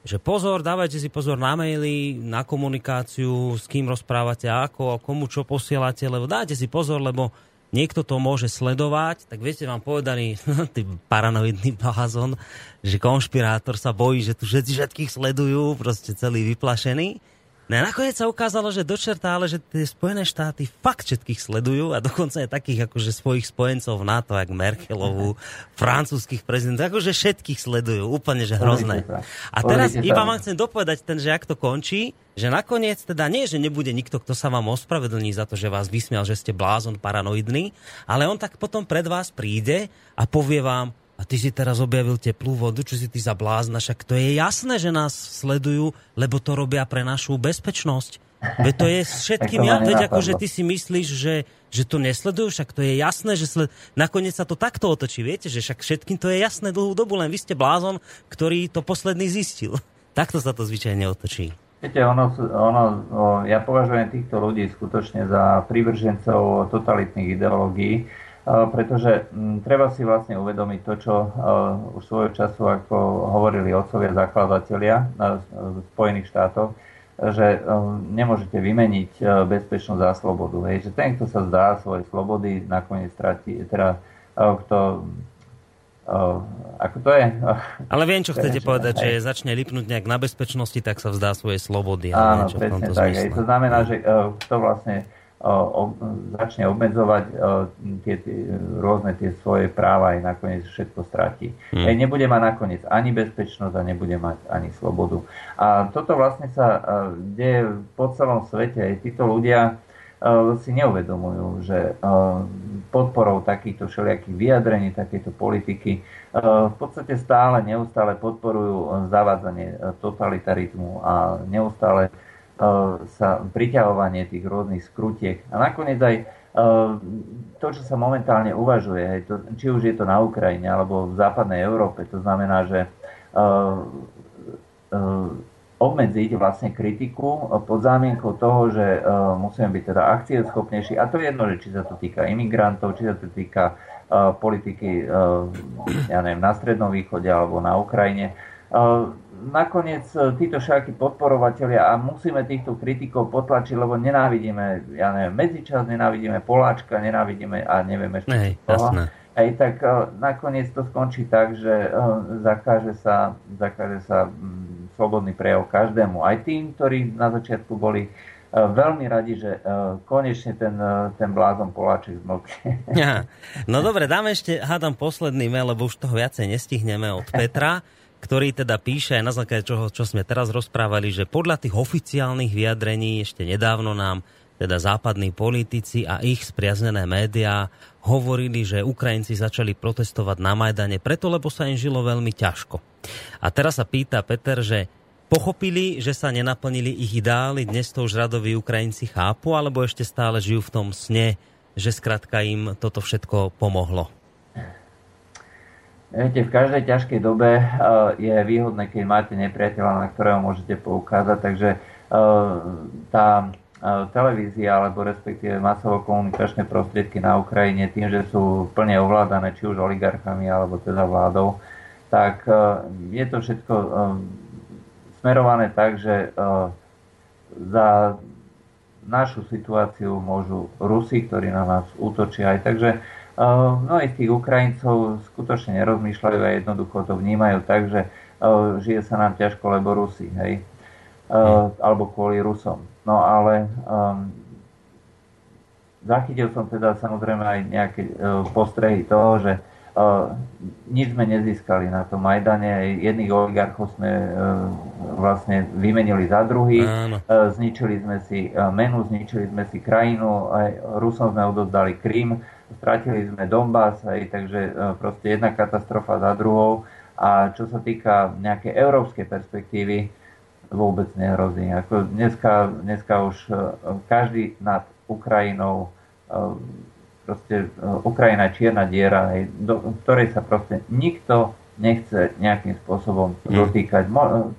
že pozor, dávajte si pozor na maily, na komunikáciu, s kým rozprávate, ako, komu čo posielate, lebo dajte si pozor, lebo niekto to môže sledovať, tak viete, vám povedaný ty paranoidný blázon, že konšpirátor sa bojí, že tu všetci všetkých sledujú, proste celý vyplašený. No a nakoniec sa ukázalo, že dočertá, ale že tie Spojené štáty fakt všetkých sledujú a dokonca aj takých akože svojich spojencov v NATO, jak Merkelovú, francúzských prezidentov, akože všetkých sledujú, úplne že hrozné. A teraz iba vám chcem dopovedať ten, že ak to končí, že nakoniec teda nie, že nebude nikto, kto sa vám ospravedlní za to, že vás vysmial, že ste blázon paranoidný, ale on tak potom pred vás príde a povie vám, a ty si teraz objavil teplú vodu, čo si ty za blázna, však to je jasné, že nás sledujú, lebo to robia pre našu bezpečnosť. Veď to je všetkým, ja, veď ako, že ty si myslíš, že, že to nesledujú, však to je jasné, že sled... nakoniec sa to takto otočí, viete, že však všetkým to je jasné dlhú dobu, len vy ste blázon, ktorý to posledný zistil. takto sa to zvyčajne otočí. Viete, ono, ono, ja považujem týchto ľudí skutočne za prívržencov totalitných ideológií, pretože m, treba si vlastne uvedomiť to, čo uh, už svojho času, ako hovorili otcovia zakladatelia uh, Spojených štátov, že nemôžete vymeniť uh, bezpečnosť za slobodu. Hej. Že ten, kto sa zdá svojej slobody, nakoniec stratí, teda kto ako to je? Ale viem, čo chcete povedať, že začne lipnúť nejak na bezpečnosti, tak sa vzdá svojej slobody. Áno, presne tak. Hej, to znamená, že to vlastne začne obmedzovať tie, tie, rôzne tie svoje práva a nakoniec všetko stratí. Hmm. Hej, nebude mať nakoniec ani bezpečnosť a nebude mať ani slobodu. A toto vlastne sa uh, deje po celom svete. Hej, títo ľudia uh, si neuvedomujú, že uh, podporou takýchto všelijakých vyjadrení, takéto politiky, e, v podstate stále, neustále podporujú zavádzanie e, totalitarizmu a neustále e, sa priťahovanie tých rôznych skrutiek. A nakoniec aj to, čo sa momentálne uvažuje, či už je to na Ukrajine alebo v západnej Európe, to znamená, že obmedziť vlastne kritiku pod zámienkou toho, že musíme byť teda akcieschopnejší. A to je jedno, že či sa to týka imigrantov, či sa to týka politiky ja neviem, na Strednom východe alebo na Ukrajine. Nakoniec títo všakí podporovatelia a musíme týchto kritikov potlačiť, lebo nenávidíme, ja neviem, medzičas, nenávidíme Poláčka, nenávidíme a nevieme ešte Nej, jasné. Hej, tak uh, nakoniec to skončí tak, že uh, zakáže sa, zakáže sa um, slobodný prejav každému. Aj tým, ktorí na začiatku boli e, veľmi radi, že e, konečne ten, e, ten blázon Poláček zmlkne. Ja. No dobre, dáme ešte, hádam, posledný mail, lebo už toho viacej nestihneme od Petra, ktorý teda píše, aj na základe čoho, čo sme teraz rozprávali, že podľa tých oficiálnych vyjadrení ešte nedávno nám teda západní politici a ich spriaznené médiá hovorili, že Ukrajinci začali protestovať na Majdane preto, lebo sa im žilo veľmi ťažko. A teraz sa pýta Peter, že pochopili, že sa nenaplnili ich ideály, dnes to už radoví Ukrajinci chápu, alebo ešte stále žijú v tom sne, že skrátka im toto všetko pomohlo? Viete, v každej ťažkej dobe uh, je výhodné, keď máte nepriateľa, na ktorého môžete poukázať, takže uh, tá televízia alebo respektíve masovo-komunikačné prostriedky na Ukrajine tým, že sú plne ovládané či už oligarchami alebo teda vládou, tak e, je to všetko e, smerované tak, že e, za našu situáciu môžu Rusi, ktorí na nás útočia aj. Takže mnohí z tých Ukrajincov skutočne nerozmýšľajú a jednoducho to vnímajú tak, že žije sa nám ťažko, lebo Rusi, hej. Alebo kvôli Rusom. No ale um, zachytil som teda samozrejme aj nejaké uh, postrehy toho, že uh, nič sme nezískali na tom Majdane. Jedných oligarchov sme uh, vlastne vymenili za druhý. Uh, zničili sme si uh, menu, zničili sme si krajinu, aj Rusom sme odozdali Krym, stratili sme Donbass, aj, takže uh, proste jedna katastrofa za druhou. A čo sa týka nejakej európskej perspektívy, vôbec nehrozí. Ako dneska, dneska už e, každý nad Ukrajinou e, proste e, Ukrajina čierna diera, do ktorej sa proste nikto nechce nejakým spôsobom mm. dotýkať.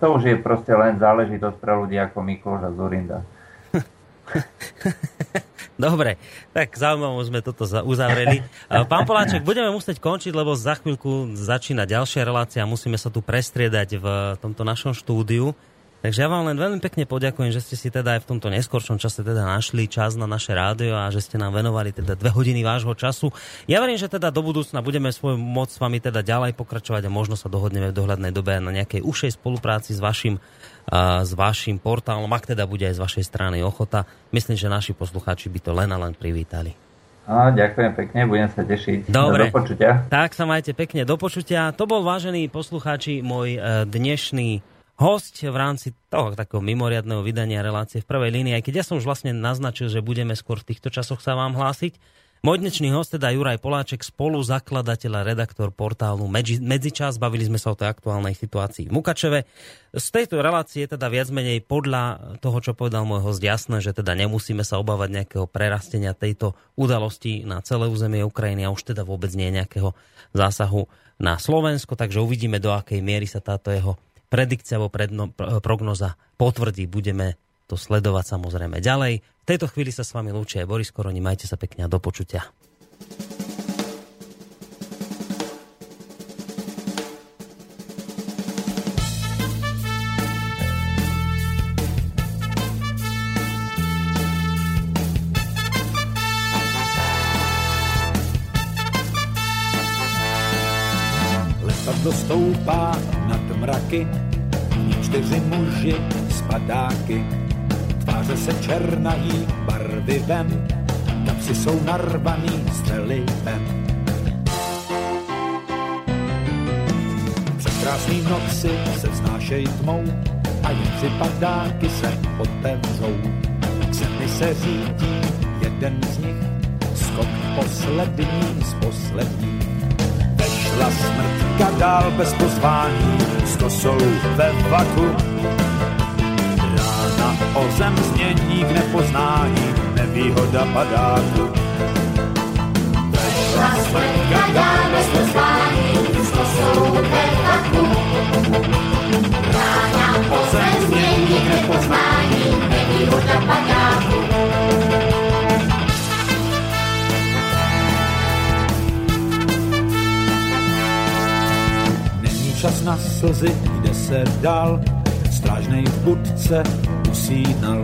To už je proste len záležitosť pre ľudí ako Mikloš a Zurinda. Dobre, tak zaujímavé sme toto uzavreli. Pán Poláček, budeme musieť končiť, lebo za chvíľku začína ďalšia relácia. Musíme sa tu prestriedať v tomto našom štúdiu. Takže ja vám len veľmi pekne poďakujem, že ste si teda aj v tomto neskoršom čase teda našli čas na naše rádio a že ste nám venovali teda dve hodiny vášho času. Ja verím, že teda do budúcna budeme svoj moc s vami teda ďalej pokračovať a možno sa dohodneme v dohľadnej dobe na nejakej ušej spolupráci s vašim, uh, s vašim portálom, ak teda bude aj z vašej strany ochota. Myslím, že naši poslucháči by to len a len privítali. No, ďakujem pekne, budem sa tešiť. Dobre. Do počutia. Tak sa majte pekne, do počutia. To bol, vážený poslucháči, môj uh, dnešný host v rámci toho takého mimoriadného vydania relácie v prvej línii, aj keď ja som už vlastne naznačil, že budeme skôr v týchto časoch sa vám hlásiť. Môj dnešný host, teda Juraj Poláček, spoluzakladateľ a redaktor portálu Medzičas. Bavili sme sa o tej aktuálnej situácii v Mukačeve. Z tejto relácie teda viac menej podľa toho, čo povedal môj host, jasné, že teda nemusíme sa obávať nejakého prerastenia tejto udalosti na celé územie Ukrajiny a už teda vôbec nie nejakého zásahu na Slovensko, takže uvidíme, do akej miery sa táto jeho predikcia alebo predno, prognoza potvrdí. Budeme to sledovať samozrejme ďalej. V tejto chvíli sa s vami lúčia Boris Koroni. Majte sa pekne a do počutia. Letadlo stoupá nad mraky, čtyři muži s padáky. Tváře se černají barvivem, kapsy jsou narvaný střelivem. Překrásný noci se vznášej tmou a jen padáky se otevřou. K zemi se řídí jeden z nich, skok poslední z posledních. Vešla smrtka dál bez pozvání, s kosou ve vaku. Rána o zem změní k nepoznání, nevýhoda padáku. Vešla smrtka dál bez pozvání, s kosou ve vaku. Rána o zem změní k nepoznání, nevýhoda padáku. Čas na slzy, jde se dál, strážnej v budce usínal.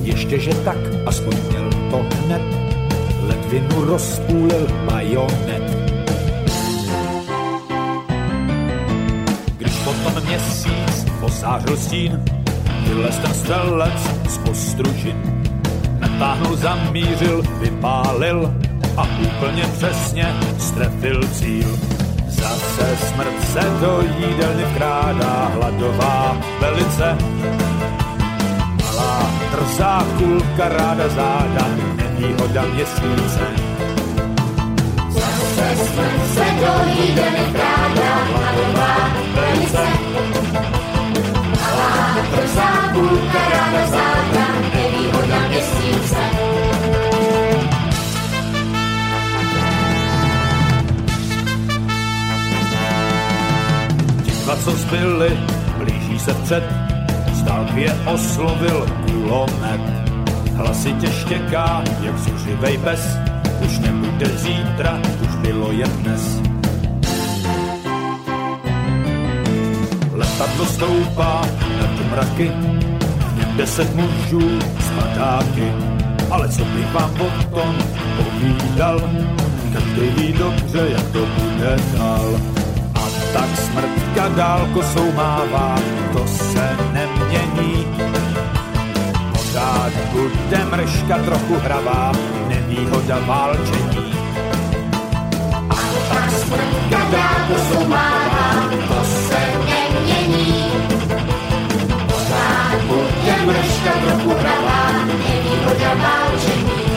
Ještě, že tak, aspoň měl to hned, ledvinu rozpůlil bajonet. Když potom měsíc posářil stín, vylez ten střelec z postružin. Natáhnul, zamířil, vypálil a úplně přesně strefil cíl. Zase smrt se do jídelny vkrádá, hladová velice. Malá drzá kulka ráda záda, nevýhoda měsíce. Zase smrt se do jídelny vkrádá, hladová velice. Malá drzá kulka ráda záda, nevýhoda měsíce. Dva, co zbyli, blíží se před, z je oslovil kulomet. Hlasitě štěká, jak zuřivej pes, už nebude zítra, už bylo je dnes. Letadlo stoupá nad mraky, v deset mužů s padáky. Ale co bych vám potom povídal, každý ví dobře, jak to bude dál tak smrtka dál kosou mává, to se nemění. Pořád bude mrška trochu hravá, nevýhoda válčení. A tak smrtka dál kosou mává, to se nemění. Pořád bude mrška trochu hravá, nevýhoda válčení.